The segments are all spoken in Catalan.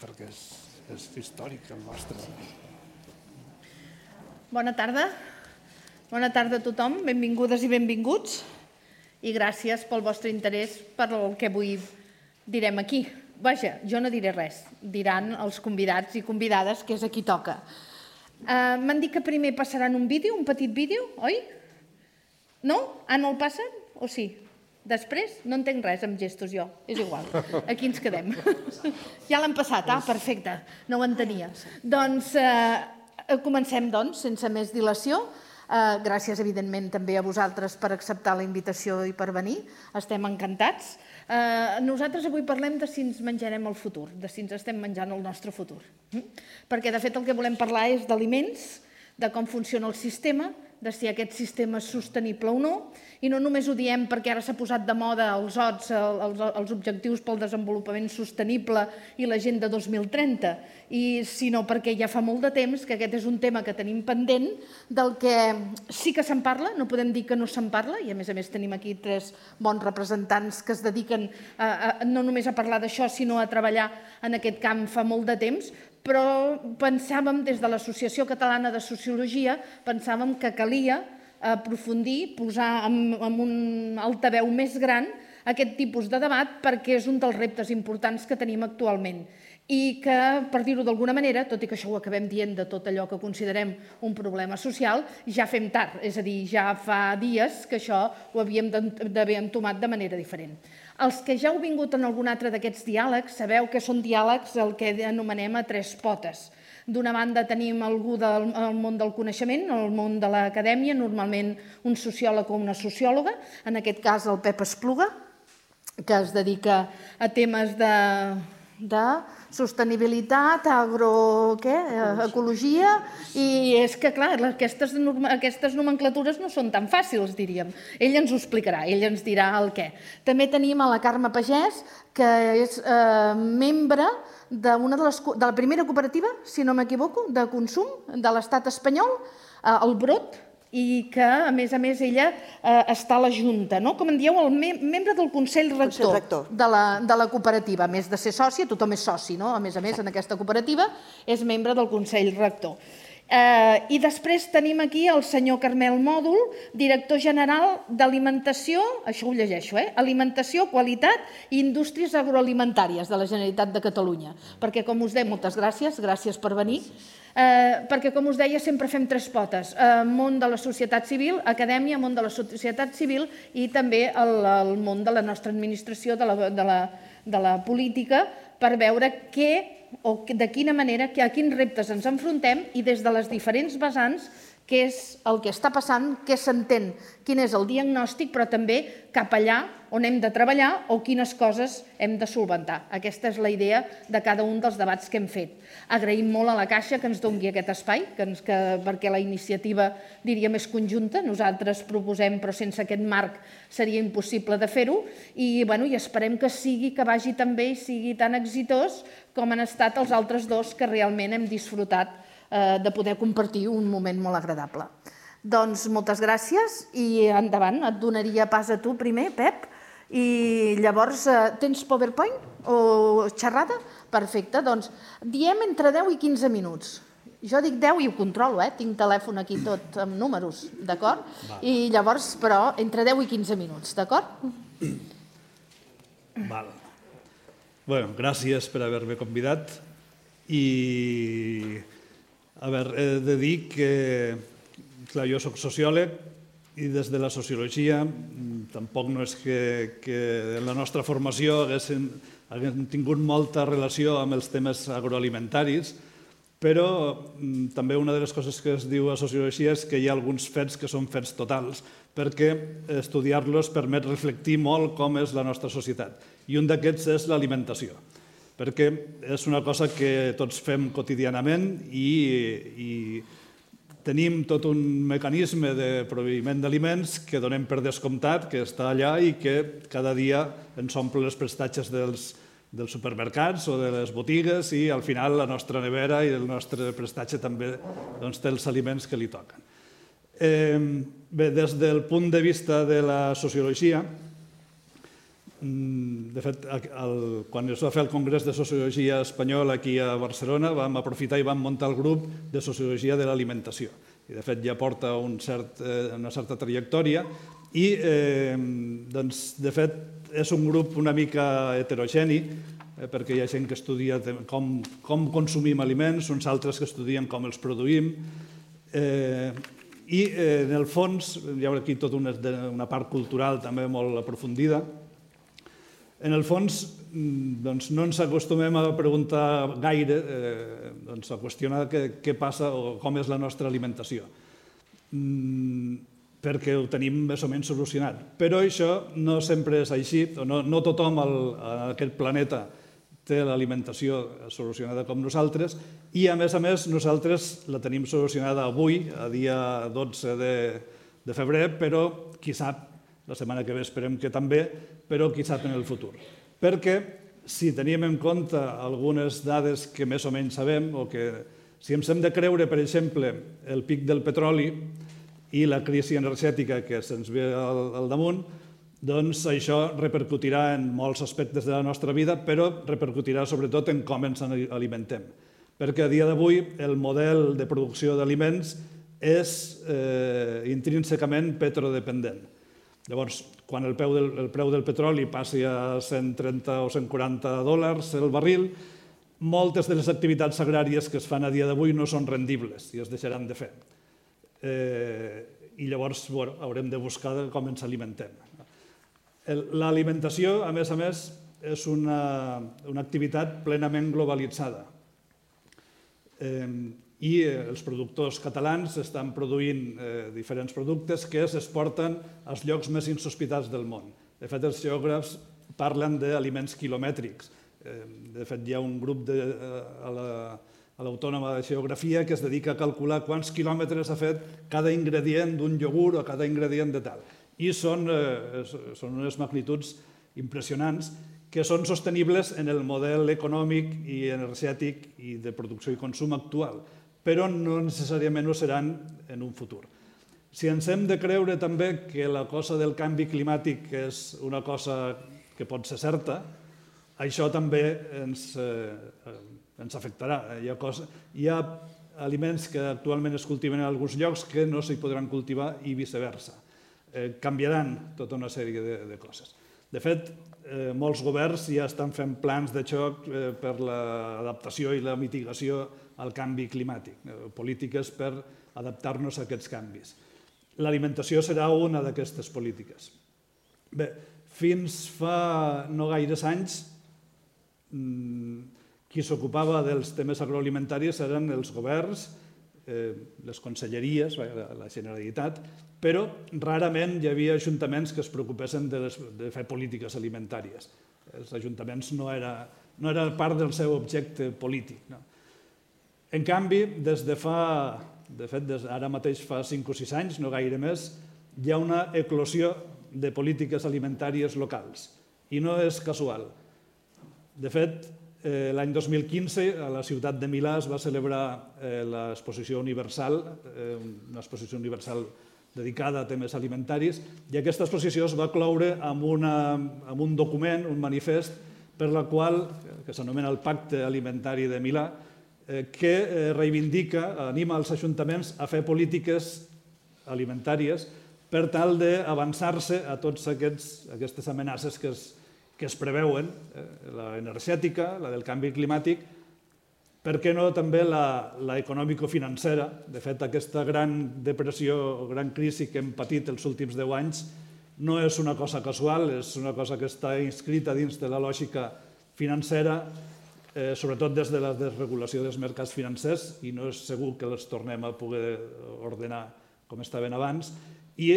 perquè és, és històric el nostre. Bona tarda. Bona tarda a tothom, benvingudes i benvinguts i gràcies pel vostre interès per el que avui direm aquí. Vaja, jo no diré res, diran els convidats i convidades, que és a qui toca. Uh, M'han dit que primer passaran un vídeo, un petit vídeo, oi? No? Ah, no el passen? O sí? Després? No entenc res amb gestos jo, és igual. Aquí ens quedem. ja l'han passat, ah, perfecte, no ho entenia. Doncs uh, comencem, doncs, sense més dilació. Uh, gràcies, evidentment, també a vosaltres per acceptar la invitació i per venir. Estem encantats. Uh, nosaltres avui parlem de si ens menjarem el futur, de si ens estem menjant el nostre futur. Mm? Perquè, de fet, el que volem parlar és d'aliments, de com funciona el sistema, de si aquest sistema és sostenible o no, i no només ho diem perquè ara s'ha posat de moda els OTS, els, els objectius pel desenvolupament sostenible i l'agenda 2030, i sinó perquè ja fa molt de temps que aquest és un tema que tenim pendent, del que sí que se'n parla, no podem dir que no se'n parla, i a més a més tenim aquí tres bons representants que es dediquen a, a, no només a parlar d'això, sinó a treballar en aquest camp fa molt de temps, però pensàvem des de l'Associació Catalana de Sociologia, pensàvem que calia aprofundir, posar en, en un altaveu més gran aquest tipus de debat perquè és un dels reptes importants que tenim actualment i que, per dir-ho d'alguna manera, tot i que això ho acabem dient de tot allò que considerem un problema social, ja fem tard, és a dir, ja fa dies que això ho havíem d'haver entomat de manera diferent. Els que ja heu vingut en algun altre d'aquests diàlegs sabeu que són diàlegs el que anomenem a tres potes. D'una banda tenim algú del món del coneixement, el món de l'acadèmia, normalment un sociòleg o una sociòloga, en aquest cas el Pep Espluga, que es dedica a temes de de sostenibilitat, agro... Què? ecologia, i és que, clar, aquestes, aquestes nomenclatures no són tan fàcils, diríem. Ell ens ho explicarà, ell ens dirà el què. També tenim a la Carme Pagès, que és eh, membre de, una de, les, de la primera cooperativa, si no m'equivoco, de consum de l'estat espanyol, eh, el Brot, i que, a més a més, ella eh, està a la Junta, no? com en dieu, el mem membre del Consell Rector, Consell Rector. De, la, de la cooperativa. A més de ser sòcia, tothom és soci, no? a més a més, en aquesta cooperativa, és membre del Consell Rector. Eh, I després tenim aquí el senyor Carmel Mòdul, director general d'Alimentació, això ho llegeixo, eh? Alimentació, Qualitat i Indústries Agroalimentàries de la Generalitat de Catalunya. Perquè, com us deia, moltes gràcies, gràcies per venir. Eh, perquè, com us deia, sempre fem tres potes. Eh, món de la societat civil, acadèmia, món de la societat civil i també el, el món de la nostra administració, de la, de la, de la política, per veure què o de quina manera, a quins reptes ens enfrontem i des de les diferents vessants què és el que està passant, què s'entén, quin és el diagnòstic, però també cap allà on hem de treballar o quines coses hem de solventar. Aquesta és la idea de cada un dels debats que hem fet. Agraïm molt a la Caixa que ens doni aquest espai, que ens, que, perquè la iniciativa, diríem, és conjunta. Nosaltres proposem, però sense aquest marc seria impossible de fer-ho. I, bueno, i esperem que sigui, que vagi també i sigui tan exitós com han estat els altres dos que realment hem disfrutat eh, de poder compartir un moment molt agradable. Doncs moltes gràcies i endavant, et donaria pas a tu primer, Pep, i llavors eh, tens PowerPoint o xerrada? Perfecte, doncs diem entre 10 i 15 minuts. Jo dic 10 i ho controlo, eh? tinc telèfon aquí tot amb números, d'acord? I llavors, però, entre 10 i 15 minuts, d'acord? Val. Bueno, gràcies per haver-me convidat i a veure, he de dir que clar, jo sóc sociòleg i des de la sociologia mm, tampoc no és que, que en la nostra formació haguéssim, haguéssim tingut molta relació amb els temes agroalimentaris, però mm, també una de les coses que es diu a sociologia és que hi ha alguns fets que són fets totals, perquè estudiar-los permet reflectir molt com és la nostra societat. I un d'aquests és l'alimentació perquè és una cosa que tots fem quotidianament i, i tenim tot un mecanisme de proveïment d'aliments que donem per descomptat, que està allà i que cada dia ens omple les prestatges dels, dels supermercats o de les botigues i al final la nostra nevera i el nostre prestatge també doncs, té els aliments que li toquen. Eh, bé, des del punt de vista de la sociologia, de fet, el, quan es va fer el Congrés de Sociologia Espanyol aquí a Barcelona, vam aprofitar i vam muntar el grup de Sociologia de l'Alimentació. I de fet ja porta un cert, eh, una certa trajectòria i eh, doncs, de fet és un grup una mica heterogeni eh, perquè hi ha gent que estudia com, com consumim aliments, uns altres que estudien com els produïm eh, i eh, en el fons hi ha aquí tota una, una part cultural també molt aprofundida en el fons, mm, doncs, no ens acostumem a preguntar gaire, eh, doncs, a qüestionar què, què passa o com és la nostra alimentació, mm, perquè ho tenim més o menys solucionat. Però això no sempre és així, no, no tothom al, a aquest planeta té l'alimentació solucionada com nosaltres i, a més a més, nosaltres la tenim solucionada avui, a dia 12 de, de febrer, però qui sap la setmana que ve esperem que també, però qui sap en el futur. Perquè si tenim en compte algunes dades que més o menys sabem, o que si ens hem de creure, per exemple, el pic del petroli i la crisi energètica que se'ns ve al, al damunt, doncs això repercutirà en molts aspectes de la nostra vida, però repercutirà sobretot en com ens alimentem. Perquè a dia d'avui el model de producció d'aliments és eh, intrínsecament petrodependent Llavors, quan el preu del, el preu del petroli passi a 130 o 140 dòlars el barril, moltes de les activitats agràries que es fan a dia d'avui no són rendibles i es deixaran de fer. Eh, I llavors bueno, haurem de buscar com ens alimentem. L'alimentació, a més a més, és una, una activitat plenament globalitzada. Eh, i els productors catalans estan produint eh, diferents productes que s'exporten als llocs més insospitats del món. De fet, els geògrafs parlen d'aliments quilomètrics. Eh, de fet, hi ha un grup de, eh, a la, l'Autònoma de Geografia que es dedica a calcular quants quilòmetres ha fet cada ingredient d'un iogurt o cada ingredient de tal. I són, eh, són unes magnituds impressionants que són sostenibles en el model econòmic i energètic i de producció i consum actual però no necessàriament ho seran en un futur. Si ens hem de creure també que la cosa del canvi climàtic és una cosa que pot ser certa, això també ens, eh, ens afectarà. Hi ha, cosa, hi ha aliments que actualment es cultiven en alguns llocs que no s'hi podran cultivar i viceversa. Eh, canviaran tota una sèrie de, de coses. De fet, eh, molts governs ja estan fent plans de xoc eh, per l'adaptació i la mitigació al canvi climàtic, eh, polítiques per adaptar-nos a aquests canvis. L'alimentació serà una d'aquestes polítiques. Bé, fins fa no gaires anys, mm, qui s'ocupava dels temes agroalimentaris eren els governs, les conselleries, la Generalitat, però rarament hi havia ajuntaments que es preocupessin de, les, de fer polítiques alimentàries. Els ajuntaments no era, no era part del seu objecte polític. No? En canvi, des de fa, de fet, des, ara mateix fa 5 o 6 anys, no gaire més, hi ha una eclosió de polítiques alimentàries locals. I no és casual. De fet, eh, l'any 2015 a la ciutat de Milà es va celebrar eh, l'exposició universal, eh, una exposició universal dedicada a temes alimentaris, i aquesta exposició es va cloure amb, una, amb un document, un manifest, per la qual, que s'anomena el Pacte Alimentari de Milà, Eh, que eh, reivindica, anima els ajuntaments a fer polítiques alimentàries per tal d'avançar-se a totes aquestes amenaces que es, que es preveuen, eh, la energètica, la del canvi climàtic, per què no també la, la econòmico-financera. De fet, aquesta gran depressió gran crisi que hem patit els últims 10 anys no és una cosa casual, és una cosa que està inscrita dins de la lògica financera eh, sobretot des de la desregulació dels mercats financers, i no és segur que les tornem a poder ordenar com estaven abans, i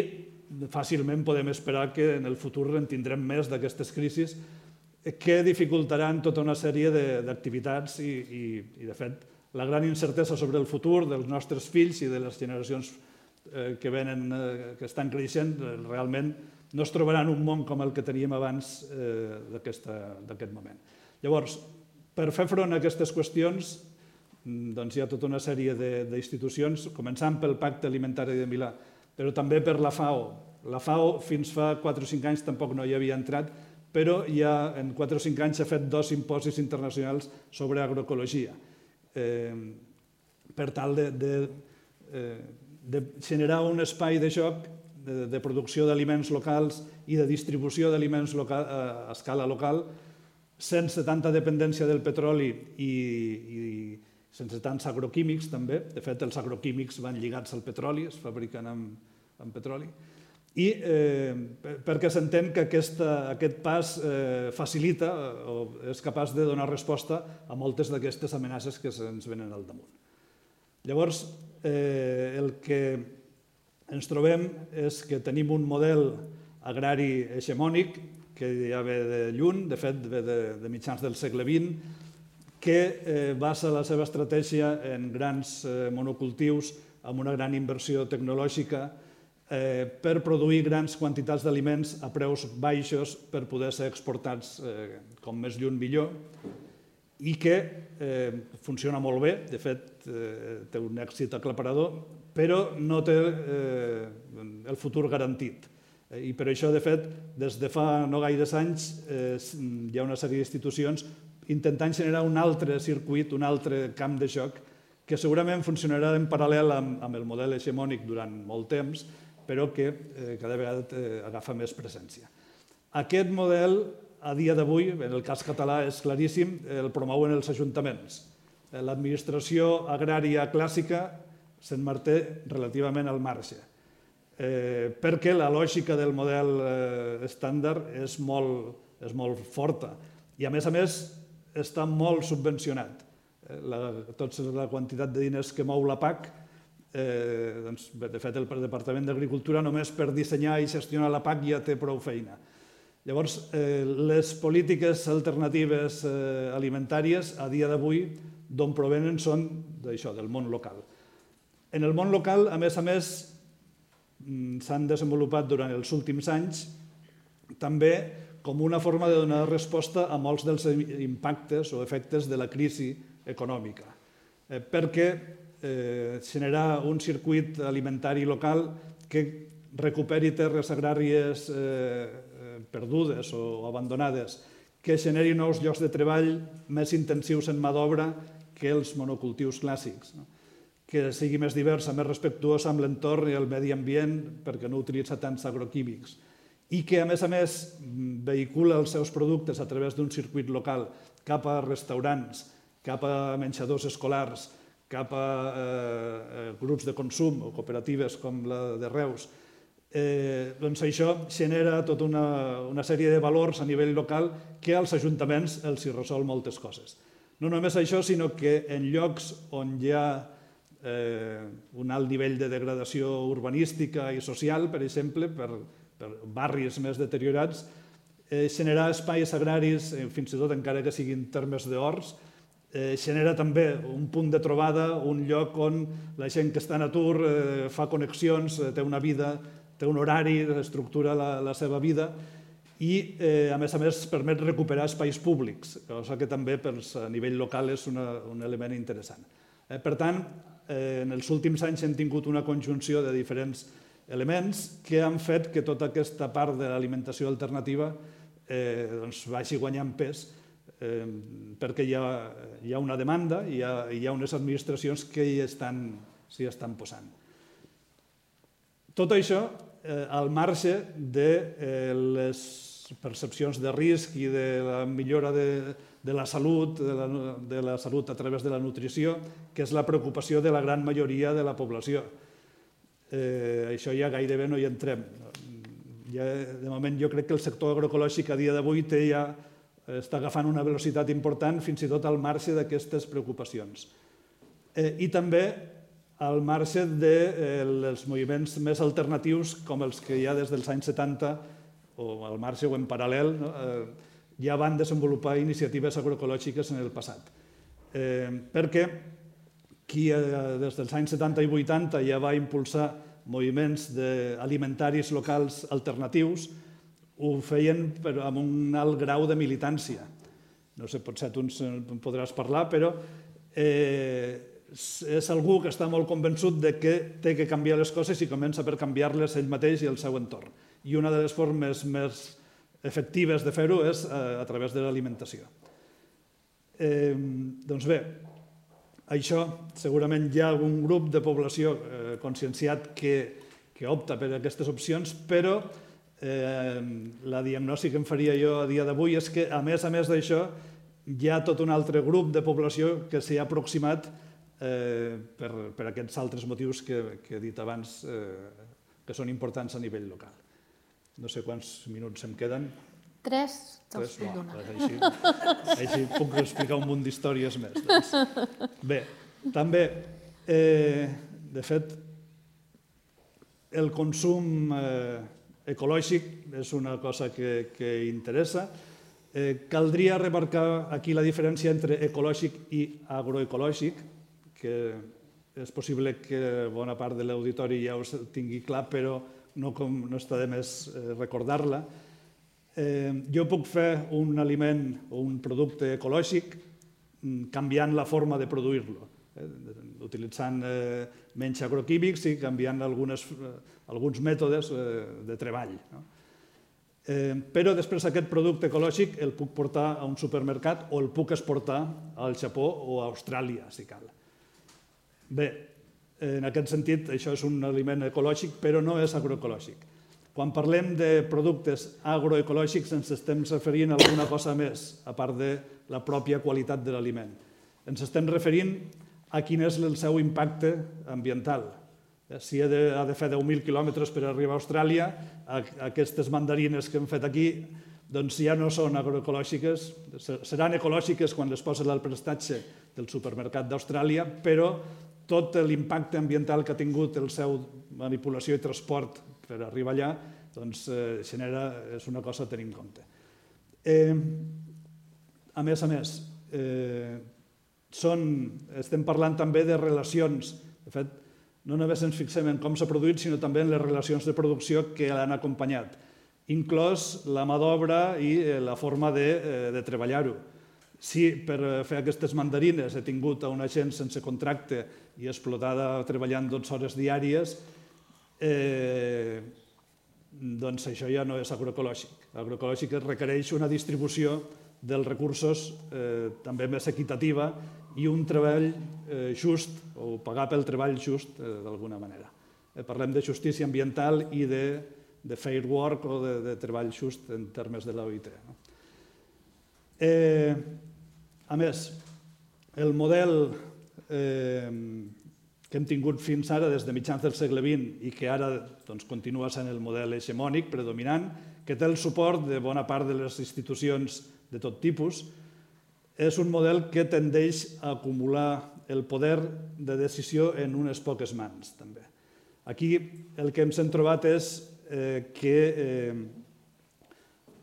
fàcilment podem esperar que en el futur en tindrem més d'aquestes crisis que dificultaran tota una sèrie d'activitats i, i, i, de fet, la gran incertesa sobre el futur dels nostres fills i de les generacions eh, que, venen, eh, que estan creixent, eh, realment no es trobaran un món com el que teníem abans d'aquest moment. Llavors, per fer front a aquestes qüestions mm, doncs hi ha tota una sèrie d'institucions, començant pel Pacte Alimentari de Milà, però també per la FAO. La FAO fins fa 4 o 5 anys tampoc no hi havia entrat però ja en 4 o 5 anys ha fet dos simposis internacionals sobre agroecologia, eh, per tal de, de, eh, de generar un espai de joc de, de producció d'aliments locals i de distribució d'aliments local, a escala local, sense tanta dependència del petroli i, i sense tants agroquímics també. De fet, els agroquímics van lligats al petroli, es fabriquen amb, amb petroli. I eh, perquè s'entén que aquesta, aquest pas eh, facilita o és capaç de donar resposta a moltes d'aquestes amenaces que se'ns venen al damunt. Llavors, eh, el que ens trobem és que tenim un model agrari hegemònic que ja ve de lluny, de fet ve de, de mitjans del segle XX, que eh, basa la seva estratègia en grans eh, monocultius amb una gran inversió tecnològica eh, per produir grans quantitats d'aliments a preus baixos per poder ser exportats com més lluny millor i que eh, funciona molt bé, de fet eh, té un èxit aclaparador, però no té eh, el futur garantit. I per això, de fet, des de fa no gaires anys eh, hi ha una sèrie d'institucions intentant generar un altre circuit, un altre camp de joc, que segurament funcionarà en paral·lel amb, amb el model hegemònic durant molt temps, però que eh, cada vegada eh, agafa més presència. Aquest model a dia d'avui, en el cas català és claríssim, el promouen els ajuntaments. Eh, l'administració agrària clàssica se'n relativament al marge, eh, perquè la lògica del model eh, estàndard és molt, és molt forta i, a més a més, està molt subvencionat. Eh, la, tota la quantitat de diners que mou la PAC, eh, doncs, de fet, el Departament d'Agricultura només per dissenyar i gestionar la PAC ja té prou feina. Llavors, eh, les polítiques alternatives eh, alimentàries a dia d'avui d'on provenen són d'això, del món local. En el món local, a més a més, mm, s'han desenvolupat durant els últims anys també com una forma de donar resposta a molts dels impactes o efectes de la crisi econòmica. Eh, perquè eh, generar un circuit alimentari local que recuperi terres agràries eh, perdudes o abandonades, que generi nous llocs de treball més intensius en mà d'obra que els monocultius clàssics, no? que sigui més diversa, més respectuosa amb l'entorn i el medi ambient perquè no utilitza tants agroquímics i que, a més a més, vehicula els seus productes a través d'un circuit local cap a restaurants, cap a menjadors escolars, cap a eh, eh grups de consum o cooperatives com la de Reus, eh, doncs això genera tota una, una sèrie de valors a nivell local que als ajuntaments els hi resol moltes coses. No només això, sinó que en llocs on hi ha eh, un alt nivell de degradació urbanística i social, per exemple, per, per barris més deteriorats, eh, generar espais agraris, eh, fins i tot encara que siguin termes d'horts, eh, genera també un punt de trobada, un lloc on la gent que està en atur eh, fa connexions, eh, té una vida té un horari, estructura la, la seva vida i, eh, a més a més, permet recuperar espais públics, cosa que també per, a nivell local és una, un element interessant. Eh, per tant, eh, en els últims anys hem tingut una conjunció de diferents elements que han fet que tota aquesta part de l'alimentació alternativa eh, doncs vagi guanyant pes eh, perquè hi ha, hi ha una demanda i hi ha, hi ha unes administracions que estan, s'hi estan posant. Tot això eh, al marge de eh, les percepcions de risc i de la millora de, de la salut, de la, de la salut a través de la nutrició, que és la preocupació de la gran majoria de la població. Eh, això ja gairebé no hi entrem. Ja, de moment jo crec que el sector agroecològic a dia d'avui té ja està agafant una velocitat important fins i tot al marge d'aquestes preocupacions. Eh, I també al marge dels de, moviments més alternatius com els que hi ha des dels anys 70 o al marge o en paral·lel no? eh, ja van desenvolupar iniciatives agroecològiques en el passat. Eh, perquè qui eh, des dels anys 70 i 80 ja va impulsar moviments alimentaris locals alternatius ho feien per, amb un alt grau de militància. No sé, potser tu ens en podràs parlar, però eh, és algú que està molt convençut de que té que canviar les coses i comença per canviar-les ell mateix i el seu entorn. I una de les formes més efectives de fer-ho és a, a través de l'alimentació. Eh, doncs bé, això segurament hi ha algun grup de població eh, conscienciat que, que opta per aquestes opcions, però eh, la diagnosi que em faria jo a dia d'avui és que, a més a més d'això, hi ha tot un altre grup de població que s'hi ha aproximat eh, per, per aquests altres motius que, que he dit abans eh, que són importants a nivell local. No sé quants minuts em queden. Tres, te'ls puc donar. Així, així puc explicar un munt d'històries més. Doncs. Bé, també, eh, de fet, el consum eh, ecològic és una cosa que, que interessa. Eh, caldria remarcar aquí la diferència entre ecològic i agroecològic, que és possible que bona part de l'auditori ja ho tingui clar, però no, com, no està de més eh, recordar-la. Eh, jo puc fer un aliment o un producte ecològic mm, canviant la forma de produir-lo, eh, utilitzant eh, menys agroquímics i canviant algunes, eh, alguns mètodes eh, de treball. No? Eh, però després aquest producte ecològic el puc portar a un supermercat o el puc exportar al Japó o a Austràlia, si cal. Bé, en aquest sentit, això és un aliment ecològic, però no és agroecològic. Quan parlem de productes agroecològics ens estem referint a alguna cosa més, a part de la pròpia qualitat de l'aliment. Ens estem referint a quin és el seu impacte ambiental. Si ha de, ha de fer 10.000 quilòmetres per arribar a Austràlia, aquestes mandarines que hem fet aquí doncs ja no són agroecològiques, seran ecològiques quan les posen al prestatge del supermercat d'Austràlia, però tot l'impacte ambiental que ha tingut el seu manipulació i transport per arribar allà, doncs eh, genera, és una cosa a tenir en compte. Eh, a més a més, eh, són, estem parlant també de relacions. De fet, no només ens fixem en com s'ha produït, sinó també en les relacions de producció que l'han acompanyat, inclòs la mà d'obra i eh, la forma de, eh, de treballar-ho. Si per fer aquestes mandarines he tingut a una gent sense contracte i explotada treballant 12 hores diàries, eh, doncs això ja no és agroecològic. L'agroecològic requereix una distribució dels recursos eh, també més equitativa i un treball eh, just, o pagar pel treball just eh, d'alguna manera. Eh, parlem de justícia ambiental i de, de fair work o de, de treball just en termes de l'OIT. No? Eh, a més, el model eh, que hem tingut fins ara des de mitjans del segle XX i que ara doncs, continua sent el model hegemònic predominant, que té el suport de bona part de les institucions de tot tipus, és un model que tendeix a acumular el poder de decisió en unes poques mans. també. Aquí el que ens hem trobat és eh, que eh,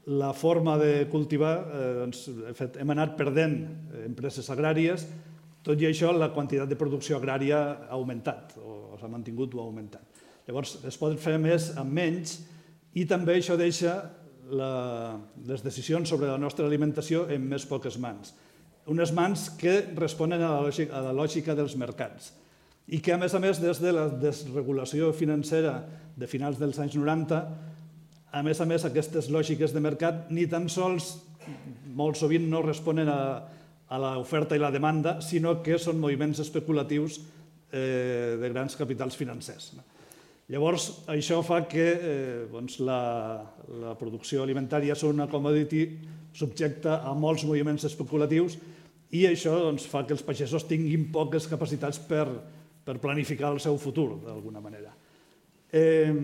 la forma de cultivar, eh, doncs, fet, hem anat perdent empreses agràries, tot i això, la quantitat de producció agrària ha augmentat, o s'ha mantingut o ha augmentat. Llavors, es pot fer més amb menys i també això deixa la, les decisions sobre la nostra alimentació en més poques mans. Unes mans que responen a la, lògica, a la lògica dels mercats i que, a més a més, des de la desregulació financera de finals dels anys 90, a més a més, aquestes lògiques de mercat ni tan sols molt sovint no responen a, a l'oferta i la demanda, sinó que són moviments especulatius eh, de grans capitals financers. Llavors, això fa que eh, doncs la, la producció alimentària és una commodity subjecta a molts moviments especulatius i això doncs, fa que els pagesos tinguin poques capacitats per, per planificar el seu futur, d'alguna manera. Eh,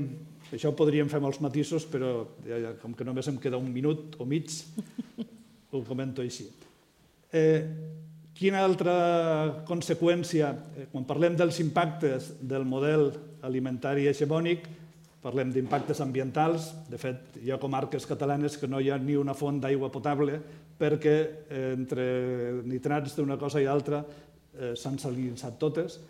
això podríem fer molts matisos, però ja, com que només em queda un minut o mig, ho comento així. Eh, quina altra conseqüència, eh, quan parlem dels impactes del model alimentari hegemònic, parlem d'impactes ambientals. De fet, hi ha comarques catalanes que no hi ha ni una font d'aigua potable perquè eh, entre nitrats d'una cosa i altra eh, s'han salinitzat totes.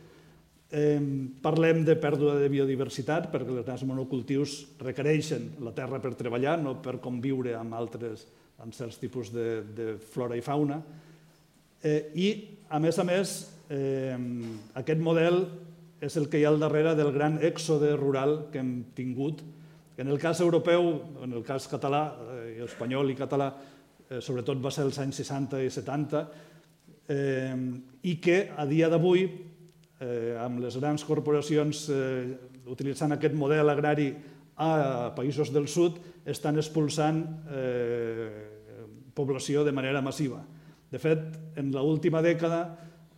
Eh, parlem de pèrdua de biodiversitat perquè els grans monocultius requereixen la terra per treballar, no per conviure amb altres amb certs tipus de, de flora i fauna. Eh, I, a més a més, eh, aquest model és el que hi ha al darrere del gran èxode rural que hem tingut En el cas europeu, en el cas català, eh, espanyol i català, eh, sobretot va ser els anys 60 i 70, eh, i que a dia d'avui, eh, amb les grans corporacions eh, utilitzant aquest model agrari a països del sud, estan expulsant eh, població de manera massiva. De fet, en l'última dècada,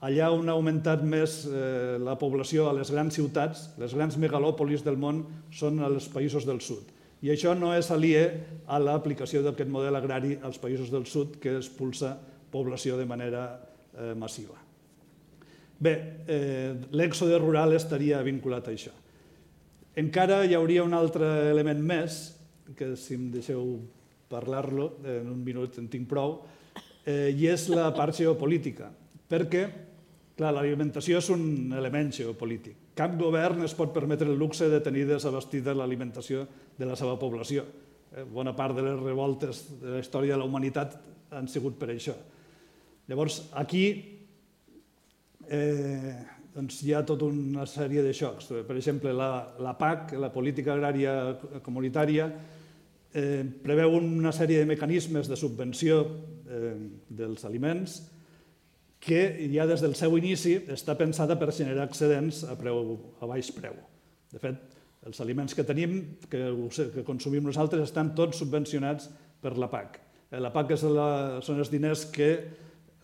allà on ha augmentat més eh, la població a les grans ciutats, les grans megalòpolis del món, són als països del sud. I això no és aliè a l'aplicació d'aquest model agrari als països del sud que expulsa població de manera eh, massiva. Bé, eh, l'èxode rural estaria vinculat a això. Encara hi hauria un altre element més, que si em deixeu parlar-lo, en un minut en tinc prou, eh, i és la part geopolítica. Perquè, clar, l'alimentació és un element geopolític. Cap govern es pot permetre el luxe de tenir desabastida l'alimentació de la seva població. Eh, bona part de les revoltes de la història de la humanitat han sigut per això. Llavors, aquí eh, doncs hi ha tota una sèrie de xocs. Per exemple, la, la PAC, la Política Agrària Comunitària, eh, preveu una sèrie de mecanismes de subvenció eh, dels aliments que ja des del seu inici està pensada per generar excedents a, preu, a baix preu. De fet, els aliments que tenim, que, que consumim nosaltres, estan tots subvencionats per la PAC. Eh, la PAC és la, són els diners que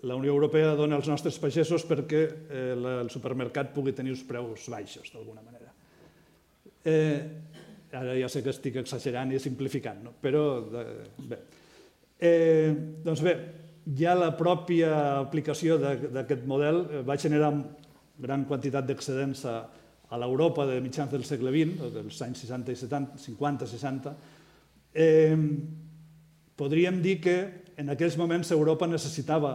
la Unió Europea dona als nostres pagesos perquè eh, la, el supermercat pugui tenir uns preus baixos, d'alguna manera. Eh, ara ja sé que estic exagerant i simplificant, no? però de, bé. Eh, doncs bé, ja la pròpia aplicació d'aquest model eh, va generar gran quantitat d'excedents a, a l'Europa de mitjans del segle XX, dels anys 60 i 70, 50-60. Eh, podríem dir que en aquells moments Europa necessitava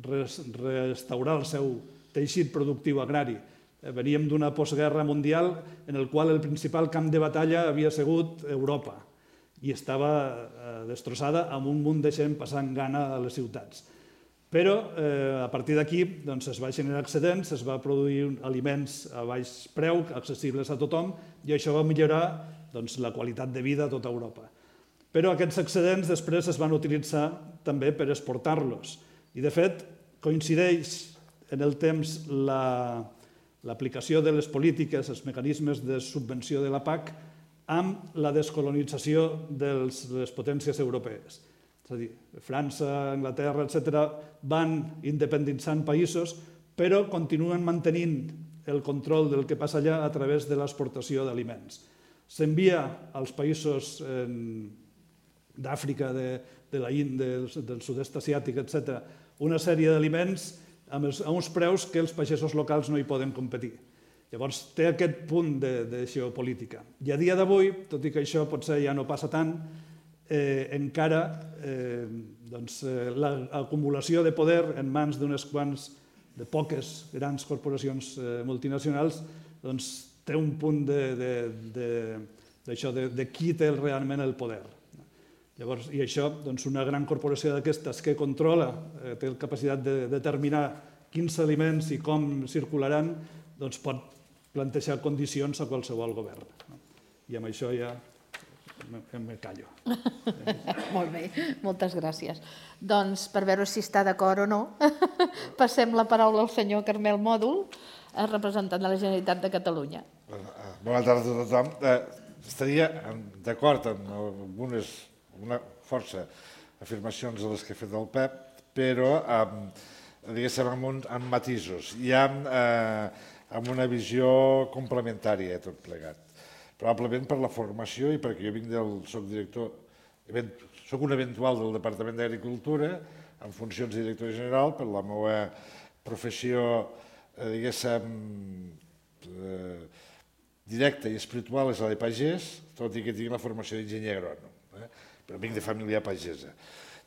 restaurar el seu teixit productiu agrari veníem d'una postguerra mundial en el qual el principal camp de batalla havia sigut Europa i estava eh, destrossada amb un munt de gent passant gana a les ciutats. Però eh, a partir d'aquí doncs, es va generar excedents, es va produir aliments a baix preu, accessibles a tothom, i això va millorar doncs, la qualitat de vida a tota Europa. Però aquests excedents després es van utilitzar també per exportar-los. I, de fet, coincideix en el temps la, l'aplicació de les polítiques, els mecanismes de subvenció de la PAC amb la descolonització de les potències europees. És a dir, França, Anglaterra, etc., van independitzant països, però continuen mantenint el control del que passa allà a través de l'exportació d'aliments. S'envia als països d'Àfrica, de, de la Índia, del, del sud-est asiàtic, etc., una sèrie d'aliments amb els, a uns preus que els pagesos locals no hi poden competir. Llavors té aquest punt de, de geopolítica. I a dia d'avui, tot i que això potser ja no passa tant, eh, encara eh, doncs, eh, l'acumulació de poder en mans d'unes quants, de poques grans corporacions eh, multinacionals, doncs, té un punt de, de, de, de, de, de qui té realment el poder. Llavors, I això, doncs, una gran corporació d'aquestes que controla, eh, té la capacitat de determinar quins aliments i com circularan, doncs pot plantejar condicions a qualsevol govern. No? I amb això ja me, me callo. Molt bé, moltes gràcies. Doncs per veure si està d'acord o no, passem la paraula al senyor Carmel Mòdul, representant de la Generalitat de Catalunya. Eh, bona tarda a tothom. Eh, estaria d'acord amb algunes una força afirmacions de les que ha fet el Pep, però amb, diguéssim, amb, un, amb matisos i amb, eh, amb una visió complementària de tot plegat. Probablement per la formació i perquè jo vinc del, soc director, soc un eventual del Departament d'Agricultura, en funcions de director general, per la meva professió, eh, diguéssim, eh, directa i espiritual és la de pagès, tot i que tinc la formació d'enginyer agrònom. Vinc de família pagesa.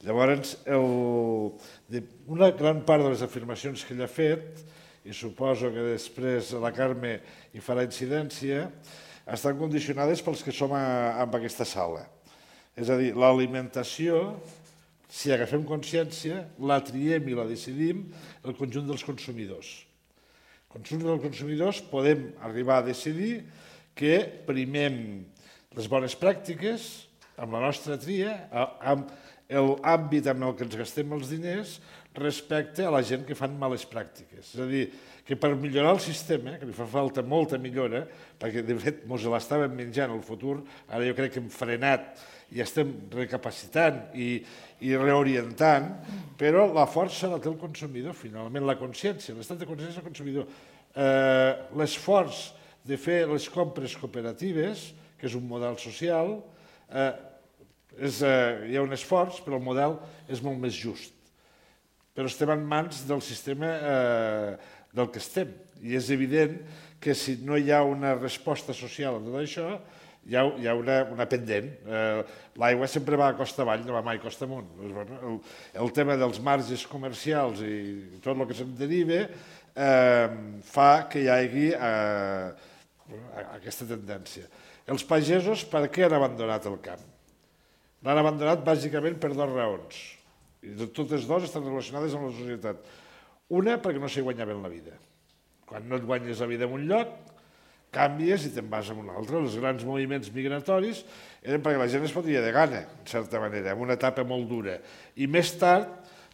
Llavors, el, de, una gran part de les afirmacions que ell ha fet, i suposo que després la Carme hi farà incidència, estan condicionades pels que som a, en aquesta sala. És a dir, l'alimentació, si agafem consciència, la triem i la decidim el conjunt dels consumidors. El conjunt dels consumidors podem arribar a decidir que primem les bones pràctiques, amb la nostra tria, amb l'àmbit amb el que ens gastem els diners, respecte a la gent que fan males pràctiques. És a dir, que per millorar el sistema, que li fa falta molta millora, perquè de fet mos l'estàvem menjant el futur, ara jo crec que hem frenat i estem recapacitant i, i reorientant, però la força la té el consumidor, finalment, la consciència, l'estat de consciència del consumidor. Eh, L'esforç de fer les compres cooperatives, que és un model social, eh, és, eh, hi ha un esforç, però el model és molt més just. Però estem en mans del sistema eh, del que estem. I és evident que si no hi ha una resposta social a tot això, hi ha, hi ha una, una pendent. Eh, L'aigua sempre va a costa avall, no va mai a costa amunt. Bueno, el, el tema dels marges comercials i tot el que se'n deriva eh, fa que hi hagi eh, aquesta tendència. Els pagesos per què han abandonat el camp? L'han abandonat bàsicament per dues raons. I totes dues estan relacionades amb la societat. Una, perquè no s'hi guanya bé la vida. Quan no et guanyes la vida en un lloc, canvies i te'n vas a un altre. Els grans moviments migratoris eren perquè la gent es fotia de gana, en certa manera, en una etapa molt dura. I més tard,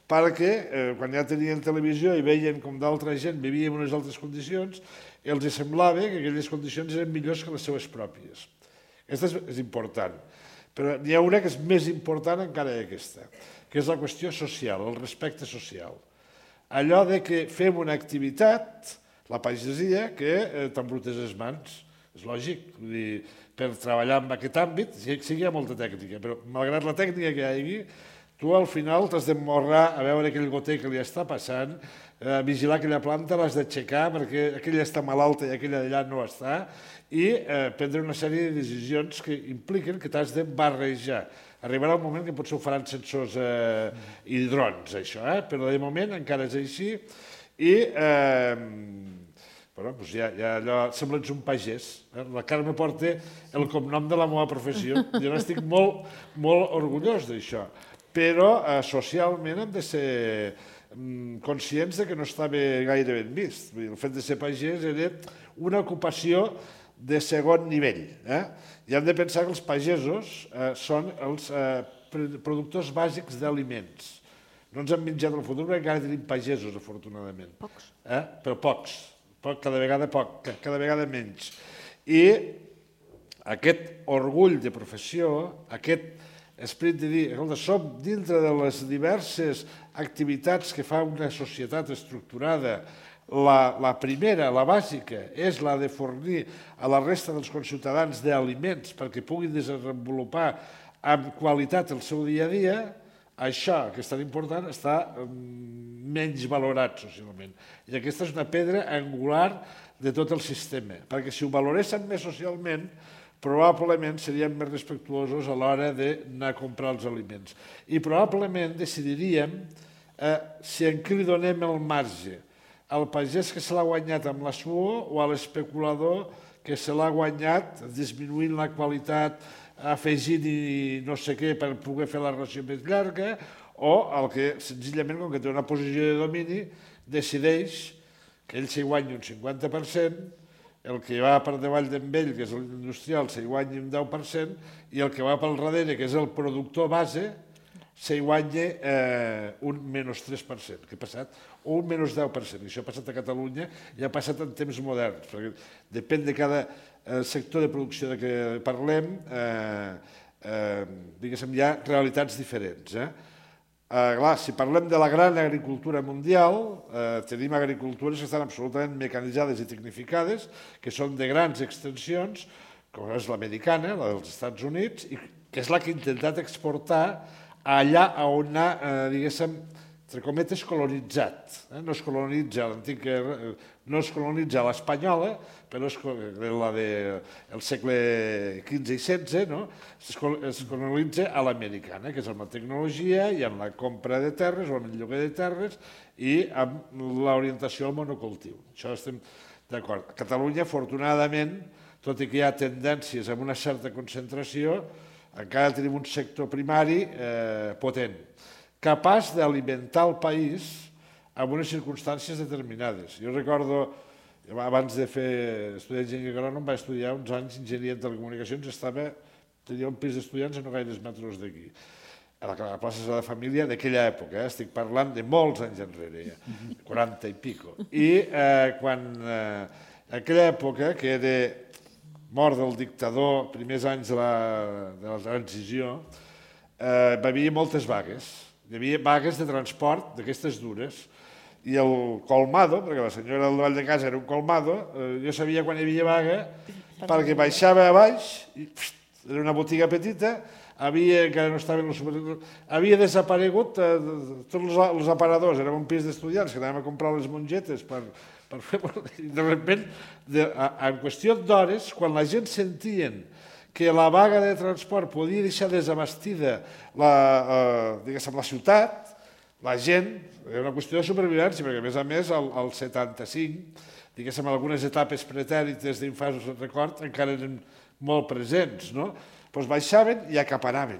perquè eh, quan ja tenien televisió i veien com d'altra gent vivia en unes altres condicions, els semblava que aquelles condicions eren millors que les seues pròpies. Aquesta és, és important. Però n'hi ha una que és més important encara que aquesta, que és la qüestió social, el respecte social. Allò de que fem una activitat la pagesia que eh, t'embrutes les mans. És lògic, vull dir, per treballar en aquest àmbit, sí, sí que hi ha molta tècnica, però malgrat la tècnica que hi hagi, tu al final t'has de morrar a veure aquell goter que li està passant, eh, vigilar aquella planta, l'has d'aixecar perquè aquella està malalta i aquella d'allà no està, i eh, prendre una sèrie de decisions que impliquen que t'has de barrejar. Arribarà un moment que potser ho faran sensors eh, i drons, això, eh? però de moment encara és així, i eh, bueno, doncs ja, ja allò, semblens un pagès. Eh? La Carme porta el cognom de la meva professió. Jo n'estic molt, molt orgullós d'això. Però eh, socialment hem de ser conscients de que no estava gaire ben vist. El fet de ser pagès era una ocupació de segon nivell. Eh? I hem de pensar que els pagesos eh, són els eh, productors bàsics d'aliments no ens hem menjat el futur perquè encara tenim pagesos, afortunadament. Pocs. Eh? Però pocs. poc, cada vegada poc, cada vegada menys. I aquest orgull de professió, aquest esperit de dir, escolta, som dintre de les diverses activitats que fa una societat estructurada, la, la primera, la bàsica, és la de fornir a la resta dels conciutadans d'aliments perquè puguin desenvolupar amb qualitat el seu dia a dia, això, que és tan important, està mm, menys valorat socialment. I aquesta és una pedra angular de tot el sistema, perquè si ho valoressin més socialment, probablement serien més respectuosos a l'hora d'anar a comprar els aliments. I probablement decidiríem eh, si en qui li donem el marge, al pagès que se l'ha guanyat amb la suor o a l'especulador que se l'ha guanyat disminuint la qualitat, afegint i no sé què per poder fer la ració més llarga, o el que senzillament, com que té una posició de domini, decideix que ell s'hi guanyi un 50%, el que va per davall d'en que és l'industrial, s'hi guanyi un 10%, i el que va pel darrere, que és el productor base, s'hi guanya eh, un menys 3%, que ha passat, o un menys 10%. I això ha passat a Catalunya i ha passat en temps moderns, perquè depèn de cada el sector de producció de què parlem, eh, eh, diguéssim, hi ha realitats diferents. Eh? Eh, clar, si parlem de la gran agricultura mundial, eh, tenim agricultures que estan absolutament mecanitzades i tecnificades, que són de grans extensions, com és l'americana, la dels Estats Units, i que és la que ha intentat exportar allà on ha, eh, diguéssim, entre cometes, colonitzat. Eh? No es colonitza l'antic, eh, no es colonitza l'espanyola, però és la de, segle XV i XVI, no? es, es colonitza a l'americana, que és amb la tecnologia i amb la compra de terres o amb el lloguer de terres i amb l'orientació al monocultiu. Això estem d'acord. Catalunya, afortunadament, tot i que hi ha tendències amb una certa concentració, encara tenim un sector primari eh, potent capaç d'alimentar el país en unes circumstàncies determinades. Jo recordo, abans de fer estudiar enginyeria agrònom, vaig estudiar uns anys enginyeria en telecomunicacions, estava tenia un pis d'estudiants a no gaires metres d'aquí a la, a la plaça de la família d'aquella època, eh? estic parlant de molts anys enrere, ja, 40 i pico. I eh, quan, eh, aquella època, que era mort del dictador, primers anys de la, de la transició, eh, va haver moltes vagues. Hi havia vagues de transport d'aquestes dures, i el colmado, perquè la senyora del Vall de Casa era un colmado, eh, jo sabia quan hi havia vaga, perquè baixava a baix, i, pst, era una botiga petita, havia, encara no estaven els havia desaparegut eh, tots els, els aparadors, era un pis d'estudiants que anàvem a comprar les mongetes per, per fer... I de sobte, de, en qüestió d'hores, quan la gent sentien que la vaga de transport podia deixar desabastida la, eh, la ciutat, la gent, era una qüestió de supervivència, perquè a més a més el, el 75, diguéssim, algunes etapes pretèrites d'infasos de record encara eren molt presents, no? doncs baixaven i acaparaven.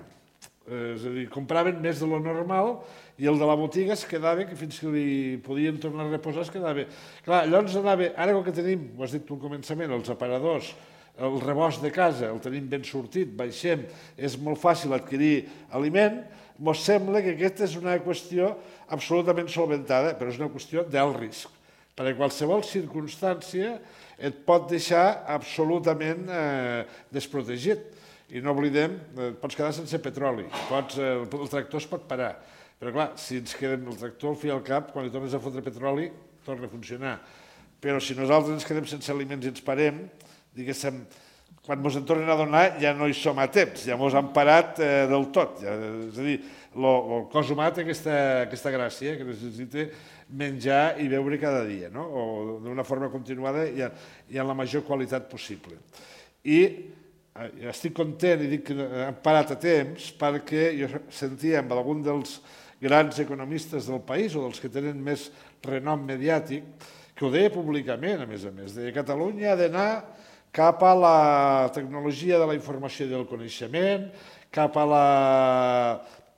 És a dir, compraven més de lo normal i el de la botiga es quedava, que fins que li podien tornar a reposar, es quedava. Clar, llavors anava, ara que tenim, ho has dit tu al començament, els aparadors, el rebost de casa, el tenim ben sortit, baixem, és molt fàcil adquirir aliment, ens sembla que aquesta és una qüestió absolutament solventada, però és una qüestió d'alt risc. Perquè qualsevol circumstància et pot deixar absolutament eh, desprotegit i no oblidem, eh, pots quedar sense petroli, pots, eh, el tractor es pot parar, però clar, si ens quedem el tractor al fi al cap, quan li tornes a fotre petroli, torna a funcionar. Però si nosaltres ens quedem sense aliments i ens parem, diguéssim, quan ens en tornen a donar ja no hi som a temps, ja ens han parat eh, del tot. Ja, és a dir, lo, el cos humà té aquesta, aquesta gràcia que necessita menjar i beure cada dia, no? o d'una forma continuada i, i en la major qualitat possible. I Eh, estic content i dic que hem parat a temps perquè jo sentia amb algun dels grans economistes del país o dels que tenen més renom mediàtic que ho deia públicament, a més a més. Deia, Catalunya ha d'anar cap a la tecnologia de la informació i del coneixement, cap a la,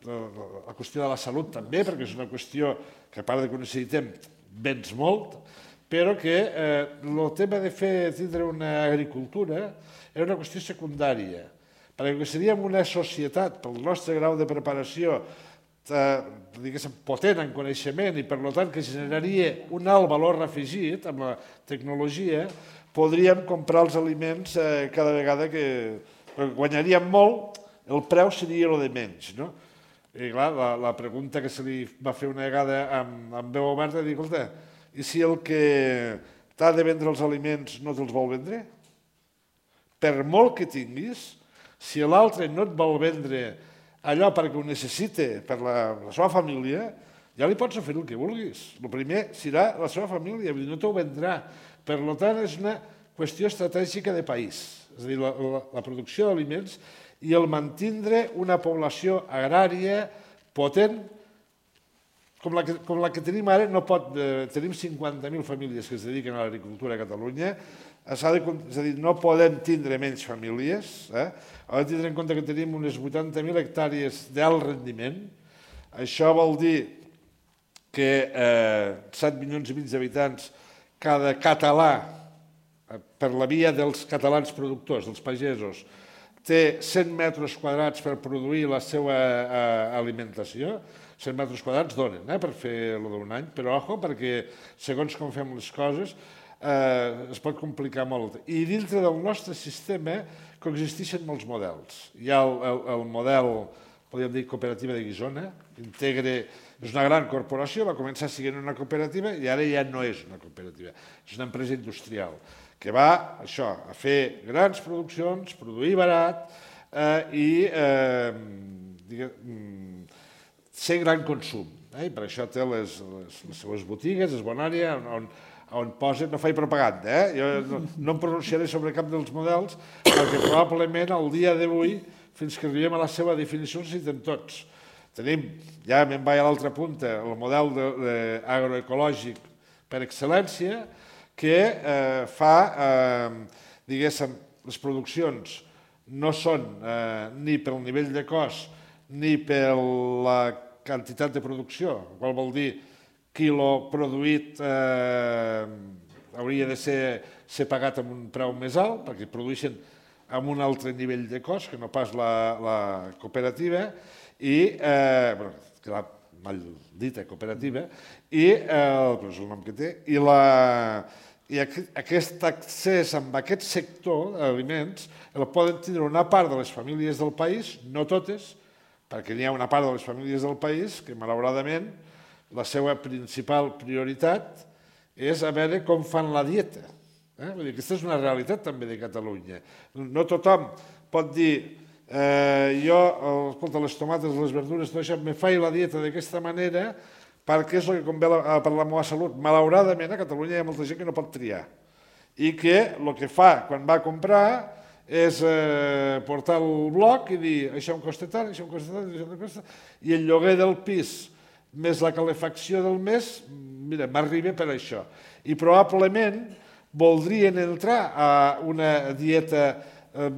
la qüestió de la salut també, perquè és una qüestió que a part de que necessitem vens molt, però que eh, el tema de fer tindre una agricultura era una qüestió secundària, perquè seríem una societat, pel nostre grau de preparació, eh, potent en coneixement i per tant que generaria un alt valor afegit amb la tecnologia, podríem comprar els aliments eh, cada vegada que guanyaríem molt, el preu seria el de menys. No? I clar, la, la pregunta que se li va fer una vegada amb, amb veu oberta, dir, escolta, i si el que t'ha de vendre els aliments no te'ls vol vendre? per molt que tinguis, si l'altre no et vol vendre allò perquè ho necessita per la, la seva família, ja li pots oferir el que vulguis. El primer serà la seva família, no t'ho vendrà. Per tant, és una qüestió estratègica de país, és a dir, la, la, la producció d'aliments i el mantindre una població agrària potent com la que, com la que tenim ara, no pot, eh, tenim 50.000 famílies que es dediquen a l'agricultura a Catalunya, de, és a dir, no podem tindre menys famílies, eh? hem de tindre en compte que tenim unes 80.000 hectàrees d'alt rendiment, això vol dir que eh, 7 milions i mig d'habitants, cada català, eh, per la via dels catalans productors, dels pagesos, té 100 metres quadrats per produir la seva eh, alimentació, 100 metres quadrats donen eh, per fer el d'un any, però ojo, perquè segons com fem les coses, eh, es pot complicar molt. I dintre del nostre sistema coexisteixen molts models. Hi ha el, el, el model, podríem dir, cooperativa de Guisona, integre, és una gran corporació, va començar sent una cooperativa i ara ja no és una cooperativa, és una empresa industrial que va això, a fer grans produccions, produir barat eh, i eh, digue, mm, ser gran consum. Eh? I per això té les, les, les seues botigues, és bona àrea, on, on posa, no faig propaganda, eh? jo no, no em pronunciaré sobre cap dels models, perquè probablement al dia d'avui, fins que arribem a la seva definició, els tots. Tenim, ja me'n vaig a l'altra punta, el model de, de agroecològic per excel·lència, que eh, fa, eh, diguéssim, les produccions no són eh, ni pel nivell de cost ni per la quantitat de producció, qual vol dir quilo produït eh, hauria de ser, ser pagat amb un preu més alt, perquè produeixen amb un altre nivell de cost que no pas la, la cooperativa i, eh, bueno, la mal dita cooperativa, i, eh, és el nom que té, i, la, i aquest accés amb aquest sector d'aliments el poden tindre una part de les famílies del país, no totes, perquè n'hi ha una part de les famílies del país que, malauradament, la seva principal prioritat és a veure com fan la dieta. Eh? Vull dir, aquesta és una realitat també de Catalunya. No tothom pot dir eh, jo, escolta, les tomates, les verdures, tot això, me faig la dieta d'aquesta manera perquè és el que convé per la meva salut. Malauradament, a Catalunya hi ha molta gent que no pot triar i que el que fa quan va a comprar és eh, portar el bloc i dir això em costa tant, això em costa tant, això em costa i el lloguer del pis més la calefacció del mes, mira, m'arriba per això. I probablement voldrien entrar a una dieta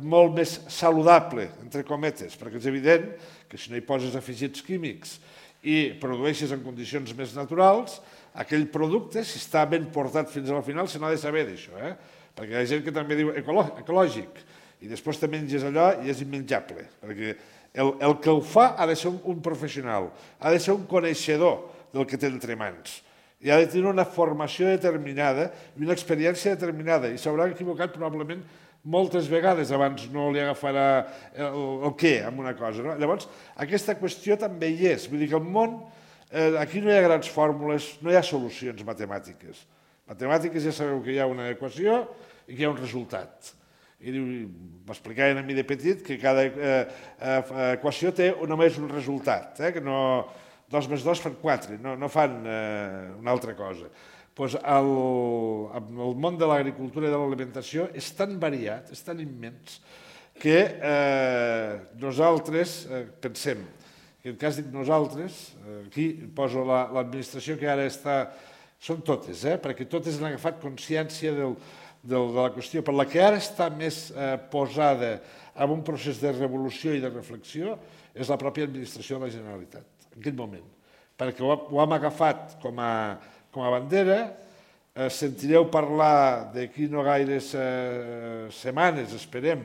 molt més saludable, entre cometes, perquè és evident que si no hi poses afegits químics i produeixes en condicions més naturals, aquell producte, si està ben portat fins al final, se n'ha de saber d'això, eh? perquè hi ha gent que també diu ecològic, i després te menges allò i és immenjable, perquè el, el que ho fa ha de ser un, un professional, ha de ser un coneixedor del que té entre mans, i ha de tenir una formació determinada i una experiència determinada, i s'haurà equivocat probablement moltes vegades abans no li agafarà el, el què amb una cosa. No? Llavors, aquesta qüestió també hi és. Vull dir que el món, eh, aquí no hi ha grans fórmules, no hi ha solucions matemàtiques. Matemàtiques ja sabeu que hi ha una equació i que hi ha un resultat i diu, m'explicaven a mi de petit que cada eh, eh, equació té només un resultat, eh, que no 2 més 2 fan 4, no, no fan eh, una altra cosa. Pues el, el món de l'agricultura i de l'alimentació és tan variat, és tan immens, que eh, nosaltres eh, pensem, que en cas dic nosaltres, eh, aquí poso l'administració la, que ara està, són totes, eh, perquè totes han agafat consciència del, de, de la qüestió, per la que ara està més eh, posada en un procés de revolució i de reflexió, és la pròpia administració de la Generalitat, en aquest moment. Perquè ho, ho hem agafat com a, com a bandera, eh, sentireu parlar d'aquí no gaires eh, setmanes, esperem,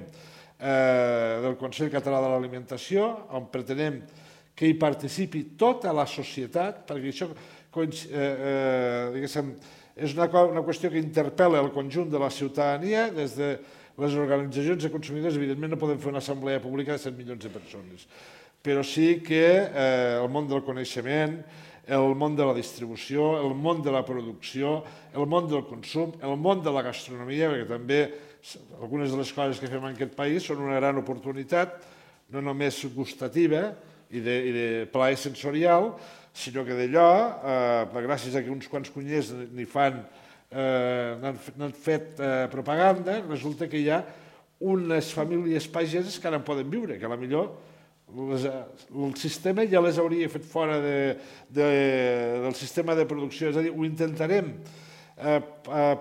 eh, del Consell Català de l'Alimentació, on pretenem que hi participi tota la societat, perquè això, eh, eh, és una, una qüestió que interpel·la el conjunt de la ciutadania, des de les organitzacions de consumidors, evidentment no podem fer una assemblea pública de 100 milions de persones, però sí que eh, el món del coneixement, el món de la distribució, el món de la producció, el món del consum, el món de la gastronomia, perquè també algunes de les coses que fem en aquest país són una gran oportunitat, no només gustativa i de, i de plaer sensorial, sinó que d'allò, eh, gràcies a que uns quants cunyers n'hi fan, eh, n'han fet eh, propaganda, resulta que hi ha unes famílies pageses que ara en poden viure, que a la millor les, el sistema ja les hauria fet fora de, de, del sistema de producció. És a dir, ho intentarem eh,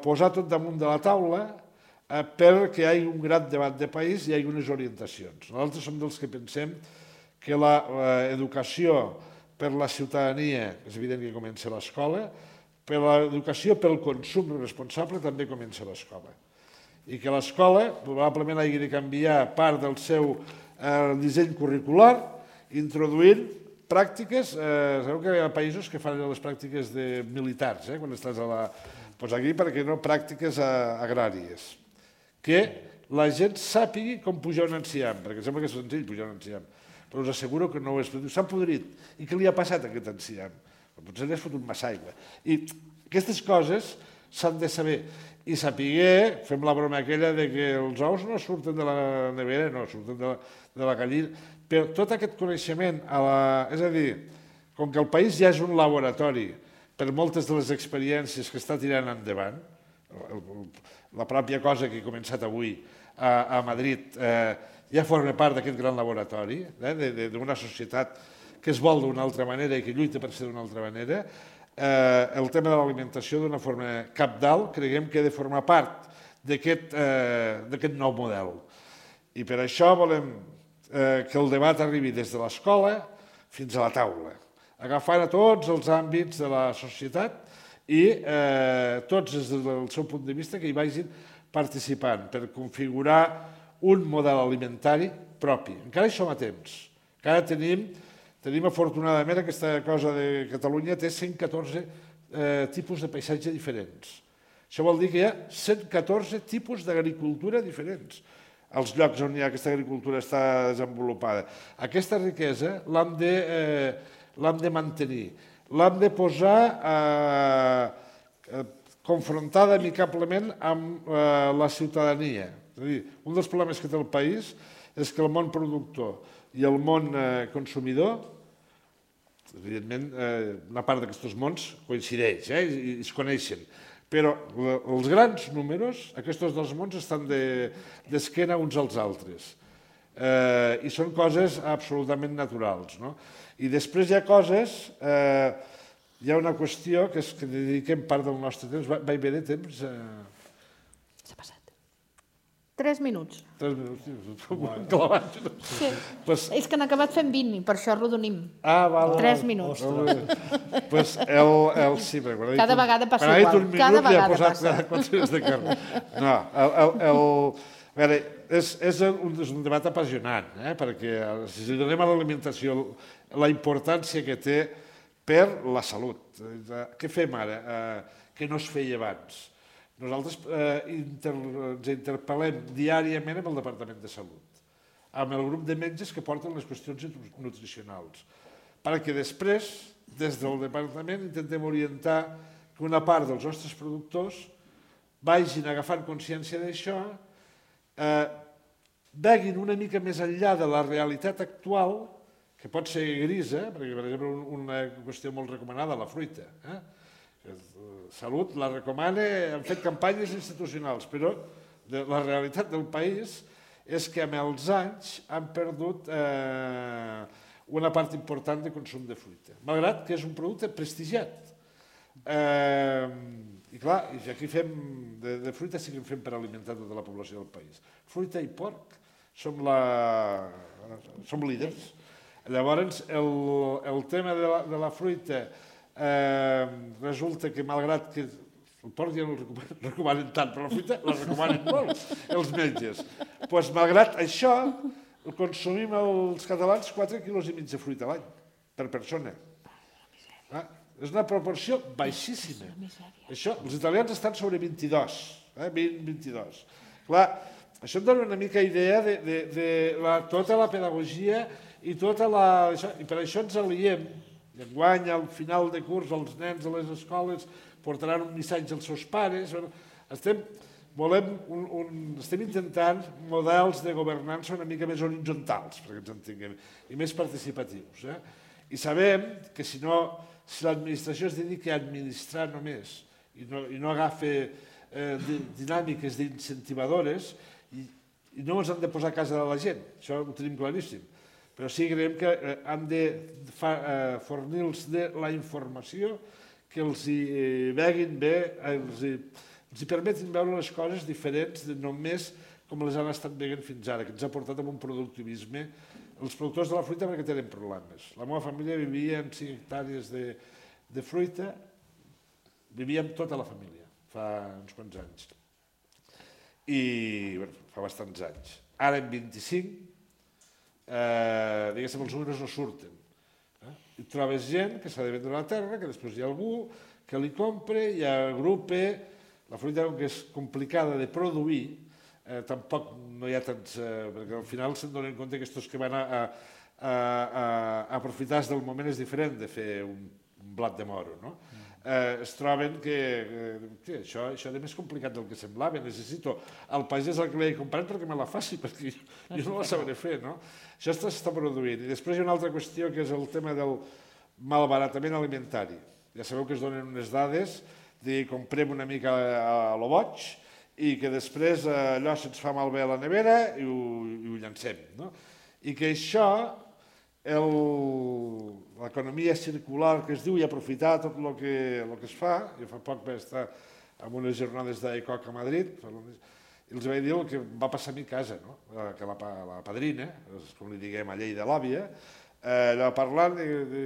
posar tot damunt de la taula eh, perquè hi hagi un gran debat de país i hi hagi unes orientacions. Nosaltres som dels que pensem que l'educació per la ciutadania, és evident que comença l'escola, per l'educació pel consum responsable també comença l'escola. I que l'escola probablement hagi de canviar part del seu eh, disseny curricular, introduint pràctiques, eh, sabeu que hi ha països que fan les pràctiques de militars, eh, quan estàs a la... Pues aquí, perquè no, pràctiques eh, agràries. Que la gent sàpigui com pujar un enciam, perquè sembla que és senzill pujar un enciam però us asseguro que no ho és. S'ha podrit. I què li ha passat a aquest enciam? Potser li has fotut massa aigua. I aquestes coses s'han de saber. I sapiguer, fem la broma aquella de que els ous no surten de la nevera, no, surten de la, de la gallina, però tot aquest coneixement, a la, és a dir, com que el país ja és un laboratori per moltes de les experiències que està tirant endavant, la pròpia cosa que he començat avui a, a Madrid, eh, ja forma part d'aquest gran laboratori, eh, d'una societat que es vol d'una altra manera i que lluita per ser d'una altra manera, eh, el tema de l'alimentació d'una forma capdalt creiem que ha de formar part d'aquest eh, nou model. I per això volem eh, que el debat arribi des de l'escola fins a la taula, agafant a tots els àmbits de la societat i eh, tots des del seu punt de vista que hi vagin participant per configurar un model alimentari propi. Encara hi som a temps. Encara tenim, tenim afortunadament aquesta cosa de Catalunya té 114 eh, tipus de paisatge diferents. Això vol dir que hi ha 114 tipus d'agricultura diferents als llocs on hi ha aquesta agricultura està desenvolupada. Aquesta riquesa l'hem de, eh, de mantenir, l'hem de posar eh, eh, confrontada amicablement amb eh, la ciutadania. És a dir, un dels problemes que té el país és que el món productor i el món eh, consumidor, evidentment, eh, una part d'aquests mons coincideix eh, i, i es coneixen, però els grans números, aquests dos mons estan d'esquena de, uns als altres. Eh, I són coses absolutament naturals. No? I després hi ha coses, eh, hi ha una qüestió que és que dediquem part del nostre temps, va, va haver de temps... Eh, Tres minuts. Tres minuts, clavats. Sí. Pues... És que han acabat fent 20 i per això arrodonim. Ah, val. Tres minuts. pues el, el, sí, perquè Cada vegada passa igual. Un minut, Cada vegada posat passa. Quatre de carn. No, el, el, el, a veure, és, és, un, és un debat apassionant, eh? perquè si donem a l'alimentació la importància que té per la salut. Què fem ara? Eh, que no es feia abans nosaltres eh, inter, ens interpel·lem diàriament amb el Departament de Salut, amb el grup de metges que porten les qüestions nutricionals, perquè després, des del Departament, intentem orientar que una part dels nostres productors vagin agafant consciència d'això, eh, veguin una mica més enllà de la realitat actual, que pot ser grisa, perquè, per exemple, una qüestió molt recomanada, la fruita. Eh? Salut la recomana, han fet campanyes institucionals, però la realitat del país és que amb els anys han perdut eh, una part important de consum de fruita, malgrat que és un producte prestigiat. Eh, I clar, i aquí fem, de, de fruita sí que en fem per alimentar tota la població del país. Fruita i porc som, la, som líders. Llavors, el, el tema de la, de la fruita eh, resulta que malgrat que el porc ja no el recomanen, recomanen tant, però la fruita la recomanen molt, els metges. Doncs pues, malgrat això, consumim els catalans 4 quilos i mig de fruita a l'any, per persona. Ah, és una proporció baixíssima. Això, els italians estan sobre 22, eh, 20-22. Clar, això em dona una mica idea de, de, de la, tota la pedagogia i, tota la, això, i per això ens aliem enguany, al final de curs, els nens a les escoles portaran un missatge als seus pares. Estem, volem un, un, estem intentant models de governança una mica més horitzontals, perquè ens entenguem, i més participatius. Eh? I sabem que si, no, si l'administració es dedica a administrar només i no, i no agafa eh, dinàmiques d'incentivadores, i, i no ens han de posar a casa de la gent, això ho tenim claríssim però sí creiem que eh, han de eh, fornir-los de la informació que els hi eh, veguin bé, els hi, els hi permetin veure les coses diferents de només com les han estat veient fins ara, que ens ha portat amb un productivisme. Els productors de la fruita perquè tenen problemes. La meva família vivia en 5 hectàrees de, de fruita, vivíem tota la família, fa uns quants anys. I bueno, fa bastants anys. Ara en 25 eh, diguéssim, els números no surten. Eh? I trobes gent que s'ha de vendre la terra, que després hi ha algú que li compra, i agrupa, la fruita que és complicada de produir, eh, tampoc no hi ha tants... Eh, perquè al final se'n donen compte que aquests que van a, a, a, a aprofitar del moment és diferent de fer un, un blat de moro, no? Eh, es troben que, eh, que això, això és més complicat del que semblava. Necessito el pagès al que l'he comprat perquè me la faci, perquè jo, jo no la sabré fer. No? Això s'està produint. I després hi ha una altra qüestió que és el tema del malbaratament alimentari. Ja sabeu que es donen unes dades de comprem una mica a lo boig i que després eh, allò se'ns fa malbé a la nevera i ho, i ho llancem. No? I que això l'economia circular que es diu i aprofitar tot el que, el que es fa. Jo fa poc vaig estar en unes jornades d'ECOC a Madrid i els vaig dir el que va passar a mi a casa, no? que la, la padrina, com li diguem a llei de l'àvia, eh, allò parlant, de,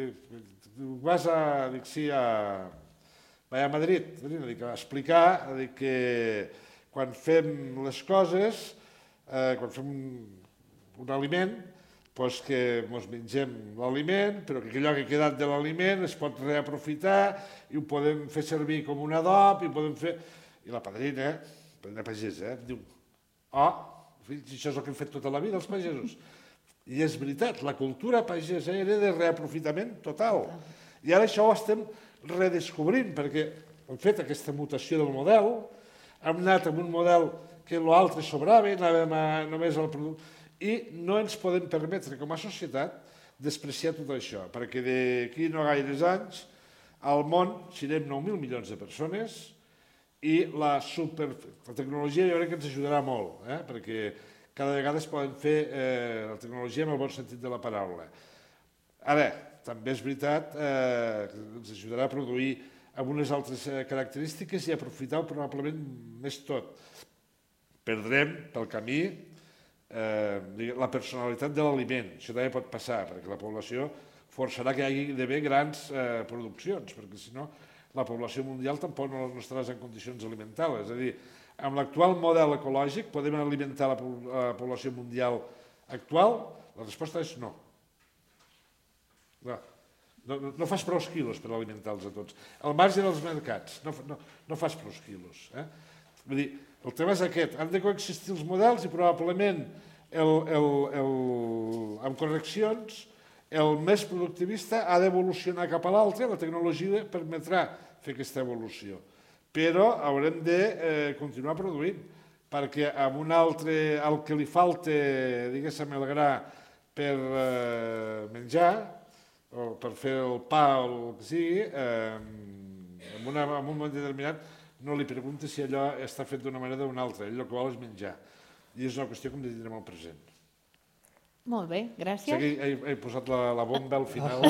vas a, dic, sí, a, vaig a Madrid, dic, a explicar dic, que quan fem les coses eh, quan fem un, un aliment, doncs que ens mengem l'aliment, però que allò que ha quedat de l'aliment es pot reaprofitar i ho podem fer servir com un adob i podem fer... I la padrina, padrina pagesa, eh, diu, oh, això és el que hem fet tota la vida els pagesos. I és veritat, la cultura pagesa era de reaprofitament total. I ara això ho estem redescobrint, perquè hem fet aquesta mutació del model, hem anat amb un model que l'altre sobrava, anàvem a, només al producte, i no ens podem permetre com a societat despreciar tot això, perquè d'aquí no gaires anys al món serem 9.000 milions de persones i la, super, la tecnologia jo crec que ens ajudarà molt, eh? perquè cada vegada es poden fer eh, la tecnologia en el bon sentit de la paraula. Ara, també és veritat eh, que ens ajudarà a produir amb unes altres eh, característiques i aprofitar probablement més tot. Perdrem pel camí eh, la personalitat de l'aliment. Això també pot passar, perquè la població forçarà que hi hagi d'haver grans eh, produccions, perquè si no la població mundial tampoc no, estarà en condicions alimentals. És a dir, amb l'actual model ecològic podem alimentar la, la població mundial actual? La resposta és no. No, no, no fas prou quilos per alimentar-los a tots. Al marge dels mercats, no, no, no fas prou quilos. Eh? Vull dir, el tema és aquest, han de coexistir els models i probablement el, el, el, amb correccions el més productivista ha d'evolucionar cap a l'altre, la tecnologia permetrà fer aquesta evolució. Però haurem de eh, continuar produint, perquè amb un altre, el que li falta, diguéssim, el gra per eh, menjar, o per fer el pa o el que sigui, eh, en, una, en un moment determinat no li pregunta si allò està fet d'una manera o d'una altra, ell el que vol és menjar. I és una qüestió que hem de tindre molt present. Molt bé, gràcies. Sí, he, he posat la, la bomba al final.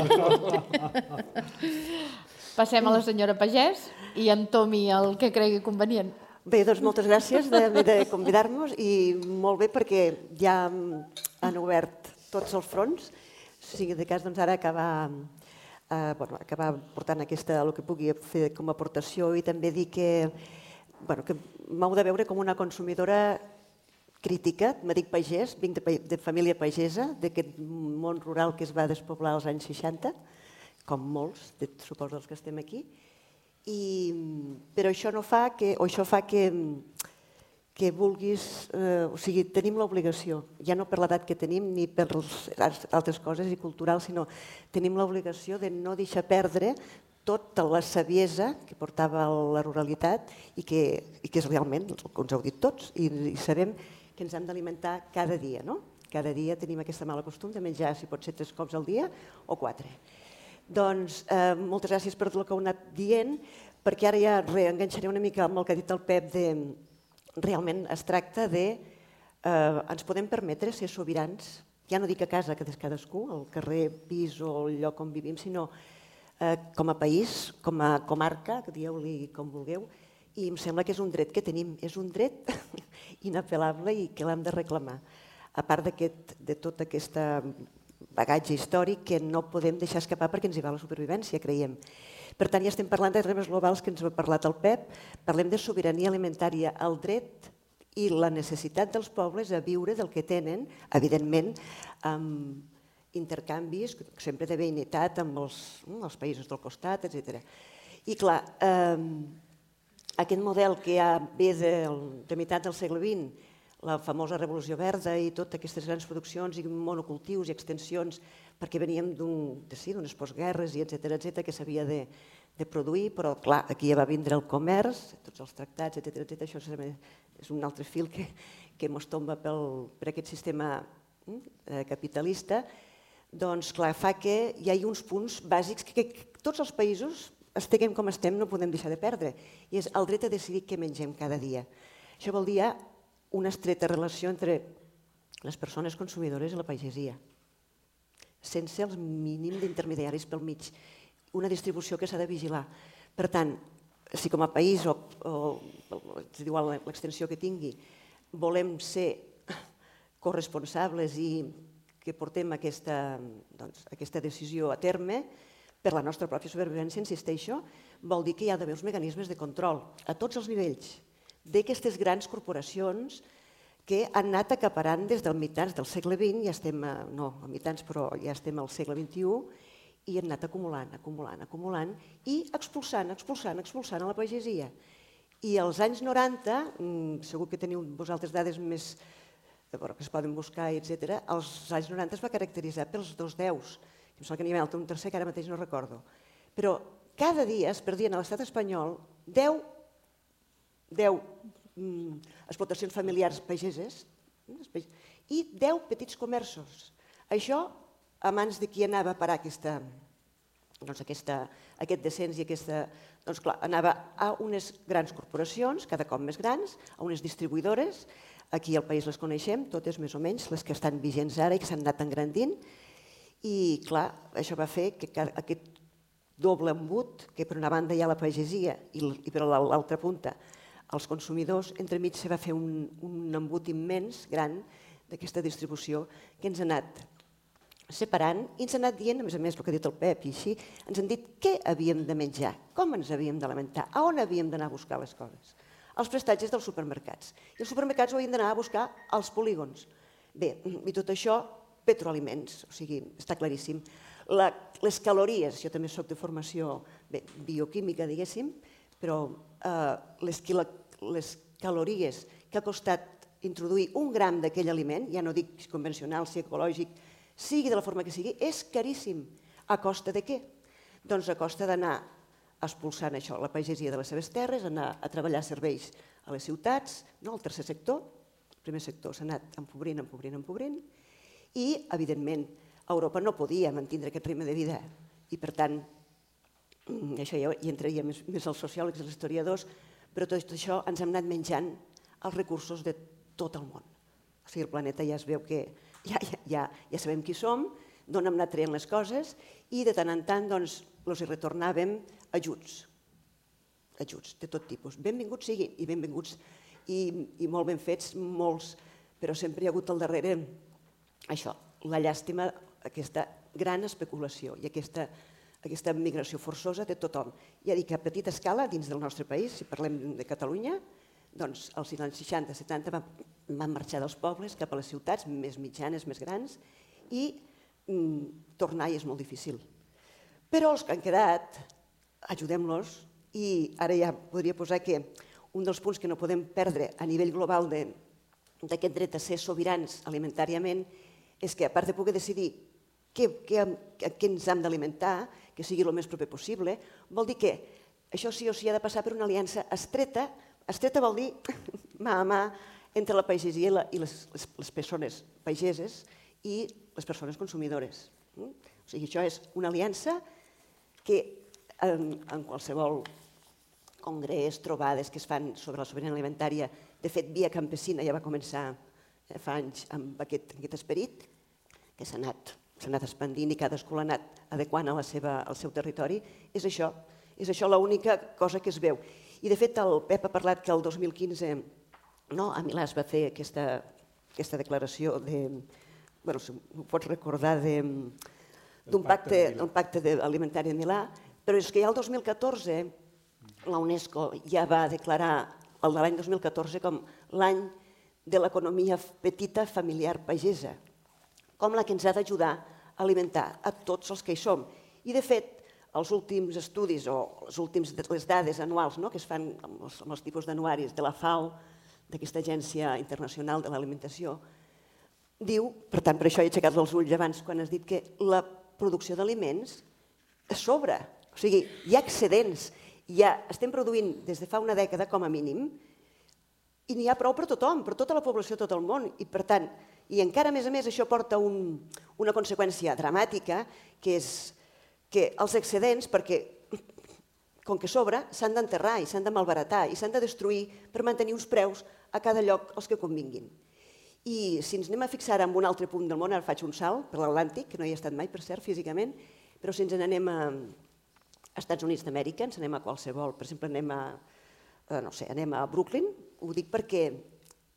Passem a la senyora Pagès i en Tomi el que cregui convenient. Bé, doncs moltes gràcies de, de convidar-nos i molt bé perquè ja han obert tots els fronts. O sigui, de cas, doncs ara acabar eh, bueno, acabar portant aquesta, el que pugui fer com a aportació i també dir que, bueno, que m'heu de veure com una consumidora crítica, me dic pagès, vinc de, de família pagesa, d'aquest món rural que es va despoblar als anys 60, com molts, de, suposo els que estem aquí, i, però això no fa que, o això fa que, que vulguis, eh, o sigui, tenim l'obligació, ja no per l'edat que tenim ni per les altres coses i culturals, sinó tenim l'obligació de no deixar perdre tota la saviesa que portava la ruralitat i que, i que és realment el que ens heu dit tots i, i sabem que ens hem d'alimentar cada dia, no? Cada dia tenim aquesta mala costum de menjar, si pot ser tres cops al dia o quatre. Doncs eh, moltes gràcies per tot el que heu anat dient, perquè ara ja reenganxaré una mica amb el que ha dit el Pep de, realment es tracta de... Eh, ens podem permetre ser sobirans, ja no dic a casa, que és cadascú, al carrer, pis o el lloc on vivim, sinó eh, com a país, com a comarca, dieu-li com vulgueu, i em sembla que és un dret que tenim, és un dret inapel·lable i que l'hem de reclamar. A part de tot aquest bagatge històric que no podem deixar escapar perquè ens hi va la supervivència, creiem. Per tant, ja estem parlant de temes globals que ens ha parlat el Pep, parlem de sobirania alimentària, el dret i la necessitat dels pobles a viure del que tenen, evidentment, amb intercanvis, sempre de veïnitat amb els, els països del costat, etc. I clar, eh, aquest model que ja ve de, de meitat del segle XX, la famosa Revolució Verda i totes aquestes grans produccions i monocultius i extensions perquè veníem d'unes sí, postguerres i etc etc que s'havia de, de produir, però clar, aquí ja va vindre el comerç, tots els tractats, etc etc. això és un altre fil que, que mos tomba pel, per aquest sistema mm, eh, capitalista, doncs clar, fa que hi hagi uns punts bàsics que, que tots els països, estiguem com estem, no podem deixar de perdre, i és el dret a decidir què mengem cada dia. Això vol dir una estreta relació entre les persones consumidores i la pagesia sense els mínim d'intermediaris pel mig. Una distribució que s'ha de vigilar. Per tant, si com a país o, o és igual l'extensió que tingui, volem ser corresponsables i que portem aquesta, doncs, aquesta decisió a terme, per la nostra pròpia supervivència, insisteixo, vol dir que hi ha d'haver uns mecanismes de control a tots els nivells d'aquestes grans corporacions que han anat acaparant des del mitjans del segle XX, ja estem, a, no a mitjans, però ja estem al segle XXI, i han anat acumulant, acumulant, acumulant, i expulsant, expulsant, expulsant a la pagesia. I als anys 90, mm, segur que teniu vosaltres dades més bueno, que es poden buscar, etc. als anys 90 es va caracteritzar pels dos deus, em sembla que n'hi havia un tercer que ara mateix no recordo. Però cada dia es perdien a l'estat espanyol 10, 10 mm, explotacions familiars pageses i 10 petits comerços. Això a mans de qui anava a parar aquesta, doncs aquesta, aquest descens i aquesta... Doncs clar, anava a unes grans corporacions, cada cop més grans, a unes distribuïdores, aquí al país les coneixem, totes més o menys, les que estan vigents ara i que s'han anat engrandint, i clar, això va fer que aquest doble embut, que per una banda hi ha la pagesia i, i per l'altra punta els consumidors, entremig se va fer un, un embut immens, gran, d'aquesta distribució que ens ha anat separant i ens ha anat dient, a més a més, el que ha dit el Pep i així, ens han dit què havíem de menjar, com ens havíem d'alimentar, a on havíem d'anar a buscar les coses. Els prestatges dels supermercats. I els supermercats ho havien d'anar a buscar als polígons. Bé, i tot això, petroaliments, o sigui, està claríssim. La, les calories, jo també sóc de formació bé, bioquímica, diguéssim, però eh, les, les calories que ha costat introduir un gram d'aquell aliment, ja no dic convencional, si ecològic, sigui de la forma que sigui, és caríssim. A costa de què? Doncs a costa d'anar expulsant això, la pagesia de les seves terres, anar a treballar serveis a les ciutats, no al tercer sector, el primer sector s'ha anat empobrint, empobrint, empobrint, i, evidentment, Europa no podia mantindre aquest ritme de vida i, per tant, mm, això ja hi entraria més, més els sociòlegs i els historiadors, però tot això ens hem anat menjant els recursos de tot el món. O sigui, el planeta ja es veu que ja, ja, ja, ja sabem qui som, d'on hem anat traient les coses i de tant en tant doncs, els hi retornàvem ajuts, ajuts de tot tipus. Benvinguts siguin i benvinguts i, i molt ben fets, molts, però sempre hi ha hagut al darrere això, la llàstima, aquesta gran especulació i aquesta, aquesta migració forçosa de tothom. Ja dic, a petita escala, dins del nostre país, si parlem de Catalunya, doncs als anys 60-70 van, van marxar dels pobles cap a les ciutats més mitjanes, més grans, i mm, tornar hi és molt difícil. Però els que han quedat, ajudem-los, i ara ja podria posar que un dels punts que no podem perdre a nivell global d'aquest dret a ser sobirans alimentàriament és que, a part de poder decidir què, què, què ens hem d'alimentar, que sigui el més proper possible, vol dir que això sí o sí ha de passar per una aliança estreta Estreta vol dir mà a mà entre la pagesia i, la, i les, les, les persones pageses i les persones consumidores. Mm? O sigui, això és una aliança que en, en qualsevol congrés, trobades que es fan sobre la sobirania alimentària, de fet, Via Campesina ja va començar eh, fa anys amb aquest, aquest esperit, que s'ha anat, anat expandint i cadascú l'ha anat adequant a la seva, al seu territori, és això, és això l'única cosa que es veu. I de fet el Pep ha parlat que el 2015 no, a Milà es va fer aquesta, aquesta declaració de, bueno, si ho pots recordar, d'un pacte, un pacte alimentari de Milà, però és que ja el 2014 la UNESCO ja va declarar el de l'any 2014 com l'any de l'economia petita familiar pagesa, com la que ens ha d'ajudar a alimentar a tots els que hi som. I de fet, els últims estudis o les últimes les dades anuals no, que es fan amb els, amb els tipus d'anuaris de la FAO, d'aquesta agència internacional de l'alimentació, diu, per tant, per això he aixecat els ulls abans quan has dit que la producció d'aliments sobra. O sigui, hi ha excedents, ja estem produint des de fa una dècada com a mínim i n'hi ha prou per tothom, per tota la població tot el món. I per tant, i encara a més a més això porta un, una conseqüència dramàtica, que és que els excedents, perquè com que sobra, s'han d'enterrar i s'han de malbaratar i s'han de destruir per mantenir uns preus a cada lloc els que convinguin. I si ens anem a fixar en un altre punt del món, ara faig un salt per l'Atlàntic, que no hi he estat mai, per cert, físicament, però si ens n'anem a, Estats Units d'Amèrica, ens anem a qualsevol, per exemple, anem a, eh, no sé, anem a Brooklyn, ho dic perquè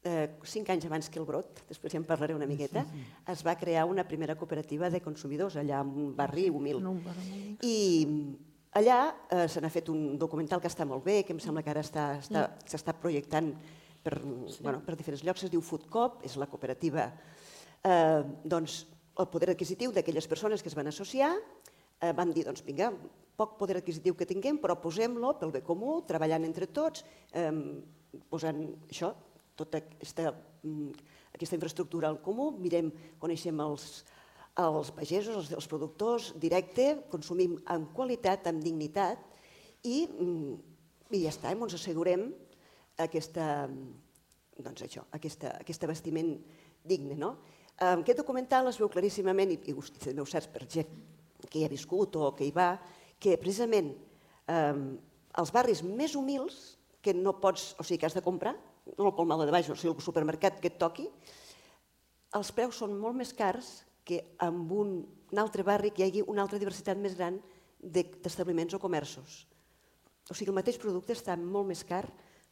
eh, cinc anys abans que el brot, després ja en parlaré una miqueta, es va crear una primera cooperativa de consumidors allà en un barri humil. I allà eh, se n'ha fet un documental que està molt bé, que em sembla que ara s'està està, mm. projectant per, sí. bueno, per diferents llocs, es diu Food Coop, és la cooperativa, eh, doncs, el poder adquisitiu d'aquelles persones que es van associar, eh, van dir, doncs vinga, poc poder adquisitiu que tinguem, però posem-lo pel bé comú, treballant entre tots, eh, posant això, tota aquesta, mm, aquesta infraestructura al comú, mirem, coneixem els, els pagesos, els, els productors, directe, consumim amb qualitat, amb dignitat i, mm, i ja està, ens assegurem aquesta, doncs això, aquesta, aquest abastiment digne. No? Aquest documental es veu claríssimament, i, i també ho saps per gent que hi ha viscut o que hi va, que precisament eh, els barris més humils, que no pots, o sigui, que has de comprar, no el colmado de baix, o sigui, el supermercat que et toqui, els preus són molt més cars que en un, un altre barri que hi hagi una altra diversitat més gran d'establiments de, o comerços. O sigui, el mateix producte està molt més car,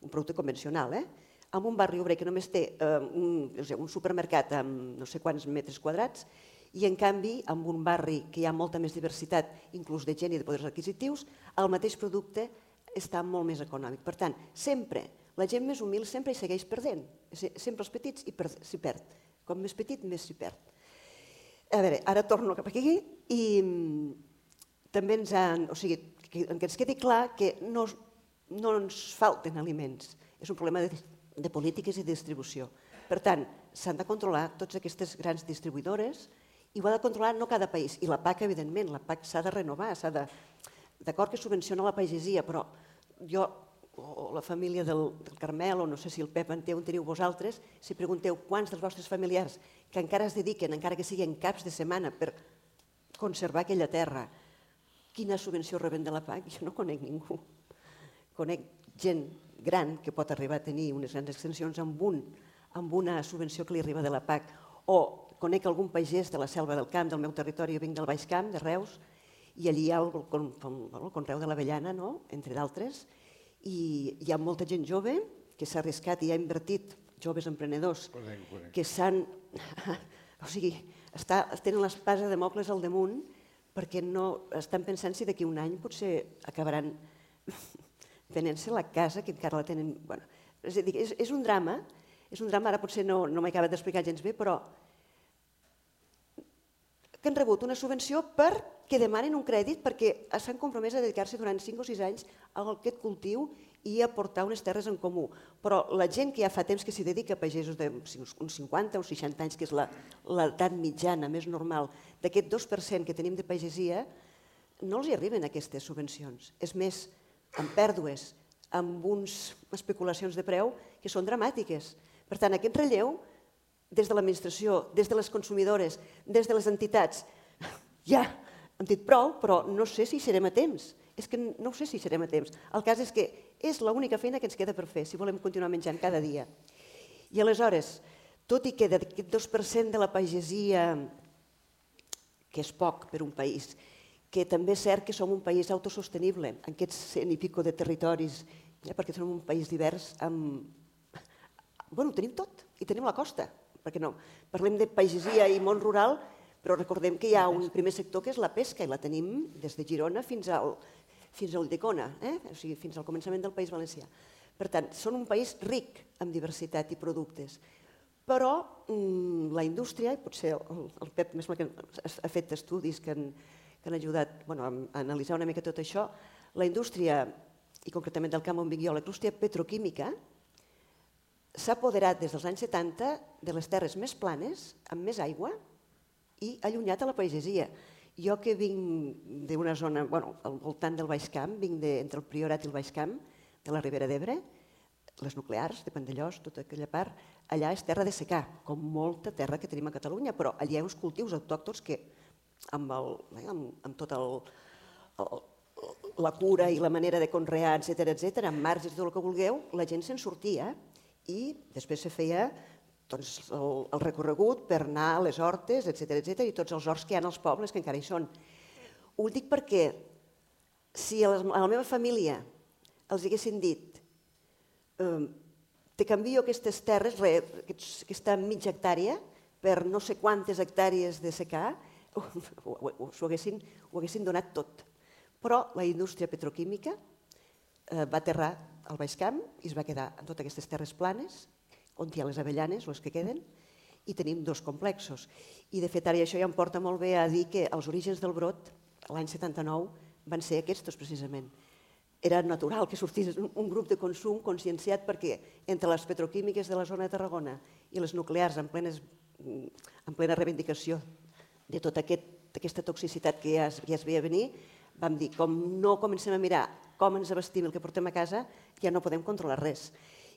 un producte convencional, eh? en un barri obrer que només té eh, un, no sé, un supermercat amb no sé quants metres quadrats i en canvi en un barri que hi ha molta més diversitat, inclús de gent i de poders adquisitius, el mateix producte està molt més econòmic. Per tant, sempre, la gent més humil sempre hi segueix perdent. Sempre els petits s'hi perd. Com més petit, més s'hi perd. A veure, ara torno cap aquí i mm, també ens han... O sigui, que, que ens quedi clar que no, no ens falten aliments. És un problema de de polítiques i distribució. Per tant, s'han de controlar totes aquestes grans distribuïdores i ho ha de controlar no cada país. I la PAC, evidentment, la PAC s'ha de renovar, s'ha de... D'acord que subvenciona la pagesia, però jo o la família del, del Carmel, o no sé si el Pep en té, on teniu vosaltres, si pregunteu quants dels vostres familiars que encara es dediquen, encara que siguin caps de setmana, per conservar aquella terra, quina subvenció reben de la PAC? Jo no conec ningú. Conec gent gran que pot arribar a tenir unes grans extensions amb, un, amb una subvenció que li arriba de la PAC o conec algun pagès de la selva del camp, del meu territori, jo vinc del Baix Camp, de Reus, i allí hi ha el, el, el conreu de l'avellana, no? entre d'altres, i hi ha molta gent jove que s'ha arriscat i ha invertit, joves emprenedors, correcte, correcte. que s'han... o sigui, està, tenen l'espasa de mobles al damunt perquè no estan pensant si d'aquí un any potser acabaran tenint-se la casa, que encara la tenen... Bueno, és, a dir, és, és un drama, és un drama, ara potser no, no m'he acabat d'explicar gens bé, però que han rebut una subvenció perquè demanen un crèdit perquè s'han compromès a dedicar-se durant 5 o 6 anys a aquest cultiu i a portar unes terres en comú. Però la gent que ja fa temps que s'hi dedica, pagesos d'uns 50 o 60 anys, que és l'edat mitjana més normal, d'aquest 2% que tenim de pagesia, no els hi arriben aquestes subvencions. És més, amb pèrdues, amb uns especulacions de preu que són dramàtiques. Per tant, aquest relleu, des de l'administració, des de les consumidores, des de les entitats, ja hem dit prou, però no sé si serem a temps. És que no sé si serem a temps. El cas és que és l'única feina que ens queda per fer, si volem continuar menjant cada dia. I aleshores, tot i que d'aquest 2% de la pagesia, que és poc per un país, que també és cert que som un país autosostenible en aquests cent i pico de territoris, eh, perquè som un país divers amb... Bueno, ho tenim tot i tenim la costa, perquè no, parlem de pagesia i món rural, però recordem que hi ha un primer sector que és la pesca i la tenim des de Girona fins al, fins al Decona, eh? o sigui, fins al començament del País Valencià. Per tant, són un país ric en diversitat i productes, però mmm, la indústria, i potser el, el Pep més ha fet estudis que han, que han ajudat bueno, a analitzar una mica tot això, la indústria, i concretament del camp on vinc jo, la indústria petroquímica, s'ha apoderat des dels anys 70 de les terres més planes, amb més aigua, i allunyat a la pagesia. Jo que vinc d'una zona, bueno, al voltant del Baix Camp, vinc de, entre el Priorat i el Baix Camp, de la Ribera d'Ebre, les nuclears de Pandellós, tota aquella part, allà és terra de secar, com molta terra que tenim a Catalunya, però allà hi ha uns cultius autòctons que amb, el, eh, amb, amb tot el, el, la cura i la manera de conrear, etc etc, amb marges tot el que vulgueu, la gent se'n sortia i després se feia doncs, el, el recorregut per anar a les hortes, etc etc i tots els horts que hi ha als pobles, que encara hi són. Ho dic perquè si a, les, a la meva família els haguessin dit eh, te canvio aquestes terres, re, aquesta mitja hectàrea, per no sé quantes hectàrees de secar, s'ho haguessin, ho haguessin donat tot. Però la indústria petroquímica eh, va aterrar al Baix Camp i es va quedar en totes aquestes terres planes, on hi ha les avellanes, les que queden, i tenim dos complexos. I de fet ara això ja em porta molt bé a dir que els orígens del brot, l'any 79, van ser aquests precisament. Era natural que sortís un grup de consum conscienciat perquè entre les petroquímiques de la zona de Tarragona i les nuclears en, plenes, en plena reivindicació de tota aquest, aquesta toxicitat que ja es, ja es veia venir, vam dir, com no comencem a mirar com ens abastim el que portem a casa, ja no podem controlar res.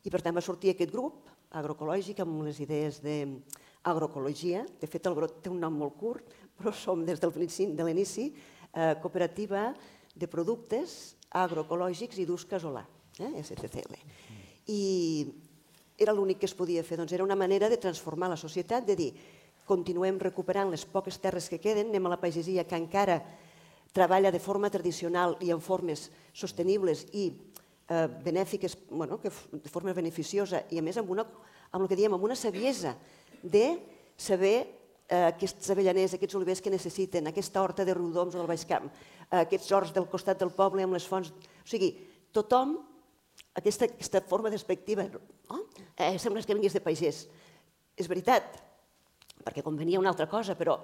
I per tant va sortir aquest grup agroecològic amb les idees d'agroecologia. De fet, el brot té un nom molt curt, però som des del principi de l'inici eh, cooperativa de productes agroecològics i d'ús casolà, eh, STCL. I era l'únic que es podia fer, doncs era una manera de transformar la societat, de dir, continuem recuperant les poques terres que queden, anem a la pagesia que encara treballa de forma tradicional i en formes sostenibles i eh, benèfiques, bueno, que de forma beneficiosa i a més amb, una, amb el que diem, amb una saviesa de saber eh, aquests avellaners, aquests olivers que necessiten, aquesta horta de Riudoms o del Baix Camp, eh, aquests horts del costat del poble amb les fonts... O sigui, tothom, aquesta, aquesta forma despectiva, oh, eh, sembla que vinguis de pagès. És veritat, perquè convenia una altra cosa, però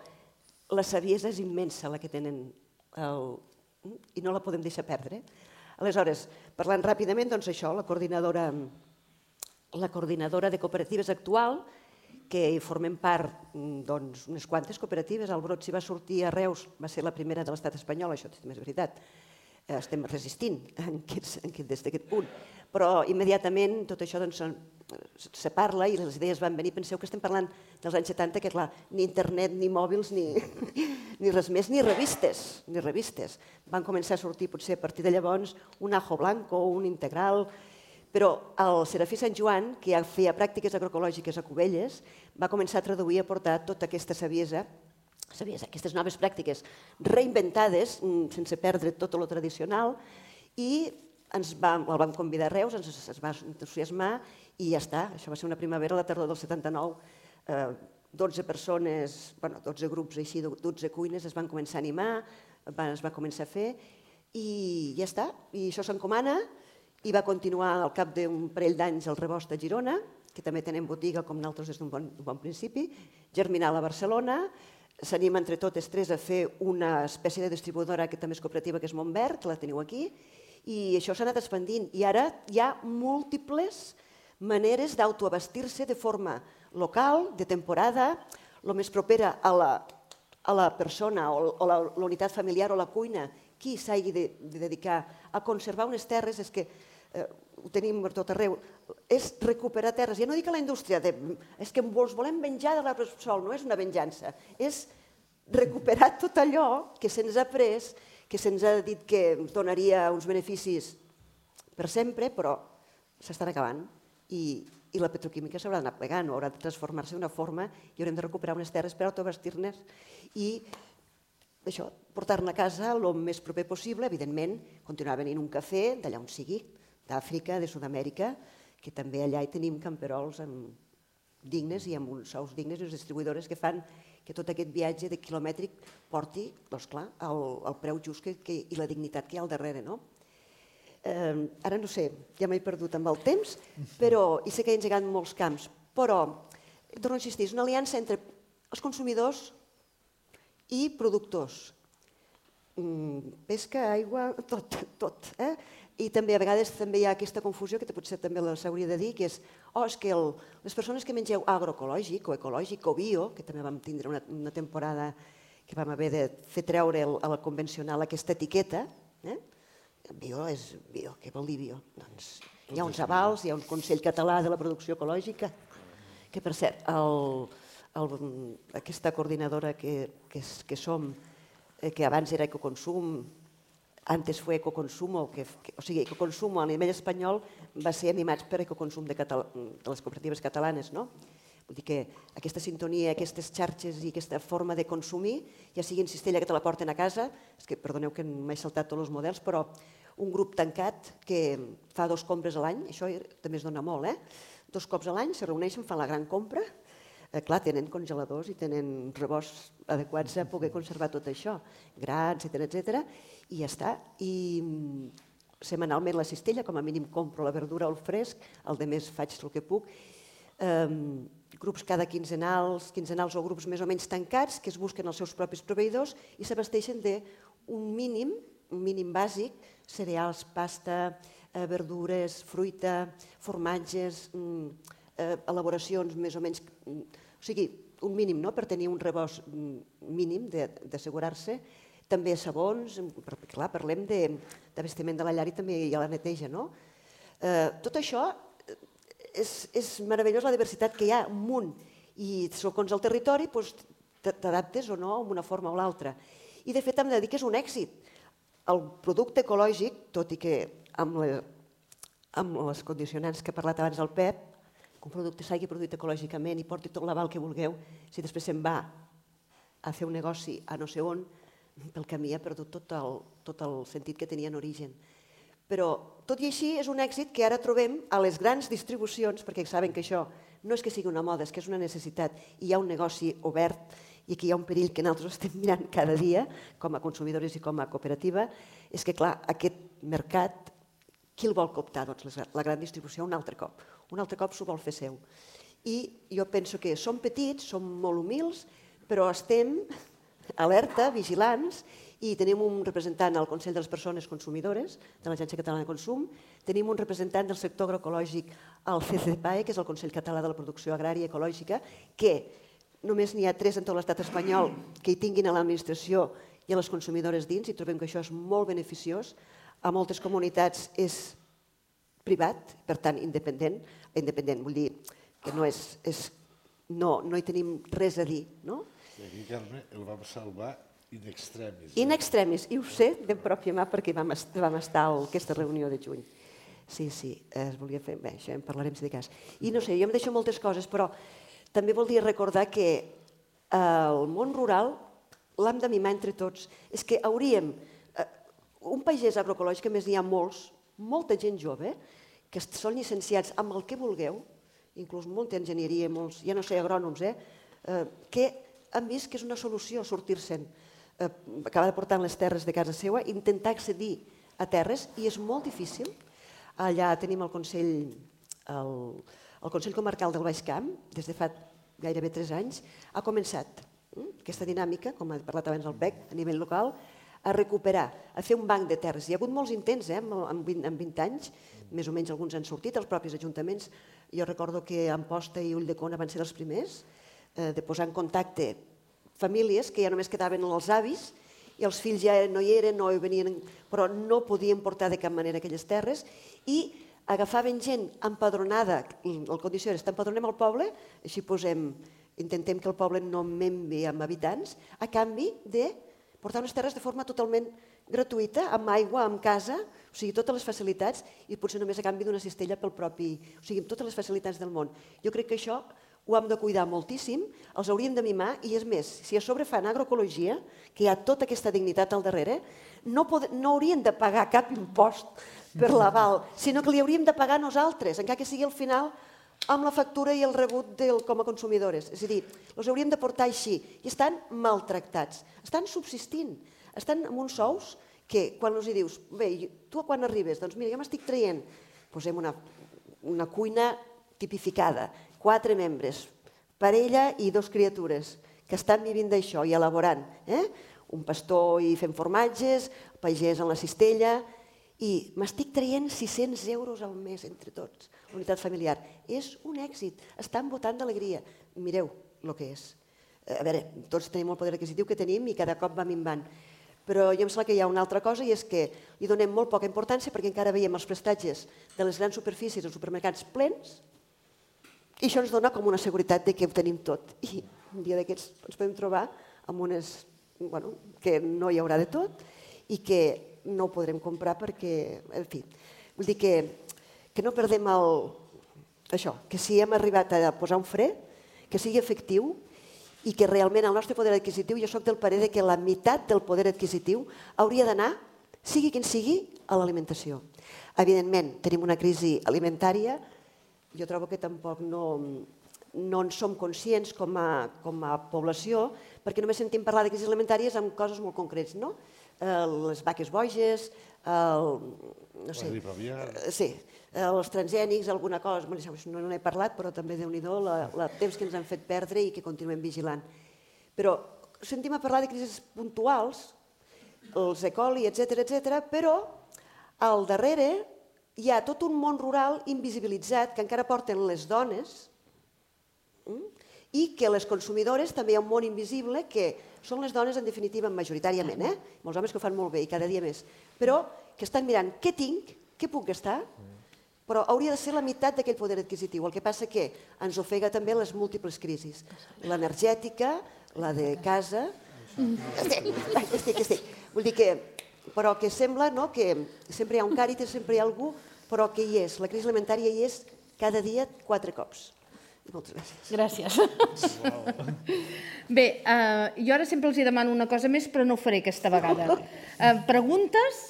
la saviesa és immensa la que tenen el, i no la podem deixar perdre. Aleshores, parlant ràpidament, doncs això, la coordinadora, la coordinadora de cooperatives actual, que hi formem part doncs, unes quantes cooperatives, el Brot s'hi va sortir a Reus, va ser la primera de l'estat espanyol, això també és veritat, estem resistint en aquests, en aquest, des d'aquest punt. Però immediatament tot això doncs, se parla i les idees van venir. Penseu que estem parlant dels anys 70, que clar, ni internet, ni mòbils, ni, ni res més, ni revistes, ni revistes. Van començar a sortir potser a partir de llavors un ajo blanco, un integral, però el Serafí Sant Joan, que ja feia pràctiques agroecològiques a Cubelles, va començar a traduir i a portar tota aquesta saviesa sabies, aquestes noves pràctiques reinventades mm, sense perdre tot lo tradicional i ens va, el vam convidar a Reus, ens, es va entusiasmar i ja està. Això va ser una primavera, la tardor del 79. Eh, 12 persones, bueno, 12 grups així, 12 cuines es van començar a animar, es va començar a fer i ja està. I això s'encomana i va continuar al cap d'un parell d'anys el rebost a Girona, que també tenen botiga com nosaltres des d'un bon, bon principi, Germinal a Barcelona, s'anima entre totes tres a fer una espècie de distribuïdora que també és cooperativa, que és Montbert, la teniu aquí, i això s'ha anat expandint. I ara hi ha múltiples maneres d'autoabastir-se de forma local, de temporada, el més propera a la, a la persona o, o la, la unitat familiar o la cuina, qui s'hagi de, de dedicar a conservar unes terres, és que eh, ho tenim per tot arreu, és recuperar terres. Ja no dic a la indústria, de, és que ens volem venjar de l'arbre sol, no és una venjança, és recuperar tot allò que se'ns ha pres, que se'ns ha dit que ens donaria uns beneficis per sempre, però s'estan acabant i, i la petroquímica s'haurà d'anar plegant, haurà de transformar-se d'una forma i haurem de recuperar unes terres per autobastir-ne i això, portar-ne a casa el més proper possible, evidentment, continuar venint un cafè d'allà on sigui, d'Àfrica, de Sud-amèrica, que també allà hi tenim camperols amb dignes i amb uns sous dignes i unes distribuïdores que fan que tot aquest viatge de quilomètric porti, doncs clar, el, el preu just que, que, i la dignitat que hi ha al darrere. No? Eh, ara no sé, ja m'he perdut amb el temps, però, i sé que he engegat molts camps, però, torno a insistir, és una aliança entre els consumidors i productors. Mm, pesca, aigua, tot, tot. Eh? I també a vegades també hi ha aquesta confusió que potser també s'hauria de dir, que és, oh, és que el, les persones que mengeu agroecològic o ecològic o bio, que també vam tindre una, una temporada que vam haver de fer treure el, a la convencional aquesta etiqueta, eh? bio és bio, què vol dir bio? Doncs hi ha uns avals, hi ha un Consell Català de la Producció Ecològica, que per cert, el, el, aquesta coordinadora que, que, que som, eh, que abans era Ecoconsum, antes fue Ecoconsumo, que, que, o sigui, Ecoconsumo a nivell espanyol va ser animats per Ecoconsum de, Catal de les cooperatives catalanes, no? Vull dir que aquesta sintonia, aquestes xarxes i aquesta forma de consumir, ja sigui en cistella que te la porten a casa, és que perdoneu que m'he saltat tots els models, però un grup tancat que fa dos compres a l'any, això també es dona molt, eh? Dos cops a l'any se reuneixen, fan la gran compra, eh, clar, tenen congeladors i tenen rebosts adequats a poder conservar tot això, gra, etc etc i ja està. I, setmanalment la cistella, com a mínim compro la verdura el fresc, el de més faig el que puc. Um, grups cada quinzenals, quinzenals o grups més o menys tancats que es busquen els seus propis proveïdors i s'abasteixen d'un mínim, un mínim bàsic, cereals, pasta, eh, verdures, fruita, formatges, mm, eh, elaboracions més o menys... Mm, o sigui, un mínim no? per tenir un rebost mm, mínim d'assegurar-se. També sabons, perquè clar, parlem de, de vestiment de la llar i també hi ha la neteja. No? Eh, tot això eh, és, és meravellós la diversitat que hi ha un munt i segons el territori doncs, t'adaptes o no amb una forma o l'altra. I de fet hem de dir que és un èxit. El producte ecològic, tot i que amb, les, amb les condicionants que ha parlat abans el Pep, que un producte s'hagi produït ecològicament i porti tot l'aval que vulgueu, si després se'n va a fer un negoci a no sé on, pel camí ha perdut tot el, tot el sentit que tenia en origen. Però, tot i així, és un èxit que ara trobem a les grans distribucions, perquè saben que això no és que sigui una moda, és que és una necessitat, i hi ha un negoci obert i aquí hi ha un perill que nosaltres estem mirant cada dia, com a consumidors i com a cooperativa, és que, clar, aquest mercat, qui el vol cooptar? Doncs la gran distribució un altre cop un altre cop s'ho vol fer seu. I jo penso que som petits, som molt humils, però estem alerta, vigilants, i tenim un representant al Consell de les Persones Consumidores, de l'Agència Catalana de Consum, tenim un representant del sector agroecològic al CCPAE, que és el Consell Català de la Producció Agrària Ecològica, que només n'hi ha tres en tot l'estat espanyol que hi tinguin a l'administració i a les consumidores dins, i trobem que això és molt beneficiós. A moltes comunitats és privat, per tant independent, independent vull dir que no, és, és, no, no hi tenim res a dir. No? Carme, el vam salvar in extremis. In extremis, i ho sé de pròpia mà perquè vam, vam estar a aquesta reunió de juny. Sí, sí, es volia fer... Bé, això en parlarem si de cas. I no sé, jo em deixo moltes coses, però també voldria recordar que eh, el món rural l'hem de mimar entre tots. És que hauríem... Eh, un pagès agroecològic, a més n'hi ha molts, molta gent jove, que són llicenciats amb el que vulgueu, inclús molta enginyeria, molts, ja no sé, agrònoms, eh, eh, que han vist que és una solució sortir-se'n, eh, acabar portant les terres de casa seva, intentar accedir a terres, i és molt difícil. Allà tenim el Consell, el, el Consell Comarcal del Baix Camp, des de fa gairebé tres anys, ha començat hm, aquesta dinàmica, com ha parlat abans el PEC, a nivell local, a recuperar, a fer un banc de terres. Hi ha hagut molts intents eh, en, 20, en 20 anys, més o menys alguns han sortit, els propis ajuntaments. Jo recordo que Amposta i Ulldecona van ser els primers eh, de posar en contacte famílies que ja només quedaven els avis i els fills ja no hi eren, no hi venien, però no podien portar de cap manera aquelles terres i agafaven gent empadronada, la condició era empadronem al poble, així posem, intentem que el poble no membi amb habitants, a canvi de portar unes terres de forma totalment gratuïta, amb aigua, amb casa, o sigui, totes les facilitats, i potser només a canvi d'una cistella pel propi... O sigui, totes les facilitats del món. Jo crec que això ho hem de cuidar moltíssim, els hauríem de mimar, i és més, si a sobre fan agroecologia, que hi ha tota aquesta dignitat al darrere, no, pod no haurien de pagar cap impost per l'aval, sinó que li hauríem de pagar nosaltres, encara que sigui al final amb la factura i el rebut del, com a consumidores. És a dir, els hauríem de portar així. I estan maltractats, estan subsistint, estan amb uns sous que quan els hi dius, bé, tu quan arribes? Doncs mira, jo m'estic traient, posem una, una cuina tipificada, quatre membres, parella i dos criatures, que estan vivint d'això i elaborant. Eh? Un pastor i fent formatges, pagès en la cistella, i m'estic traient 600 euros al mes entre tots unitat familiar. És un èxit, estan votant d'alegria. Mireu el que és. Eh, a veure, tots tenim el poder adquisitiu que tenim i cada cop va minvant. Però jo em sembla que hi ha una altra cosa i és que hi donem molt poca importància perquè encara veiem els prestatges de les grans superfícies els supermercats plens i això ens dona com una seguretat de que ho tenim tot. I un dia d'aquests ens podem trobar amb unes, bueno, que no hi haurà de tot i que no ho podrem comprar perquè, en fi, vull dir que que no perdem el, això, que si hem arribat a posar un fre, que sigui efectiu i que realment el nostre poder adquisitiu, jo sóc del parer de que la meitat del poder adquisitiu hauria d'anar, sigui quin sigui, a l'alimentació. Evidentment, tenim una crisi alimentària, jo trobo que tampoc no, no en som conscients com a, com a població, perquè només sentim parlar de crisis alimentàries amb coses molt concretes, no? Eh, les vaques boges, el, no sé, eh, sí, els transgènics, alguna cosa, bueno, això no n'he parlat, però també déu nhi la, la temps que ens han fet perdre i que continuem vigilant. Però sentim a parlar de crisis puntuals, els E. coli, etc etc, però al darrere hi ha tot un món rural invisibilitzat que encara porten les dones mm? i que les consumidores també hi ha un món invisible que són les dones en definitiva majoritàriament, eh? molts homes que ho fan molt bé i cada dia més, però que estan mirant què tinc, què puc gastar, però hauria de ser la meitat d'aquell poder adquisitiu. El que passa que ens ofega també les múltiples crisis. L'energètica, la de casa... Estic, estic, estic. Vull dir que, però que sembla no, que sempre hi ha un càritas, sempre hi ha algú, però que hi és. La crisi alimentària hi és cada dia quatre cops. Moltes gràcies. Gràcies. Bé, eh, jo ara sempre els hi demano una cosa més, però no ho faré aquesta vegada. Eh, preguntes?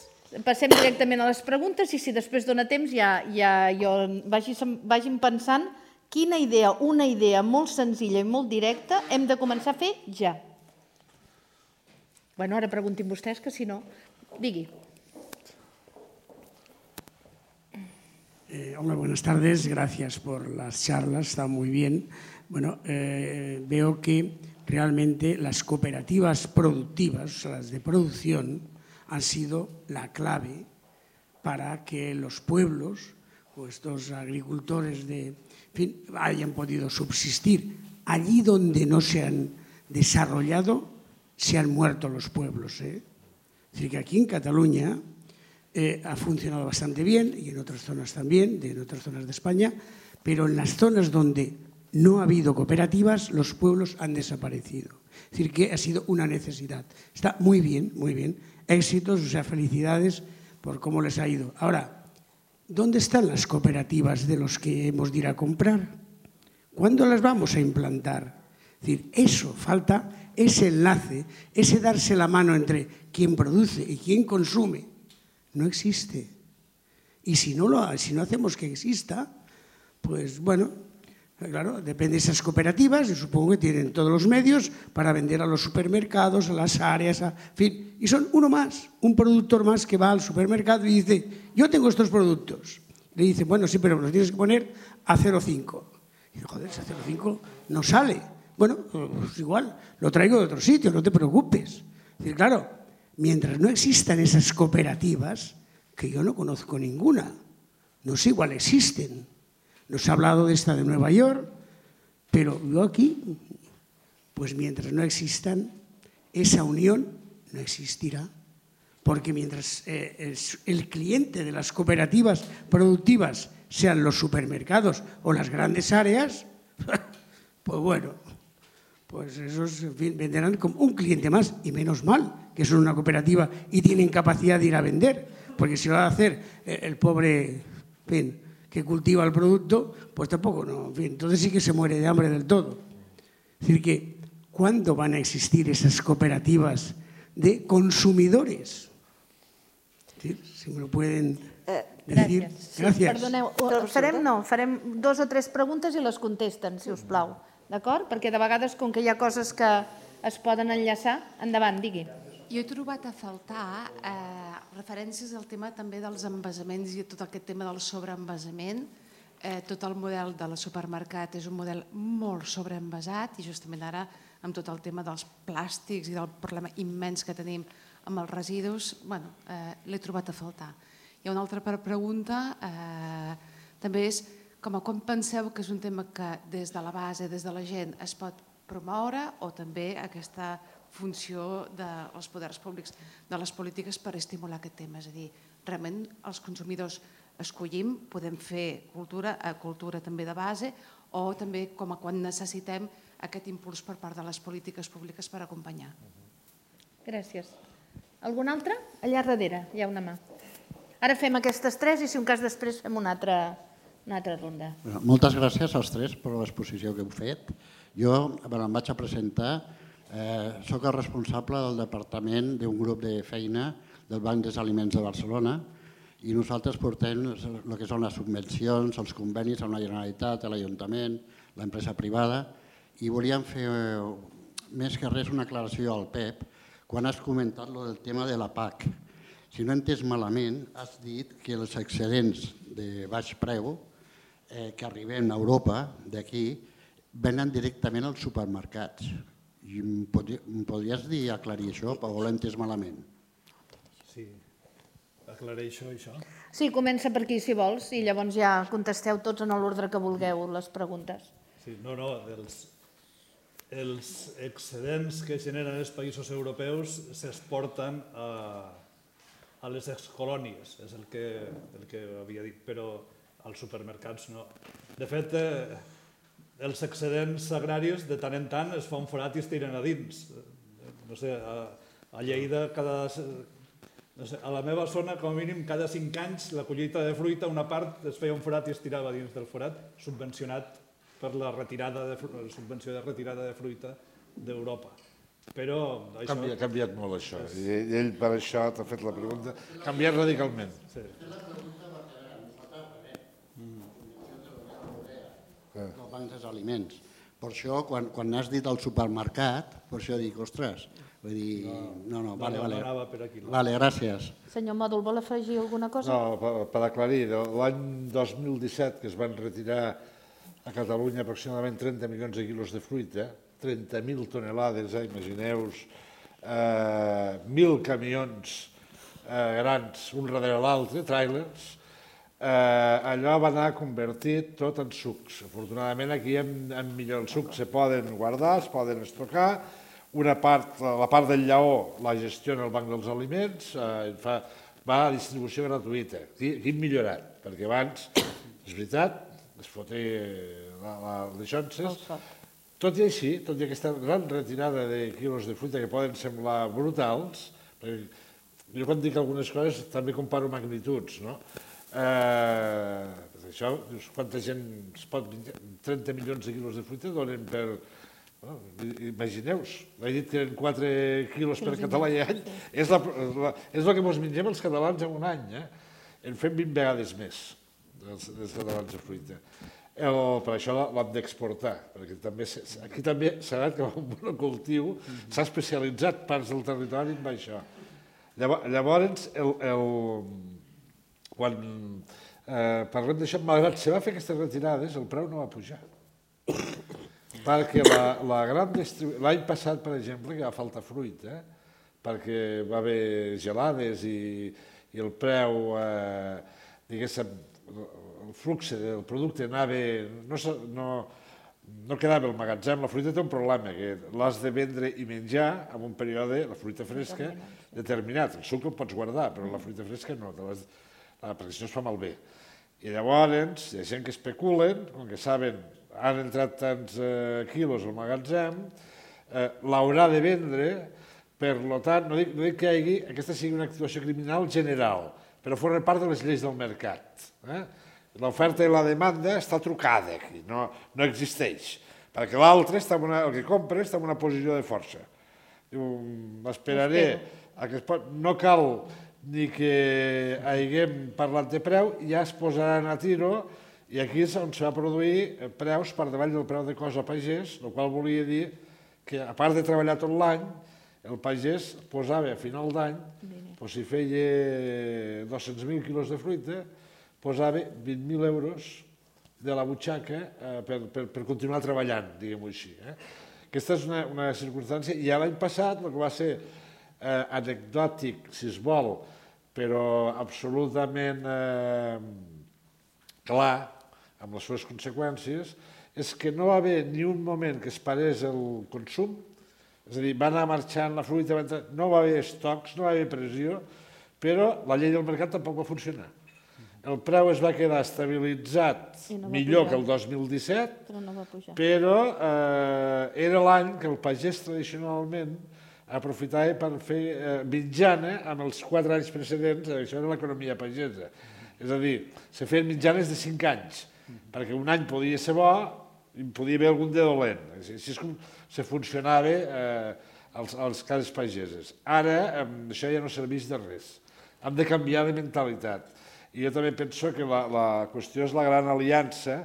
Passem directament a les preguntes i si després dona temps ja, ja jo vagi, vagin pensant quina idea, una idea molt senzilla i molt directa hem de començar a fer ja. Bueno, ara preguntin vostès, que si no... Digui. Eh, hola, buenas tardes. Gracias por las charlas, está muy bien. Bueno, eh, veo que realmente las cooperativas productivas, las de producción, han sido la clave para que los pueblos o estos agricultores de, en fin, hayan podido subsistir. Allí donde no se han desarrollado, se han muerto los pueblos. ¿eh? Es decir, que aquí en Cataluña eh, ha funcionado bastante bien y en otras zonas también, de, en otras zonas de España, pero en las zonas donde no ha habido cooperativas, los pueblos han desaparecido. Es decir, que ha sido una necesidad. Está muy bien, muy bien. Éxitos, o sea, felicidades por cómo les ha ido. Ahora, ¿dónde están las cooperativas de los que hemos de ir a comprar? ¿Cuándo las vamos a implantar? Es decir, eso, falta ese enlace, ese darse la mano entre quien produce y quien consume, no existe. Y si no, lo, si no hacemos que exista, pues bueno, claro, depende de esas cooperativas, y supongo que tienen todos los medios para vender a los supermercados, a las áreas, a, en fin, y son uno más, un productor más que va al supermercado y dice, yo tengo estos productos. Le dice, bueno, sí, pero los tienes que poner a 0,5. Y dice, joder, ese 0,5 no sale. Bueno, pues igual, lo traigo de otro sitio, no te preocupes. Es decir, claro, mientras no existan esas cooperativas, que yo no conozco ninguna, no sé, igual existen. Nos ha hablado de esta de Nueva York, pero yo aquí, pues mientras no existan, esa unión no existirá. Porque mientras eh, el cliente de las cooperativas productivas sean los supermercados o las grandes áreas, pues bueno, pues esos en fin, venderán como un cliente más y menos mal que son una cooperativa y tienen capacidad de ir a vender, porque si lo va a hacer eh, el pobre en fin, que cultiva el producto, pues tampoco, no, en fin, entonces sí que se muere de hambre del todo. Es decir, que ¿cuándo van a existir esas cooperativas de consumidores? Si me lo pueden Eh, decir. gràcies. Gràcies. Perdoneu, farem, no, farem dos o tres preguntes i les contesten, si us plau. D'acord? Perquè de vegades, com que hi ha coses que es poden enllaçar, endavant, digui. Jo he trobat a faltar eh, referències al tema també dels envasaments i tot aquest tema del sobreenvasament. Eh, tot el model de la supermercat és un model molt sobreenvasat i justament ara amb tot el tema dels plàstics i del problema immens que tenim amb els residus, bueno, eh, l'he trobat a faltar. Hi ha una altra pregunta, eh, també és com a com penseu que és un tema que des de la base, des de la gent, es pot promoure o també aquesta funció dels poders públics, de les polítiques per estimular aquest tema. És a dir, realment els consumidors escollim, podem fer cultura, eh, cultura també de base, o també com a quan necessitem aquest impuls per part de les polítiques públiques per acompanyar. Gràcies. Algun altre? Allà darrere hi ha una mà. Ara fem aquestes tres i si un cas després fem una altra, una altra ronda. Moltes gràcies als tres per l'exposició que heu fet. Jo bueno, em vaig a presentar, eh, sóc el responsable del departament d'un grup de feina del Banc dels Aliments de Barcelona i nosaltres portem el que són les subvencions, els convenis amb la Generalitat, l'Ajuntament, l'empresa privada i volíem fer eh, més que res una aclaració al PEP quan has comentat lo del tema de la PAC. Si no he entès malament, has dit que els excedents de baix preu eh, que arriben a Europa d'aquí venen directament als supermercats. I em, podri, em podries dir aclarir això o l'he entès malament? Sí, aclareixo això. Sí, comença per aquí, si vols, i llavors ja contesteu tots en l'ordre que vulgueu les preguntes. Sí, no, no, dels, els excedents que generen els països europeus s'exporten a, a les excolònies, és el que, el que havia dit, però als supermercats no. De fet, eh, els excedents agraris de tant en tant es fa un forat i es tiren a dins. No sé, a, a Lleida cada... No sé, a la meva zona, com a mínim, cada cinc anys la collita de fruita, una part es feia un forat i es tirava dins del forat, subvencionat per la retirada de, la subvenció de retirada de fruita d'Europa. Però això... Canvia, ha canviat molt això. I ell per això t'ha fet la pregunta. Ha canviat radicalment. Sí. Del Banc dels Aliments. Per això, quan, quan has dit al supermercat, per això dic, ostres, vull dir, no, no, vale, no, vale. no anava per aquí. Vale, gràcies. Senyor Mòdul, vol afegir alguna cosa? No, per, per aclarir, l'any 2017 que es van retirar a Catalunya aproximadament 30 milions de quilos de fruita, 30.000 tonelades, eh, imagineu-vos, eh, 1.000 camions eh, grans, un darrere l'altre, trailers, eh, allò va anar convertit tot en sucs. Afortunadament aquí en, en millor els sucs se poden guardar, es poden estocar, una part, la part del lleó la gestiona el Banc dels Aliments, eh, fa, va a distribució gratuïta. Hem millorat, perquè abans, és veritat, es fotia la, la, xonses, tot i així, tot i aquesta gran retirada de quilos de fruita que poden semblar brutals, perquè jo quan dic algunes coses també comparo magnituds, no? Eh, això, dius, quanta gent es pot menjar? 30 milions de quilos de fruita donen per... No, Imagineu-vos, he dit que eren 4 quilos per català i any, és, la, la, és el que ens mengem els catalans en un any, eh? en fem 20 vegades més dels, dels catalans de fruita. El, per això l'hem d'exportar, perquè també, aquí també s'ha anat cap a un monocultiu, s'ha especialitzat parts del territori en això. Llavors, llavors el, el, quan eh, parlem d'això, malgrat se va fer aquestes retirades, el preu no va pujar. Perquè la, la gran distribució... L'any passat, per exemple, que va faltar fruita, eh? perquè va haver gelades i, i el preu, eh, diguéssim, el flux del producte anava... No, no, no quedava al magatzem, la fruita té un problema, que l'has de vendre i menjar en un període, la fruita fresca, determinat. El suc el pots guardar, però la fruita fresca no, te l'has- ah, perquè si no es fa malbé. I llavors hi ha gent que especulen, com que saben han entrat tants eh, quilos al magatzem, eh, l'haurà de vendre, per lo tant, no dic, no dic que hi hagi, aquesta sigui una actuació criminal general, però forma part de les lleis del mercat. Eh? L'oferta i la demanda està trucada aquí, no, no existeix, perquè l'altre, el que compra, està en una posició de força. Diu, m'esperaré. No cal ni que haguem parlat de preu, ja es posaran a tiro i aquí és on se va produir preus per davall del preu de cosa pagès, el qual volia dir que, a part de treballar tot l'any, el pagès posava a final d'any, doncs si feia 200.000 quilos de fruita, posava 20.000 euros de la butxaca eh, per, per, per continuar treballant, diguem-ho així. Eh? Aquesta és una, una circumstància, i l'any passat el que va ser eh, anecdòtic, si es vol, però absolutament eh, clar, amb les seves conseqüències, és que no va haver ni un moment que es parés el consum, és a dir, va anar marxant la fruita, no va haver estocs, no va haver pressió, però la llei del mercat tampoc va funcionar. El preu es va quedar estabilitzat no va millor pujar. que el 2017, Però no va pujar. però eh, era l'any que el pagès tradicionalment aprofitava per fer eh, mitjana amb els quatre anys precedents, això era l'economia pagesa. És a dir, se feien mitjanes de cinc anys, perquè un any podia ser bo i podia haver algun de dolent. Així és com se funcionava eh, als, als cases pageses. Ara això ja no serveix de res. Hem de canviar de mentalitat. I jo també penso que la, la qüestió és la gran aliança,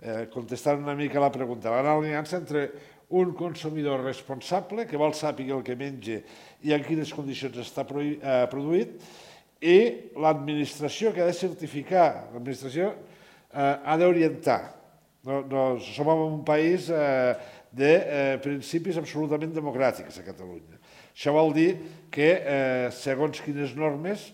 eh, contestant una mica la pregunta, la gran aliança entre un consumidor responsable que vol sàpiga el que menja i en quines condicions està eh, produït i l'administració que ha de certificar, l'administració eh, ha d'orientar. No, no, som en un país eh, de eh, principis absolutament democràtics a Catalunya. Això vol dir que, eh, segons quines normes,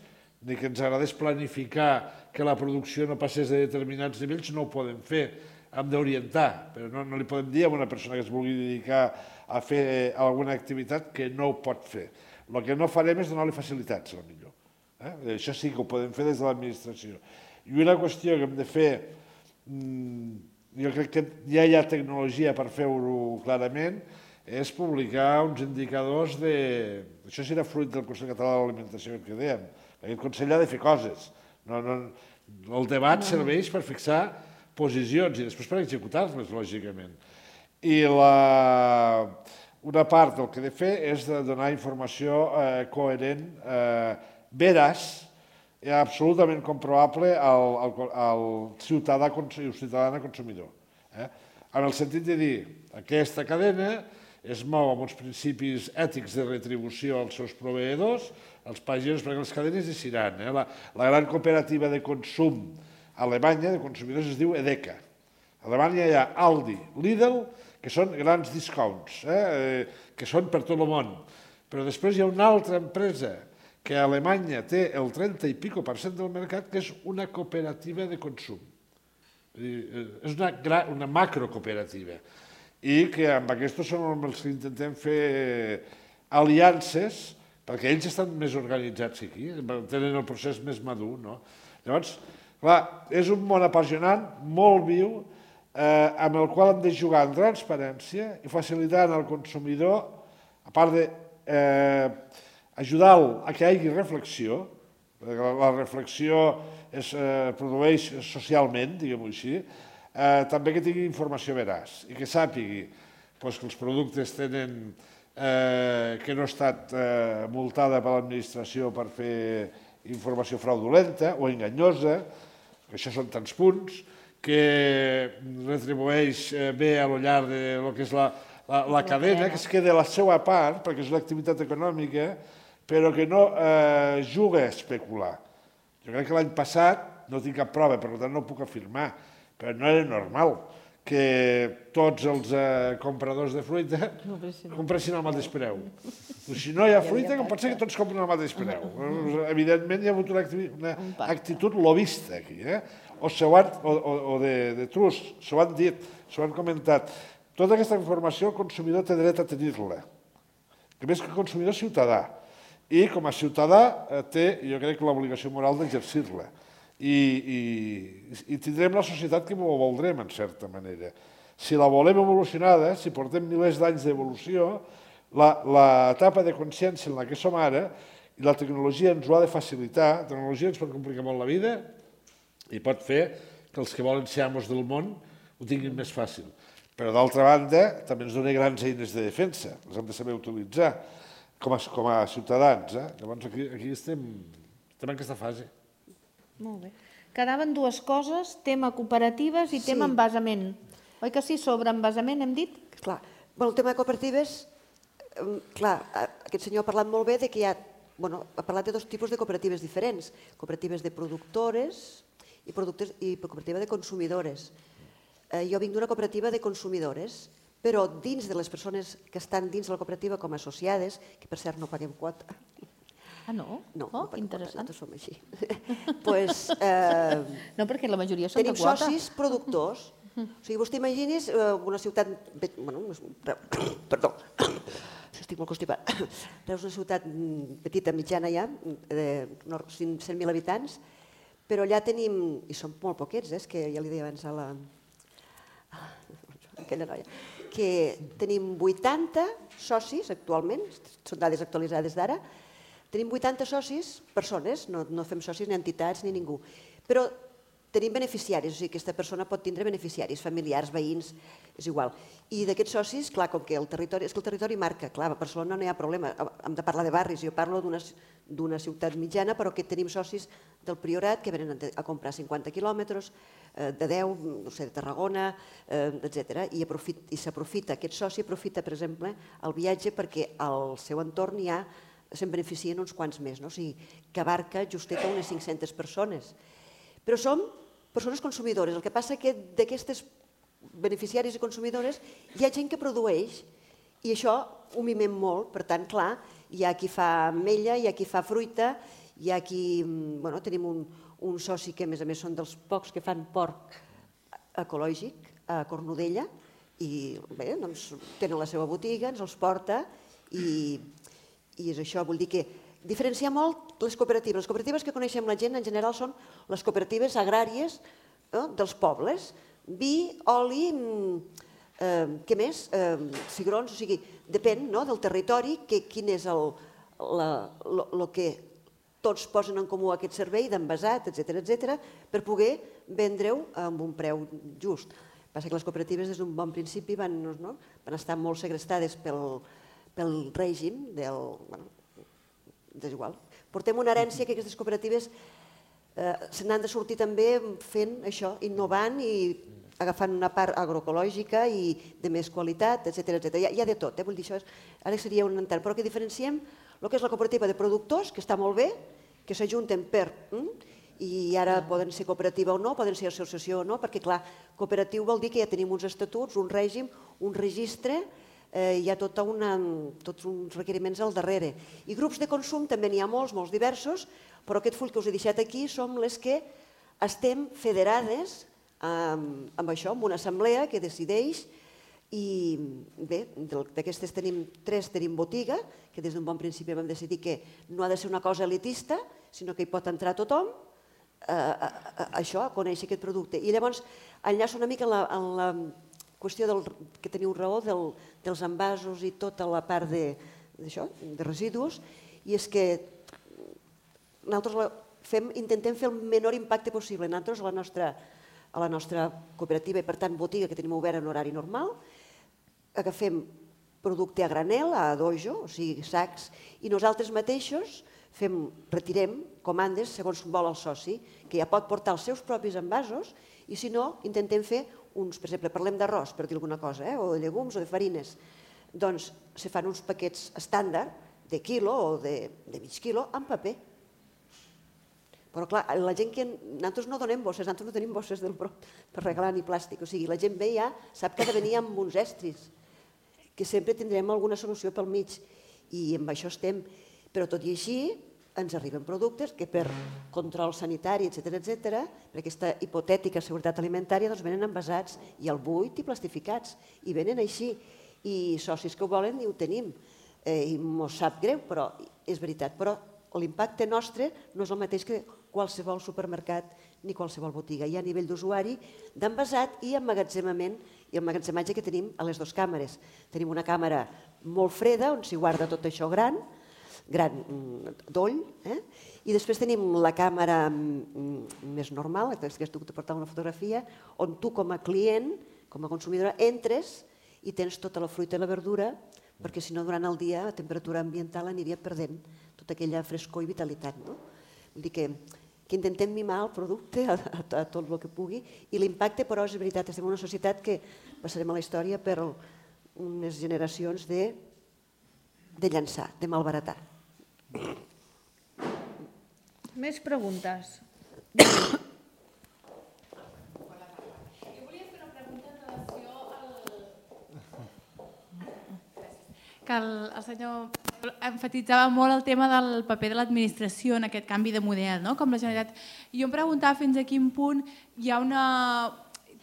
ni que ens agradés planificar que la producció no passés de determinats nivells, no ho podem fer. Hem d'orientar, però no, no li podem dir a una persona que es vulgui dedicar a fer alguna activitat que no ho pot fer. El que no farem és donar-li facilitats, la millor. Eh? Això sí que ho podem fer des de l'administració. I una qüestió que hem de fer, mmm, jo crec que ja hi ha tecnologia per fer-ho clarament, és publicar uns indicadors de... Això serà fruit del Consell Català de l'Alimentació que dèiem. Aquest Consell ha de fer coses. No, no, el debat serveix per fixar posicions i després per executar-les, lògicament. I la, una part del que he de fer és de donar informació eh, coherent, eh, veraç, i absolutament comprovable al, al, al ciutadà o ciutadana consumidor. Eh? En el sentit de dir, aquesta cadena es mou amb uns principis ètics de retribució als seus proveïdors, als pagesos, perquè les cadenes decidiran. Eh? La, la gran cooperativa de consum alemanya, de consumidors, es diu EDECA. A Alemanya hi ha Aldi, Lidl, que són grans discounts, eh? eh que són per tot el món. Però després hi ha una altra empresa que a Alemanya té el 30 i pico per cent del mercat, que és una cooperativa de consum. Eh, és una, una macrocooperativa i que amb aquests són els que intentem fer aliances perquè ells estan més organitzats aquí, tenen el procés més madur. No? Llavors, clar, és un món apassionant, molt viu, eh, amb el qual hem de jugar en transparència i facilitar al consumidor, a part de eh, ajudar-lo a que hi hagi reflexió, perquè la reflexió es eh, produeix socialment, diguem-ho així, eh, també que tingui informació veraç i que sàpigui doncs, que els productes tenen eh, que no ha estat eh, multada per l'administració per fer informació fraudulenta o enganyosa, això són tants punts, que retribueix eh, bé a lo llarg de lo que és la, la, la cadena, que es queda a la seva part, perquè és una activitat econòmica, però que no eh, juga a especular. Jo crec que l'any passat, no tinc cap prova, per tant no puc afirmar, però no era normal que tots els eh, compradors de fruita no, compressin al mateix preu. Si no hi ha fruita, com pot ser que tots compren al mateix preu? Evidentment hi ha hagut una, actitud, una actitud lobista aquí, eh? o, han, o, o, o de, de trus, s'ho han dit, s'ho han comentat. Tota aquesta informació el consumidor té dret a tenir-la. Que més que consumidor, ciutadà. I com a ciutadà eh, té, jo crec, l'obligació moral d'exercir-la i, i, i tindrem la societat que ho voldrem, en certa manera. Si la volem evolucionada, si portem milers d'anys d'evolució, l'etapa de consciència en la que som ara i la tecnologia ens ho ha de facilitar, la tecnologia ens pot complicar molt la vida i pot fer que els que volen ser amos del món ho tinguin més fàcil. Però d'altra banda, també ens dona grans eines de defensa, les hem de saber utilitzar com a, com a ciutadans. Eh? Llavors aquí, aquí estem, estem en aquesta fase. Molt bé. Quedaven dues coses, tema cooperatives i sí. tema envasament. Oi que sí, sobre envasament hem dit? Clar. Bueno, el tema de cooperatives, clar, aquest senyor ha parlat molt bé de que hi ha, bueno, ha parlat de dos tipus de cooperatives diferents, cooperatives de productores i, productes, i cooperativa de consumidores. Eh, jo vinc d'una cooperativa de consumidores, però dins de les persones que estan dins de la cooperativa com a associades, que per cert no paguem quota, Ah, no? No, oh, no interessant. Nosaltres som així. pues, eh, no, perquè la majoria són de quota. Tenim socis productors. o sigui, vostè imagini's eh, una ciutat... Bueno, perdó, estic molt constipat. Reus una ciutat petita, mitjana ja, de 100.000 habitants, però allà tenim, i som molt poquets, eh, és que ja li deia abans a la... aquella noia, que tenim 80 socis actualment, són dades actualitzades d'ara, Tenim 80 socis, persones, no, no fem socis ni entitats ni ningú, però tenim beneficiaris, o sigui, aquesta persona pot tindre beneficiaris, familiars, veïns, és igual. I d'aquests socis, clar, com que el territori, és que el territori marca, clar, a Barcelona no hi ha problema, hem de parlar de barris, jo parlo d'una ciutat mitjana, però que tenim socis del Priorat que venen a comprar 50 quilòmetres, eh, de 10, no sé, de Tarragona, eh, etc. I, i s'aprofita, aquest soci aprofita, per exemple, el viatge perquè al seu entorn hi ha se'n beneficien uns quants més, no? o sigui, que abarca justeta unes 500 persones. Però som persones consumidores. El que passa que d'aquestes beneficiaris i consumidores hi ha gent que produeix i això ho mimem molt, per tant, clar, hi ha qui fa ametlla, hi ha qui fa fruita, hi ha qui... Mm, bueno, tenim un, un soci que a més a més són dels pocs que fan porc ecològic a Cornudella i bé, doncs, tenen la seva botiga, ens els porta i, i és això, vull dir que diferenciar molt les cooperatives. Les cooperatives que coneixem la gent en general són les cooperatives agràries eh, dels pobles. Vi, oli, mm, eh, què més? Eh, cigrons, o sigui, depèn no, del territori, que, quin és el, la, lo, lo que tots posen en comú aquest servei d'envasat, etc etc, per poder vendre-ho amb un preu just. Passa que les cooperatives des d'un bon principi van, no, van estar molt segrestades pel, pel règim del... Bueno, és igual. Portem una herència que aquestes cooperatives eh, se n'han de sortir també fent això, innovant i agafant una part agroecològica i de més qualitat, etc etc. Hi, hi ha de tot, eh? vull dir, això és, ara seria un entorn, però que diferenciem el que és la cooperativa de productors, que està molt bé, que s'ajunten per... Hm? i ara poden ser cooperativa o no, poden ser associació o no, perquè clar, cooperatiu vol dir que ja tenim uns estatuts, un règim, un registre, eh, hi ha tota una, tots uns requeriments al darrere. I grups de consum també n'hi ha molts, molts diversos, però aquest full que us he deixat aquí som les que estem federades amb, amb això, amb una assemblea que decideix i bé, d'aquestes tenim tres, tenim botiga, que des d'un bon principi vam decidir que no ha de ser una cosa elitista, sinó que hi pot entrar tothom, eh, a, a, això, a conèixer aquest producte. I llavors enllaço una mica en la, en la qüestió del, que teniu raó del, dels envasos i tota la part de, de residus, i és que nosaltres fem, intentem fer el menor impacte possible. Nosaltres a la nostra, a la nostra cooperativa i per tant botiga que tenim obert en horari normal, agafem producte a granel, a dojo, o sigui sacs, i nosaltres mateixos fem, retirem comandes segons vol el soci, que ja pot portar els seus propis envasos i si no, intentem fer uns, per exemple, parlem d'arròs, per dir alguna cosa, eh? o de llegums o de farines, doncs se fan uns paquets estàndard de quilo o de, de mig quilo en paper. Però clar, la gent que... Nosaltres no donem bosses, nosaltres no tenim bosses del pro per regalar ni plàstic. O sigui, la gent ve ja, sap que ha de venir amb uns estris, que sempre tindrem alguna solució pel mig. I amb això estem. Però tot i així ens arriben productes que per control sanitari, etc etc, per aquesta hipotètica seguretat alimentària, doncs venen envasats i al buit i plastificats. I venen així. I socis que ho volen i ho tenim. Eh, I mos sap greu, però és veritat. Però l'impacte nostre no és el mateix que qualsevol supermercat ni qualsevol botiga. Hi ha a nivell d'usuari, d'envasat i emmagatzemament i el magatzematge que tenim a les dues càmeres. Tenim una càmera molt freda on s'hi guarda tot això gran, gran mm, doll, eh? i després tenim la càmera mm, més normal, que tu que portar una fotografia, on tu com a client, com a consumidora, entres i tens tota la fruita i la verdura, perquè si no durant el dia a temperatura ambiental aniria perdent tota aquella frescor i vitalitat. No? Vull dir que, que intentem mimar el producte a, a, a tot el que pugui i l'impacte, però, és veritat, estem en una societat que passarem a la història per unes generacions de, de llançar, de malbaratar. Més preguntes? que el, el senyor enfatitzava molt el tema del paper de l'administració en aquest canvi de model, no? com la Generalitat. I jo em preguntava fins a quin punt hi ha una,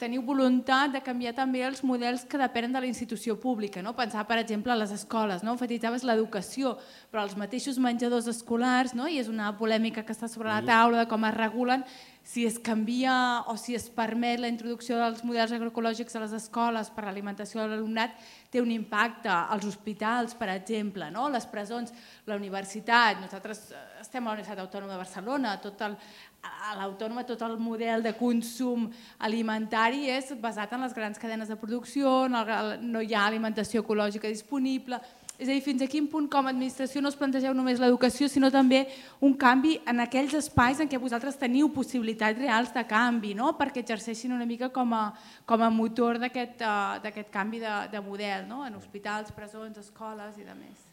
teniu voluntat de canviar també els models que depenen de la institució pública. No? Pensar, per exemple, a les escoles. No? Enfatitzaves l'educació, però els mateixos menjadors escolars, no? i és una polèmica que està sobre la taula de com es regulen, si es canvia o si es permet la introducció dels models agroecològics a les escoles per l'alimentació de l'alumnat, té un impacte als hospitals, per exemple, no? les presons, la universitat, nosaltres eh, estem a la Universitat Autònoma de Barcelona, tot el, a l'autònoma tot el model de consum alimentari és basat en les grans cadenes de producció, no hi ha alimentació ecològica disponible, és a dir, fins a quin punt com a administració no us plantegeu només l'educació, sinó també un canvi en aquells espais en què vosaltres teniu possibilitats reals de canvi, no? perquè exerceixin una mica com a, com a motor d'aquest uh, canvi de, de model, no? en hospitals, presons, escoles i demés.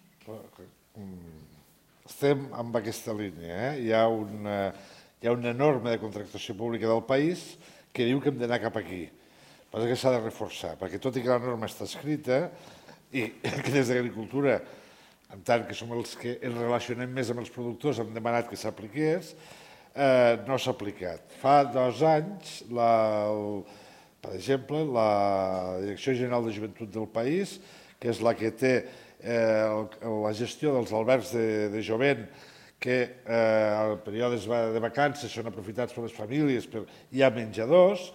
Mm, estem amb aquesta línia. Eh? Hi, ha una, hi ha una norma de contractació pública del país que diu que hem d'anar cap aquí. El que s'ha de reforçar, perquè tot i que la norma està escrita i que des d'Agricultura, en tant que som els que ens relacionem més amb els productors, hem demanat que s'apliqués, eh, no s'ha aplicat. Fa dos anys, la, el, per exemple, la Direcció General de Joventut del país, que és la que té eh, la gestió dels albergs de, de jovent que eh, en períodes de vacances són aprofitats per les famílies, per, hi ha menjadors,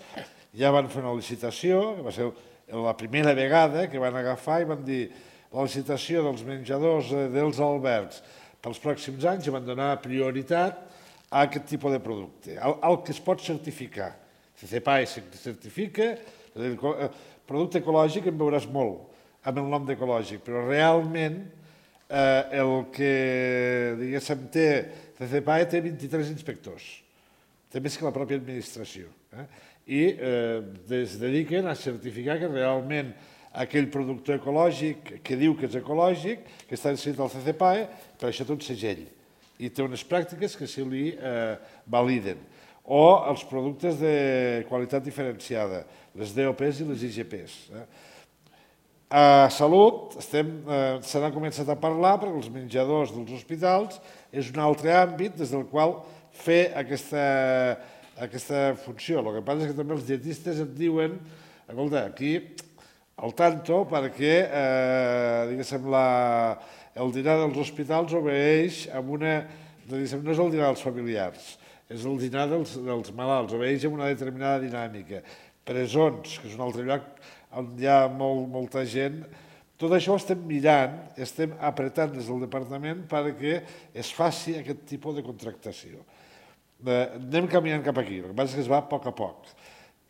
ja van fer una licitació, que va ser la primera vegada que van agafar i van dir la licitació dels menjadors eh, dels albergs pels pròxims anys i van donar prioritat a aquest tipus de producte, al, al que es pot certificar. CCPAE certifica, el producte ecològic en veuràs molt, amb el nom d'ecològic, però realment eh, el que, diguéssim, té CCPAE té 23 inspectors, té més que la pròpia administració, eh? i eh, es dediquen a certificar que realment aquell productor ecològic que diu que és ecològic, que està inscrit al CCPAE, per això té un segell i té unes pràctiques que se li eh, validen. O els productes de qualitat diferenciada, les DOPs i les IGPs. Eh? A Salut estem, eh, se n'ha començat a parlar perquè els menjadors dels hospitals és un altre àmbit des del qual fer aquesta, aquesta funció. El que passa és que també els dietistes et diuen escolta, aquí al tanto perquè eh, diguéssim, la, el dinar dels hospitals obeeix amb una... Diguéssim, no és el dinar dels familiars, és el dinar dels, dels malalts, obeeix amb una determinada dinàmica. Presons, que és un altre lloc on hi ha molt, molta gent. Tot això ho estem mirant, estem apretant des del departament perquè es faci aquest tipus de contractació. Eh, anem caminant cap aquí, el que passa és que es va a poc a poc.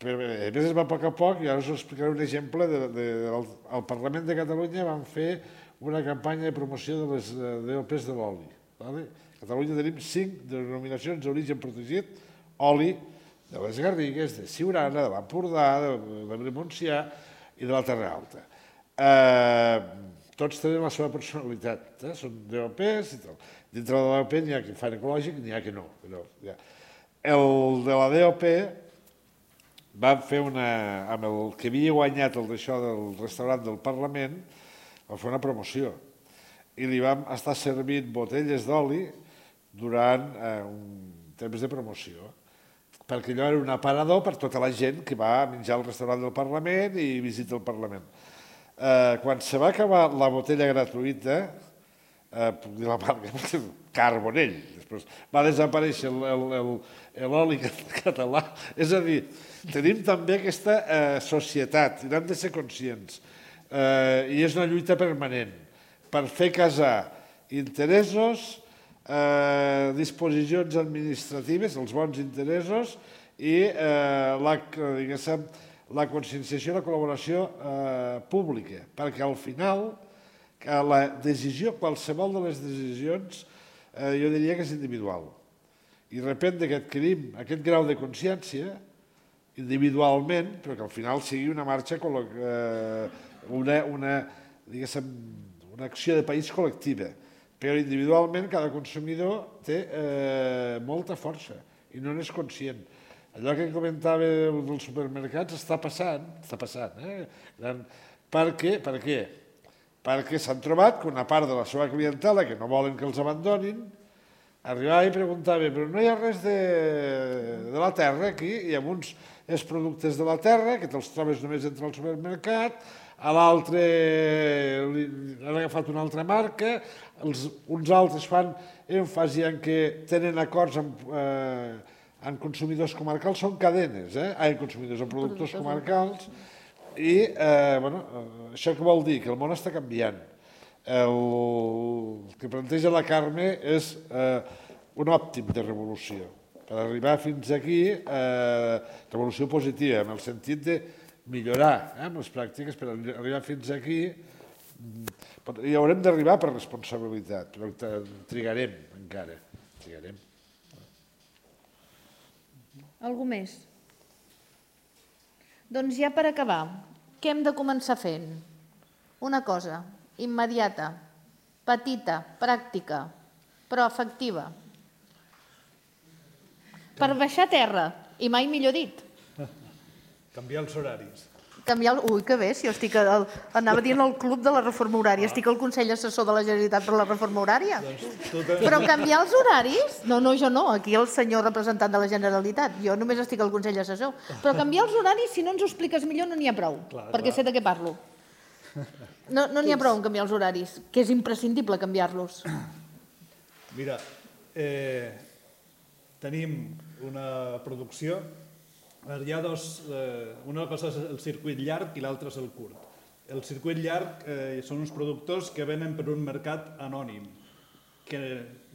Però, a més, es va a poc a poc, i ara us explicaré un exemple. De, de, al, al Parlament de Catalunya vam fer una campanya de promoció de les DOPs de l'oli. Vale? A Catalunya tenim cinc denominacions d'origen protegit, oli de les Garrigues, de Siurana, de l'Empordà, de l'Ebre Montsià, i de la Terra Alta. Eh, tots tenen la seva personalitat, eh? són DOPs i tal. Dintre de la DOP n'hi ha que fan ecològic, n'hi ha que no. Però, ja. El de la DOP van fer una, amb el que havia guanyat el d'això del restaurant del Parlament, va fer una promoció i li vam estar servint botelles d'oli durant eh, un temps de promoció perquè allò era un aparador per tota la gent que va a menjar al restaurant del Parlament i visita el Parlament. Eh, quan se va acabar la botella gratuïta, eh, puc dir la marca, Carbonell, després va desaparèixer l'oli català. És a dir, tenim també aquesta eh, societat, i n'hem de ser conscients. Eh, I és una lluita permanent per fer casar interessos eh, disposicions administratives, els bons interessos i eh, la, la conscienciació i la col·laboració eh, pública, perquè al final la decisió, qualsevol de les decisions, eh, jo diria que és individual. I depèn que adquirim aquest grau de consciència individualment, però que al final sigui una marxa, eh, una, una, una acció de país col·lectiva però individualment cada consumidor té eh, molta força i no n'és conscient. Allò que comentava dels supermercats està passant, està passant. Eh? Per què? Per què? Perquè s'han trobat que una part de la seva clientela, que no volen que els abandonin, arribava i preguntava, però no hi ha res de, de la terra aquí, i amb uns els productes de la terra, que te'ls trobes només entre el supermercat, a l'altre han agafat una altra marca, els, uns altres fan èmfasi en que tenen acords amb, eh, amb consumidors comarcals, són cadenes, eh? Ah, consumidors, amb productors, productors comarcals, i eh, bueno, eh, això què vol dir? Que el món està canviant. El, el que planteja la Carme és eh, un òptim de revolució. Per arribar fins aquí, eh, revolució positiva, en el sentit de millorar eh, amb les pràctiques per arribar fins aquí. I haurem d'arribar per responsabilitat, però trigarem encara. Trigarem. Algú més? Doncs ja per acabar, què hem de començar fent? Una cosa, immediata, petita, pràctica, però efectiva. Per baixar a terra, i mai millor dit. Canviar els horaris. Canviar el... Ui, que bé, si jo estic al... anava dient al club de la reforma horària, estic al Consell Assessor de la Generalitat per la reforma horària. Doncs tu. Però canviar els horaris? No, no, jo no, aquí el senyor representant de la Generalitat, jo només estic al Consell Assessor. Però canviar els horaris, si no ens ho expliques millor, no n'hi ha prou, Clar, perquè clar. sé de què parlo. No no n'hi ha prou en canviar els horaris, que és imprescindible canviar-los. Mira, eh, tenim una producció, hi ha dos, eh, una cosa és el circuit llarg i l'altra és el curt. El circuit llarg eh, són uns productors que venen per un mercat anònim, que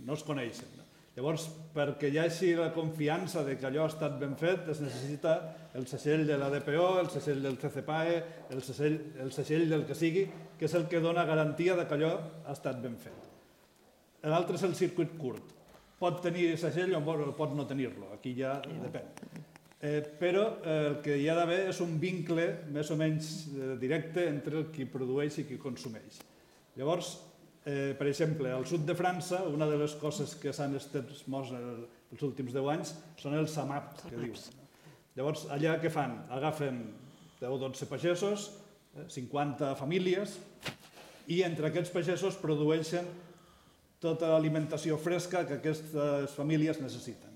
no es coneixen. Llavors, perquè hi hagi la confiança de que allò ha estat ben fet, es necessita el segell de la DPO, el segell del CCPAE, el segell, el segell del que sigui, que és el que dona garantia de que allò ha estat ben fet. L'altre és el circuit curt. Pot tenir segell o pot no tenir-lo, aquí ja depèn. Eh, però eh, el que hi ha d'haver és un vincle més o menys eh, directe entre el qui produeix i qui consumeix. Llavors, eh, per exemple, al sud de França, una de les coses que s'han estès molts en els últims 10 anys són els SAMAP, que diuen. Llavors, allà què fan? Agafen 10 o 12 pagesos, eh, 50 famílies, i entre aquests pagesos produeixen tota l'alimentació fresca que aquestes famílies necessiten.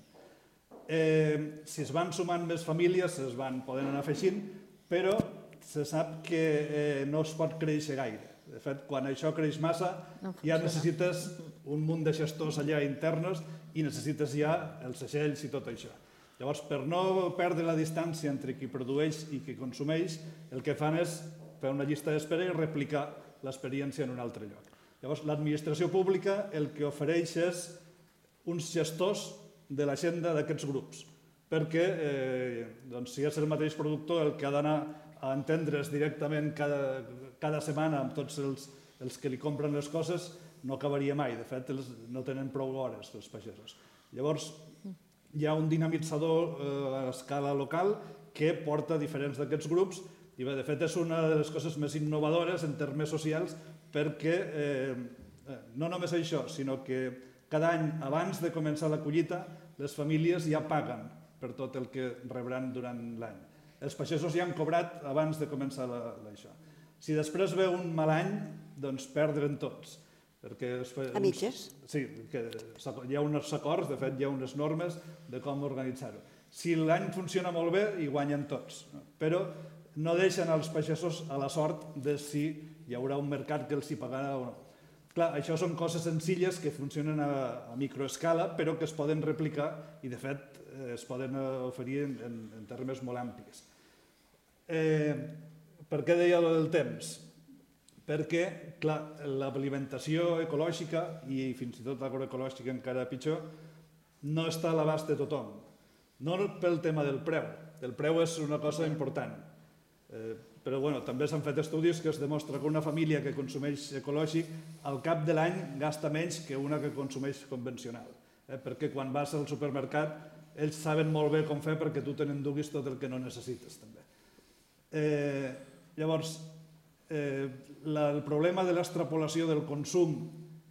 Eh, si es van sumant més famílies, es van poden anar afegint, però se sap que eh, no es pot créixer gaire. De fet, quan això creix massa, No ja necessites un munt de gestors allà internos i necessites ja els segells i tot això. Llavors, per no perdre la distància entre qui produeix i qui consumeix, el que fan és fer una llista d'espera i replicar l'experiència en un altre lloc. Llavors, l'administració pública el que ofereix és uns gestors de l'agenda d'aquests grups, perquè eh, doncs, si és el mateix productor el que ha d'anar a entendre's directament cada, cada setmana amb tots els, els que li compren les coses, no acabaria mai. De fet, els, no tenen prou hores, els pagesos. Llavors, hi ha un dinamitzador eh, a escala local que porta diferents d'aquests grups i bé, de fet és una de les coses més innovadores en termes socials perquè eh, eh, no només això, sinó que cada any abans de començar la collita les famílies ja paguen per tot el que rebran durant l'any. Els pagesos ja han cobrat abans de començar la, la, això. Si després ve un mal any, doncs perdren tots. Perquè es fa- A mitges? Sí, que hi ha uns acords, de fet hi ha unes normes de com organitzar-ho. Si l'any funciona molt bé, hi guanyen tots, no? però no deixen els pagesos a la sort de si hi haurà un mercat que els hi pagarà o no. Clar, això són coses senzilles que funcionen a, a microescala, però que es poden replicar i, de fet, eh, es poden eh, oferir en, en, en termes molt amplis. Eh, per què deia lo del temps? Perquè, clar, l'alimentació ecològica i fins i tot agroecològica encara pitjor, no està a l'abast de tothom. No pel tema del preu. El preu és una cosa important. Eh, però bueno, també s'han fet estudis que es demostra que una família que consumeix ecològic al cap de l'any gasta menys que una que consumeix convencional. Eh, perquè quan vas al supermercat ells saben molt bé com fer perquè tu te n'enduguis tot el que no necessites també. Eh, llavors, eh, la, el problema de l'extrapolació del consum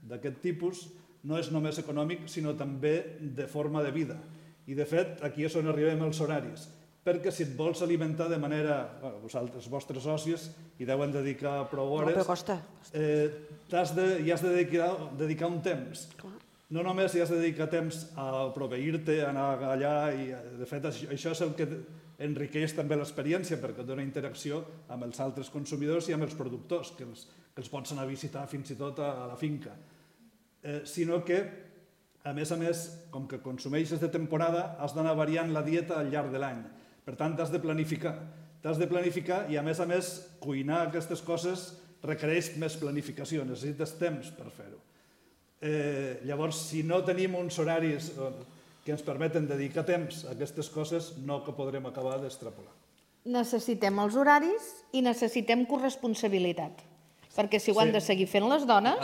d'aquest tipus no és només econòmic, sinó també de forma de vida. I, de fet, aquí és on arribem als horaris. Perquè si et vols alimentar de manera... Bueno, vosaltres, vostres socis, hi deuen dedicar prou No, hores... però costa. Eh, t'has de, hi has de dedicar, dedicar un temps. Clar. No només hi has de dedicar temps a proveir-te, a anar allà, i de fet això, això és el que enriqueix també l'experiència perquè dona interacció amb els altres consumidors i amb els productors, que els, que els pots anar a visitar fins i tot a, a la finca. Eh, sinó que, a més a més, com que consumeixes de temporada, has d'anar variant la dieta al llarg de l'any. Per tant, t'has de planificar. T'has de planificar i, a més a més, cuinar aquestes coses requereix més planificació, necessites temps per fer-ho. Eh, llavors, si no tenim uns horaris eh, que ens permeten dedicar temps a aquestes coses, no que podrem acabar d'extrapolar. Necessitem els horaris i necessitem corresponsabilitat. Perquè si ho han Sí. de seguir fent les dones,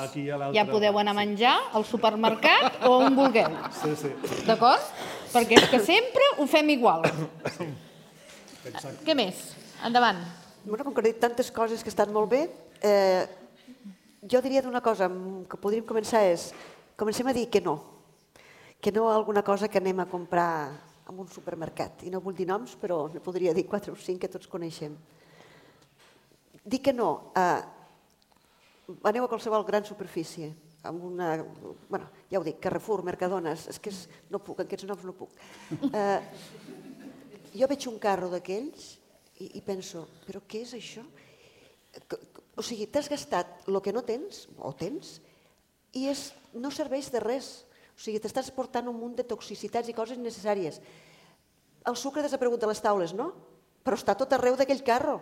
ja podeu anar a sí. menjar al supermercat o on vulgueu. Sí, sí, D'acord? Perquè és que sempre ho fem igual. exacte. Què més? Endavant. Bueno, com que he dit tantes coses que estan molt bé, eh, jo diria d'una cosa mm, que podríem començar és comencem a dir que no, que no a alguna cosa que anem a comprar en un supermercat. I no vull dir noms, però ne podria dir quatre o cinc que tots coneixem. Dir que no a... Aneu a qualsevol gran superfície, amb una... bueno, ja ho dic, Carrefour, Mercadones, és que és, no puc, aquests noms no puc. Uh, jo veig un carro d'aquells i, i penso, però què és això? O sigui, t'has gastat el que no tens, o tens, i és, no serveix de res. O sigui, t'estàs portant un munt de toxicitats i coses necessàries. El sucre ha desaparegut de les taules, no? Però està tot arreu d'aquell carro.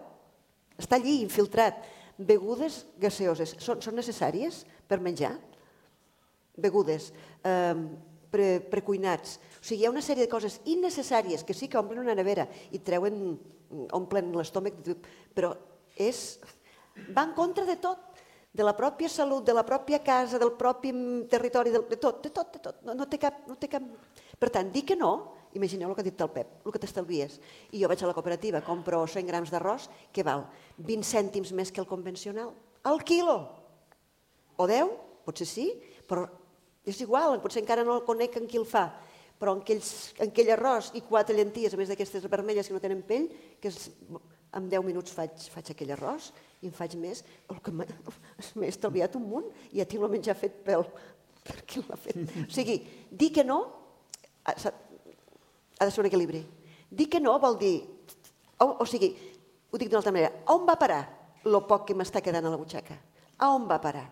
Està allí, infiltrat. Begudes gaseoses, són, són necessàries per menjar? Begudes, eh, pre, precuinats. O sigui, hi ha una sèrie de coses innecessàries que sí que omplen una nevera i treuen, omplen l'estómac, però és, va en contra de tot de la pròpia salut, de la pròpia casa, del propi territori, de, de tot, de tot, de tot. No, no, té cap, no té cap... Per tant, dir que no, imagineu el que ha dit el Pep, el que t'estalvies. I jo vaig a la cooperativa, compro 100 grams d'arròs, que val 20 cèntims més que el convencional. Al quilo! O 10, potser sí, però és igual, potser encara no el conec en qui el fa, però en, aquells, en aquell arròs i quatre llenties, a més d'aquestes vermelles que no tenen pell, que és, en 10 minuts faig, faig aquell arròs, i en faig més, el que m'he estalviat un munt i ja tinc el menjar fet pel, per qui l'ha fet. O sigui, dir que no ha, ha de ser un equilibri. Dir que no vol dir, o, o sigui, ho dic d'una altra manera, on va parar el poc que m'està quedant a la butxaca? A on va parar?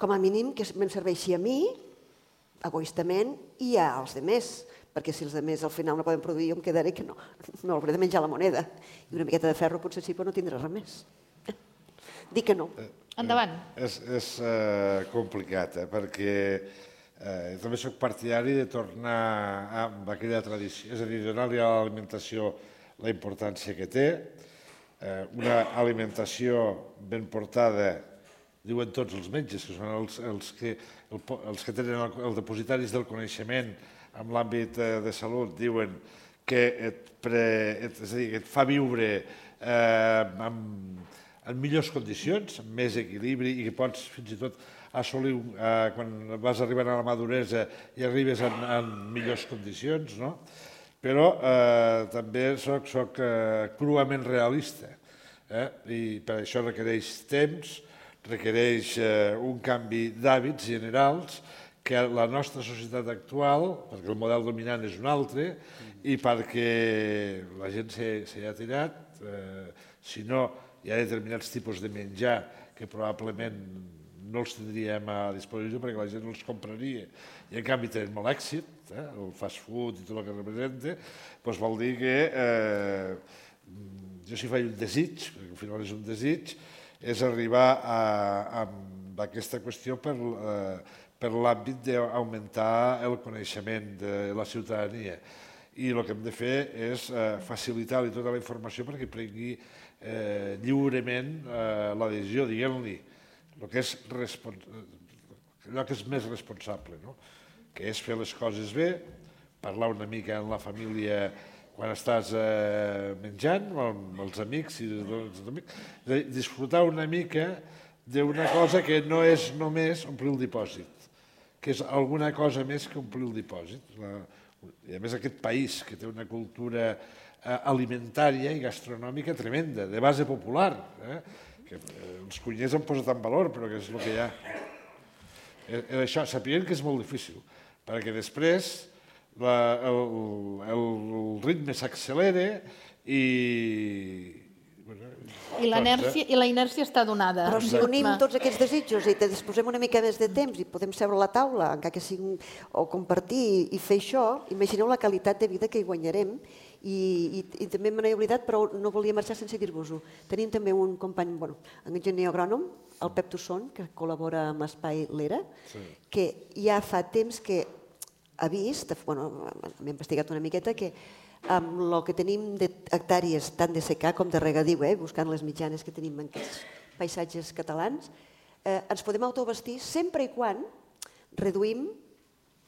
Com a mínim que me'n serveixi a mi, egoistament, i a als demés perquè si els altres al final no poden produir, jo em quedaré que no, no hauré de menjar la moneda. I una miqueta de ferro potser sí, però no tindrà res més. Dic que no. Endavant. Eh, és és eh, complicat, eh, perquè eh, també sóc partidari de tornar amb aquella tradició, és a dir, donar-li a l'alimentació la importància que té, eh, una alimentació ben portada, diuen tots els metges, que són els, els, que, el, els que tenen el, el depositaris del coneixement en l'àmbit eh, de salut, diuen que et, pre, et, és a dir, et fa viure eh, amb, en millors condicions, amb més equilibri i que pots fins i tot assolir, eh, quan vas arribant a la maduresa i arribes en, en millors condicions, no? Però eh, també soc, soc eh, cruament realista eh? i per això requereix temps, requereix eh, un canvi d'hàbits generals que la nostra societat actual, perquè el model dominant és un altre, i perquè la gent s'hi ha tirat, eh, si no hi ha determinats tipus de menjar que probablement no els tindríem a disposició perquè la gent no els compraria i en canvi tenen molt èxit, eh? el fast food i tot el que representa, doncs vol dir que eh, jo si faig un desig, perquè al final és un desig, és arribar a, a, aquesta qüestió per, eh, per l'àmbit d'augmentar el coneixement de la ciutadania. I el que hem de fer és eh, facilitar-li tota la informació perquè prengui eh, lliurement eh, la decisió, diguem-li, el que és allò que és més responsable, no? que és fer les coses bé, parlar una mica amb la família quan estàs eh, menjant, amb els amics, i els amics, disfrutar una mica d'una cosa que no és només omplir el dipòsit, que és alguna cosa més que omplir el dipòsit. La, I a més aquest país que té una cultura Eh, alimentària i gastronòmica tremenda, de base popular, eh? que eh, els cuiners han posat en valor, però que és el que hi ha. Eh, això, sapien que és molt difícil, perquè després la, el, el ritme s'accelera i, i la inèrcia, i la inèrcia està donada. Però si unim tots aquests desitjos i te disposem una mica més de temps i podem seure a la taula, encara que sigui, o compartir i fer això, imagineu la qualitat de vida que hi guanyarem i, i, i també me n'he oblidat, però no volia marxar sense dir-vos-ho. Tenim també un company, bueno, un enginyer agrònom, el Pep Tusson, que col·labora amb Espai Lera, sí. que ja fa temps que ha vist, bueno, m'he investigat una miqueta, que amb el que tenim d'hectàrees tant de secà com de regadiu, eh, buscant les mitjanes que tenim en aquests paisatges catalans, eh, ens podem autobastir sempre i quan reduïm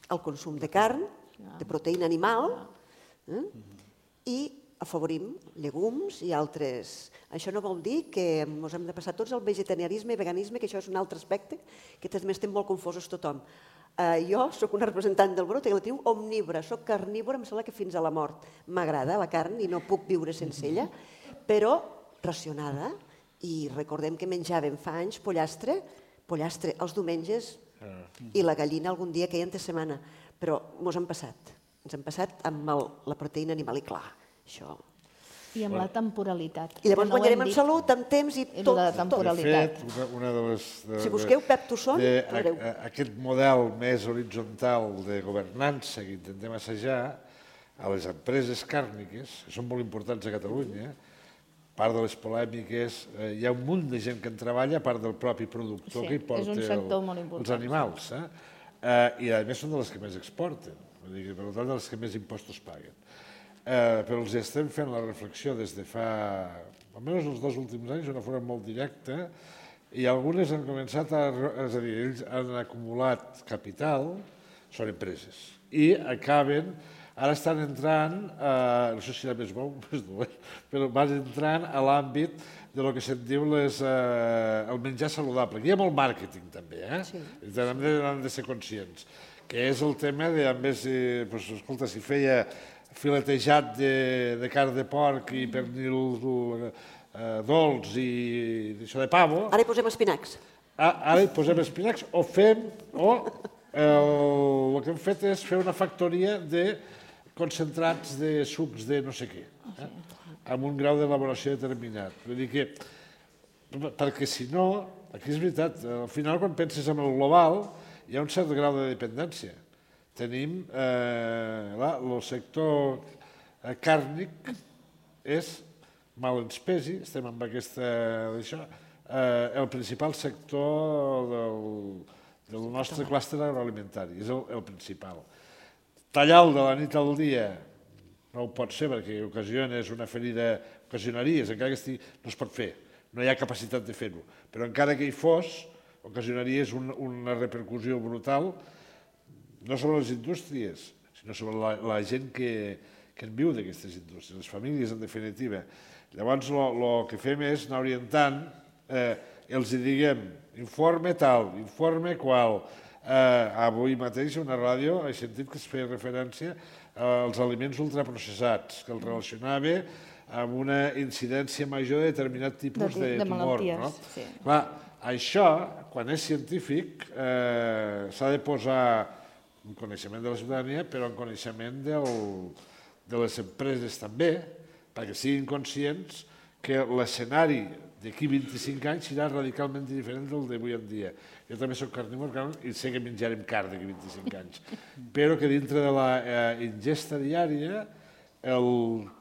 el consum de carn, de proteïna animal, eh, i afavorim llegums i altres... Això no vol dir que ens hem de passar tots al vegetarianisme i veganisme, que això és un altre aspecte que també estem molt confosos tothom. Uh, jo sóc una representant del brot i la diu omnívora, sóc carnívora, em sembla que fins a la mort. M'agrada la carn i no puc viure sense ella, però racionada, i recordem que menjàvem fa anys pollastre, pollastre els diumenges i la gallina algun dia que hi entre setmana, però mos han passat. Ens han passat amb el, la proteïna animal i clar, això... I amb la temporalitat. I llavors no guanyarem en dit. salut, en temps i tot. la tot. temporalitat. De fet, una, una de les... De, Si busqueu Pep Tusson, de, trobareu. a, a, aquest model més horitzontal de governança que intentem assajar a les empreses càrniques, que són molt importants a Catalunya, a part de les polèmiques, eh, hi ha un munt de gent que en treballa, a part del propi productor Sí, que hi és porta un sector el, molt important, els animals. Eh? Eh, I a més són de les que més exporten, vull dir, per tant de les que més impostos paguen. Eh, però els estem fent la reflexió des de fa, almenys els dos últims anys, d'una forma molt directa, i algunes han començat a... És a dir, ells han acumulat capital, són empreses, i acaben, ara estan entrant, eh, no sé si era més bo o més dolent, però van entrant a l'àmbit de lo que se'n diu les, eh, el menjar saludable. Aquí hi ha molt màrqueting també, eh? Sí. Hem de, hem de ser conscients, que és el tema de, a més, eh, pues, escolta, si feia filetejat de, de carn de porc i pernil eh, dolç i això de pavo, Ara hi posem espinacs. a- ara hi posem espinacs o fem, o el, el que hem fet és fer una factoria de concentrats de sucs de no sé què, eh? amb un grau d'elaboració determinat. Vull dir que, perquè si no, aquí és veritat, al final quan penses en el global hi ha un cert grau de dependència. Tenim, eh, clar, el sector eh, càrnic és, mal ens pesi, estem amb aquesta, això, eh, el principal sector del, del nostre clúster agroalimentari, és el, el principal. Tallar-lo de la nit al dia no ho pot ser perquè ocasiona és una ferida, ocasionaries, encara que estigui, no es pot fer, no hi ha capacitat de fer-ho, però encara que hi fos, ocasionaries un, una repercussió brutal no sobre les indústries, sinó sobre la, la gent que, que en viu d'aquestes indústries, les famílies en definitiva. Llavors el que fem és anar orientant, eh, els diguem, informe tal, informe qual. Eh, avui mateix una ràdio he sentit que es feia referència als aliments ultraprocessats, que el relacionava amb una incidència major de determinat tipus De- de, de tumor. malalties, no? sí. Clar, això, quan és científic, eh, s'ha de posar en coneixement de la ciutadania, però en coneixement del, de les empreses també, perquè siguin conscients que l'escenari d'aquí 25 anys serà radicalment diferent del d'avui en dia. Jo també sóc carnívor i sé que menjarem carn d'aquí 25 anys, però que dintre de la eh, ingesta diària el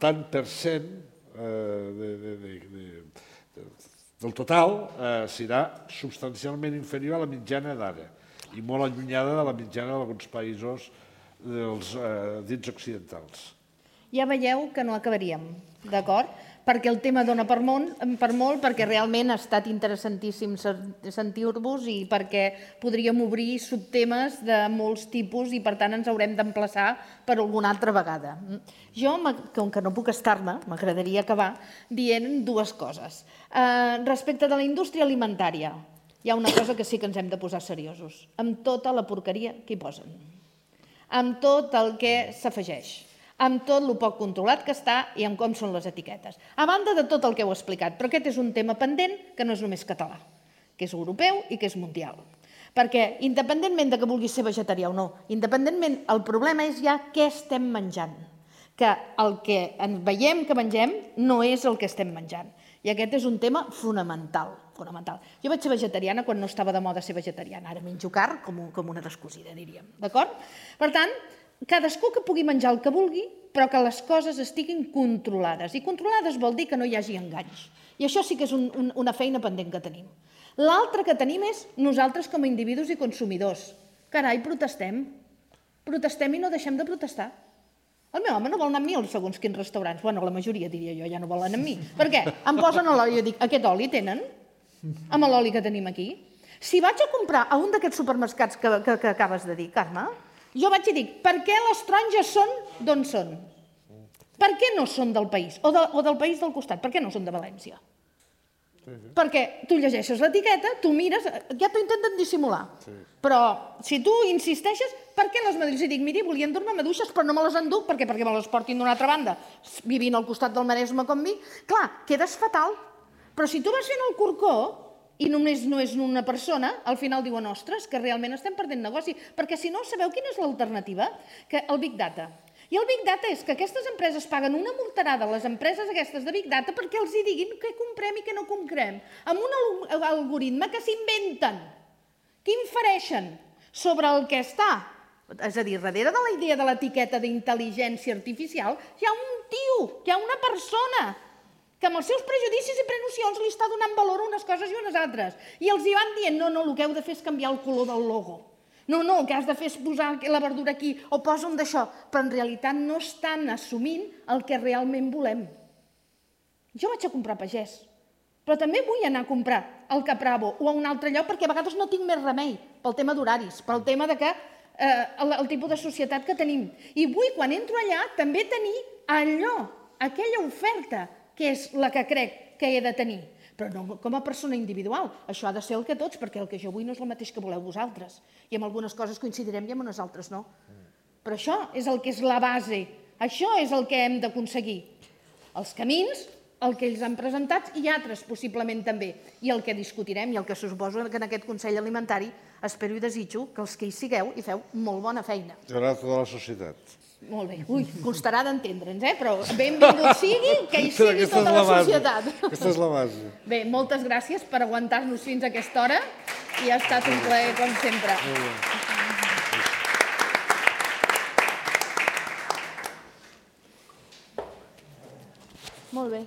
tant per cent eh, de, de, de, de, de, del total eh, serà substancialment inferior a la mitjana d'ara i molt allunyada de la mitjana d'alguns països dels eh, dits occidentals. Ja veieu que no acabaríem, d'acord? Perquè el tema dona per molt, per molt, perquè realment ha estat interessantíssim sen- sentir-vos i perquè podríem obrir subtemes de molts tipus i per tant ens haurem d'emplaçar per alguna altra vegada. Jo, com que no puc estar-me, m'agradaria acabar dient dues coses. Eh, respecte de la indústria alimentària, hi ha una cosa que sí que ens hem de posar seriosos, amb tota la porqueria que hi posen amb tot el que s'afegeix, amb tot el poc controlat que està i amb com són les etiquetes. A banda de tot el que heu explicat, però aquest és un tema pendent que no és només català, que és europeu i que és mundial. Perquè, independentment de que vulguis ser vegetarià o no, independentment, el problema és ja què estem menjant. Que el que veiem que mengem no és el que estem menjant. I aquest és un tema fonamental, fonamental. Jo vaig ser vegetariana quan no estava de moda ser vegetariana. Ara menjo carn com, un, com una descosida, diríem. D'acord? Per tant, cadascú que pugui menjar el que vulgui, però que les coses estiguin controlades. I controlades vol dir que no hi hagi enganys. I això sí que és un, un, una feina pendent que tenim. L'altre que tenim és nosaltres com a individus i consumidors. Carai, protestem. Protestem i no deixem de protestar. El meu home no vol anar amb mi als segons quins restaurants. Bueno, la majoria, diria jo, ja no volen amb mi. Per què? Em posen l'oli, jo dic, aquest oli tenen? Amb l'oli que tenim aquí? Si vaig a comprar a un d'aquests supermercats que, que, que acabes de dir, Carme, jo vaig i dic, per què les taronges són d'on són? Per què no són del país? O, de, o del país del costat? Per què no són de València? Perquè tu llegeixes l'etiqueta, tu mires, ja t'ho intenten dissimular. Sí. Però si tu insisteixes, per què les maduixes? I dic, miri, volien dur-me maduixes, però no me les enduc, perquè perquè me les portin d'una altra banda, vivint al costat del Maresme com mi. Clar, quedes fatal. Però si tu vas fent el corcó i només no és una persona, al final diuen, ostres, que realment estem perdent negoci. Perquè si no, sabeu quina és l'alternativa? Que el Big Data. I el Big Data és que aquestes empreses paguen una multarada a les empreses aquestes de Big Data perquè els hi diguin què comprem i què no comprem, amb un al- algoritme que s'inventen, que infereixen sobre el que està. És a dir, darrere de la idea de l'etiqueta d'intel·ligència artificial hi ha un tio, hi ha una persona que amb els seus prejudicis i prenocions li està donant valor a unes coses i unes altres. I els hi van dient, no, no, el que heu de fer és canviar el color del logo. No, no, el que has de fer és posar la verdura aquí o posa un d'això. Però en realitat no estan assumint el que realment volem. Jo vaig a comprar pagès, però també vull anar a comprar al Capravo o a un altre lloc perquè a vegades no tinc més remei pel tema d'horaris, pel tema de que eh, el, el tipus de societat que tenim. I vull, quan entro allà, també tenir allò, aquella oferta, que és la que crec que he de tenir. Però no com a persona individual. Això ha de ser el que tots, perquè el que jo vull no és el mateix que voleu vosaltres. I amb algunes coses coincidirem i amb unes altres no. Però això és el que és la base. Això és el que hem d'aconseguir. Els camins, el que ells han presentat i altres possiblement també. I el que discutirem i el que suposo que en aquest Consell Alimentari espero i desitjo que els que hi sigueu hi feu molt bona feina. Haurà tota la societat. Molt bé. Ui, costarà d'entendre'ns, eh? Però benvingut sigui que hi sigui aquesta tota la la base. societat. Aquesta és la base. Bé, moltes gràcies per aguantar-nos fins a aquesta hora i ha estat un plaer com sempre. Molt bé.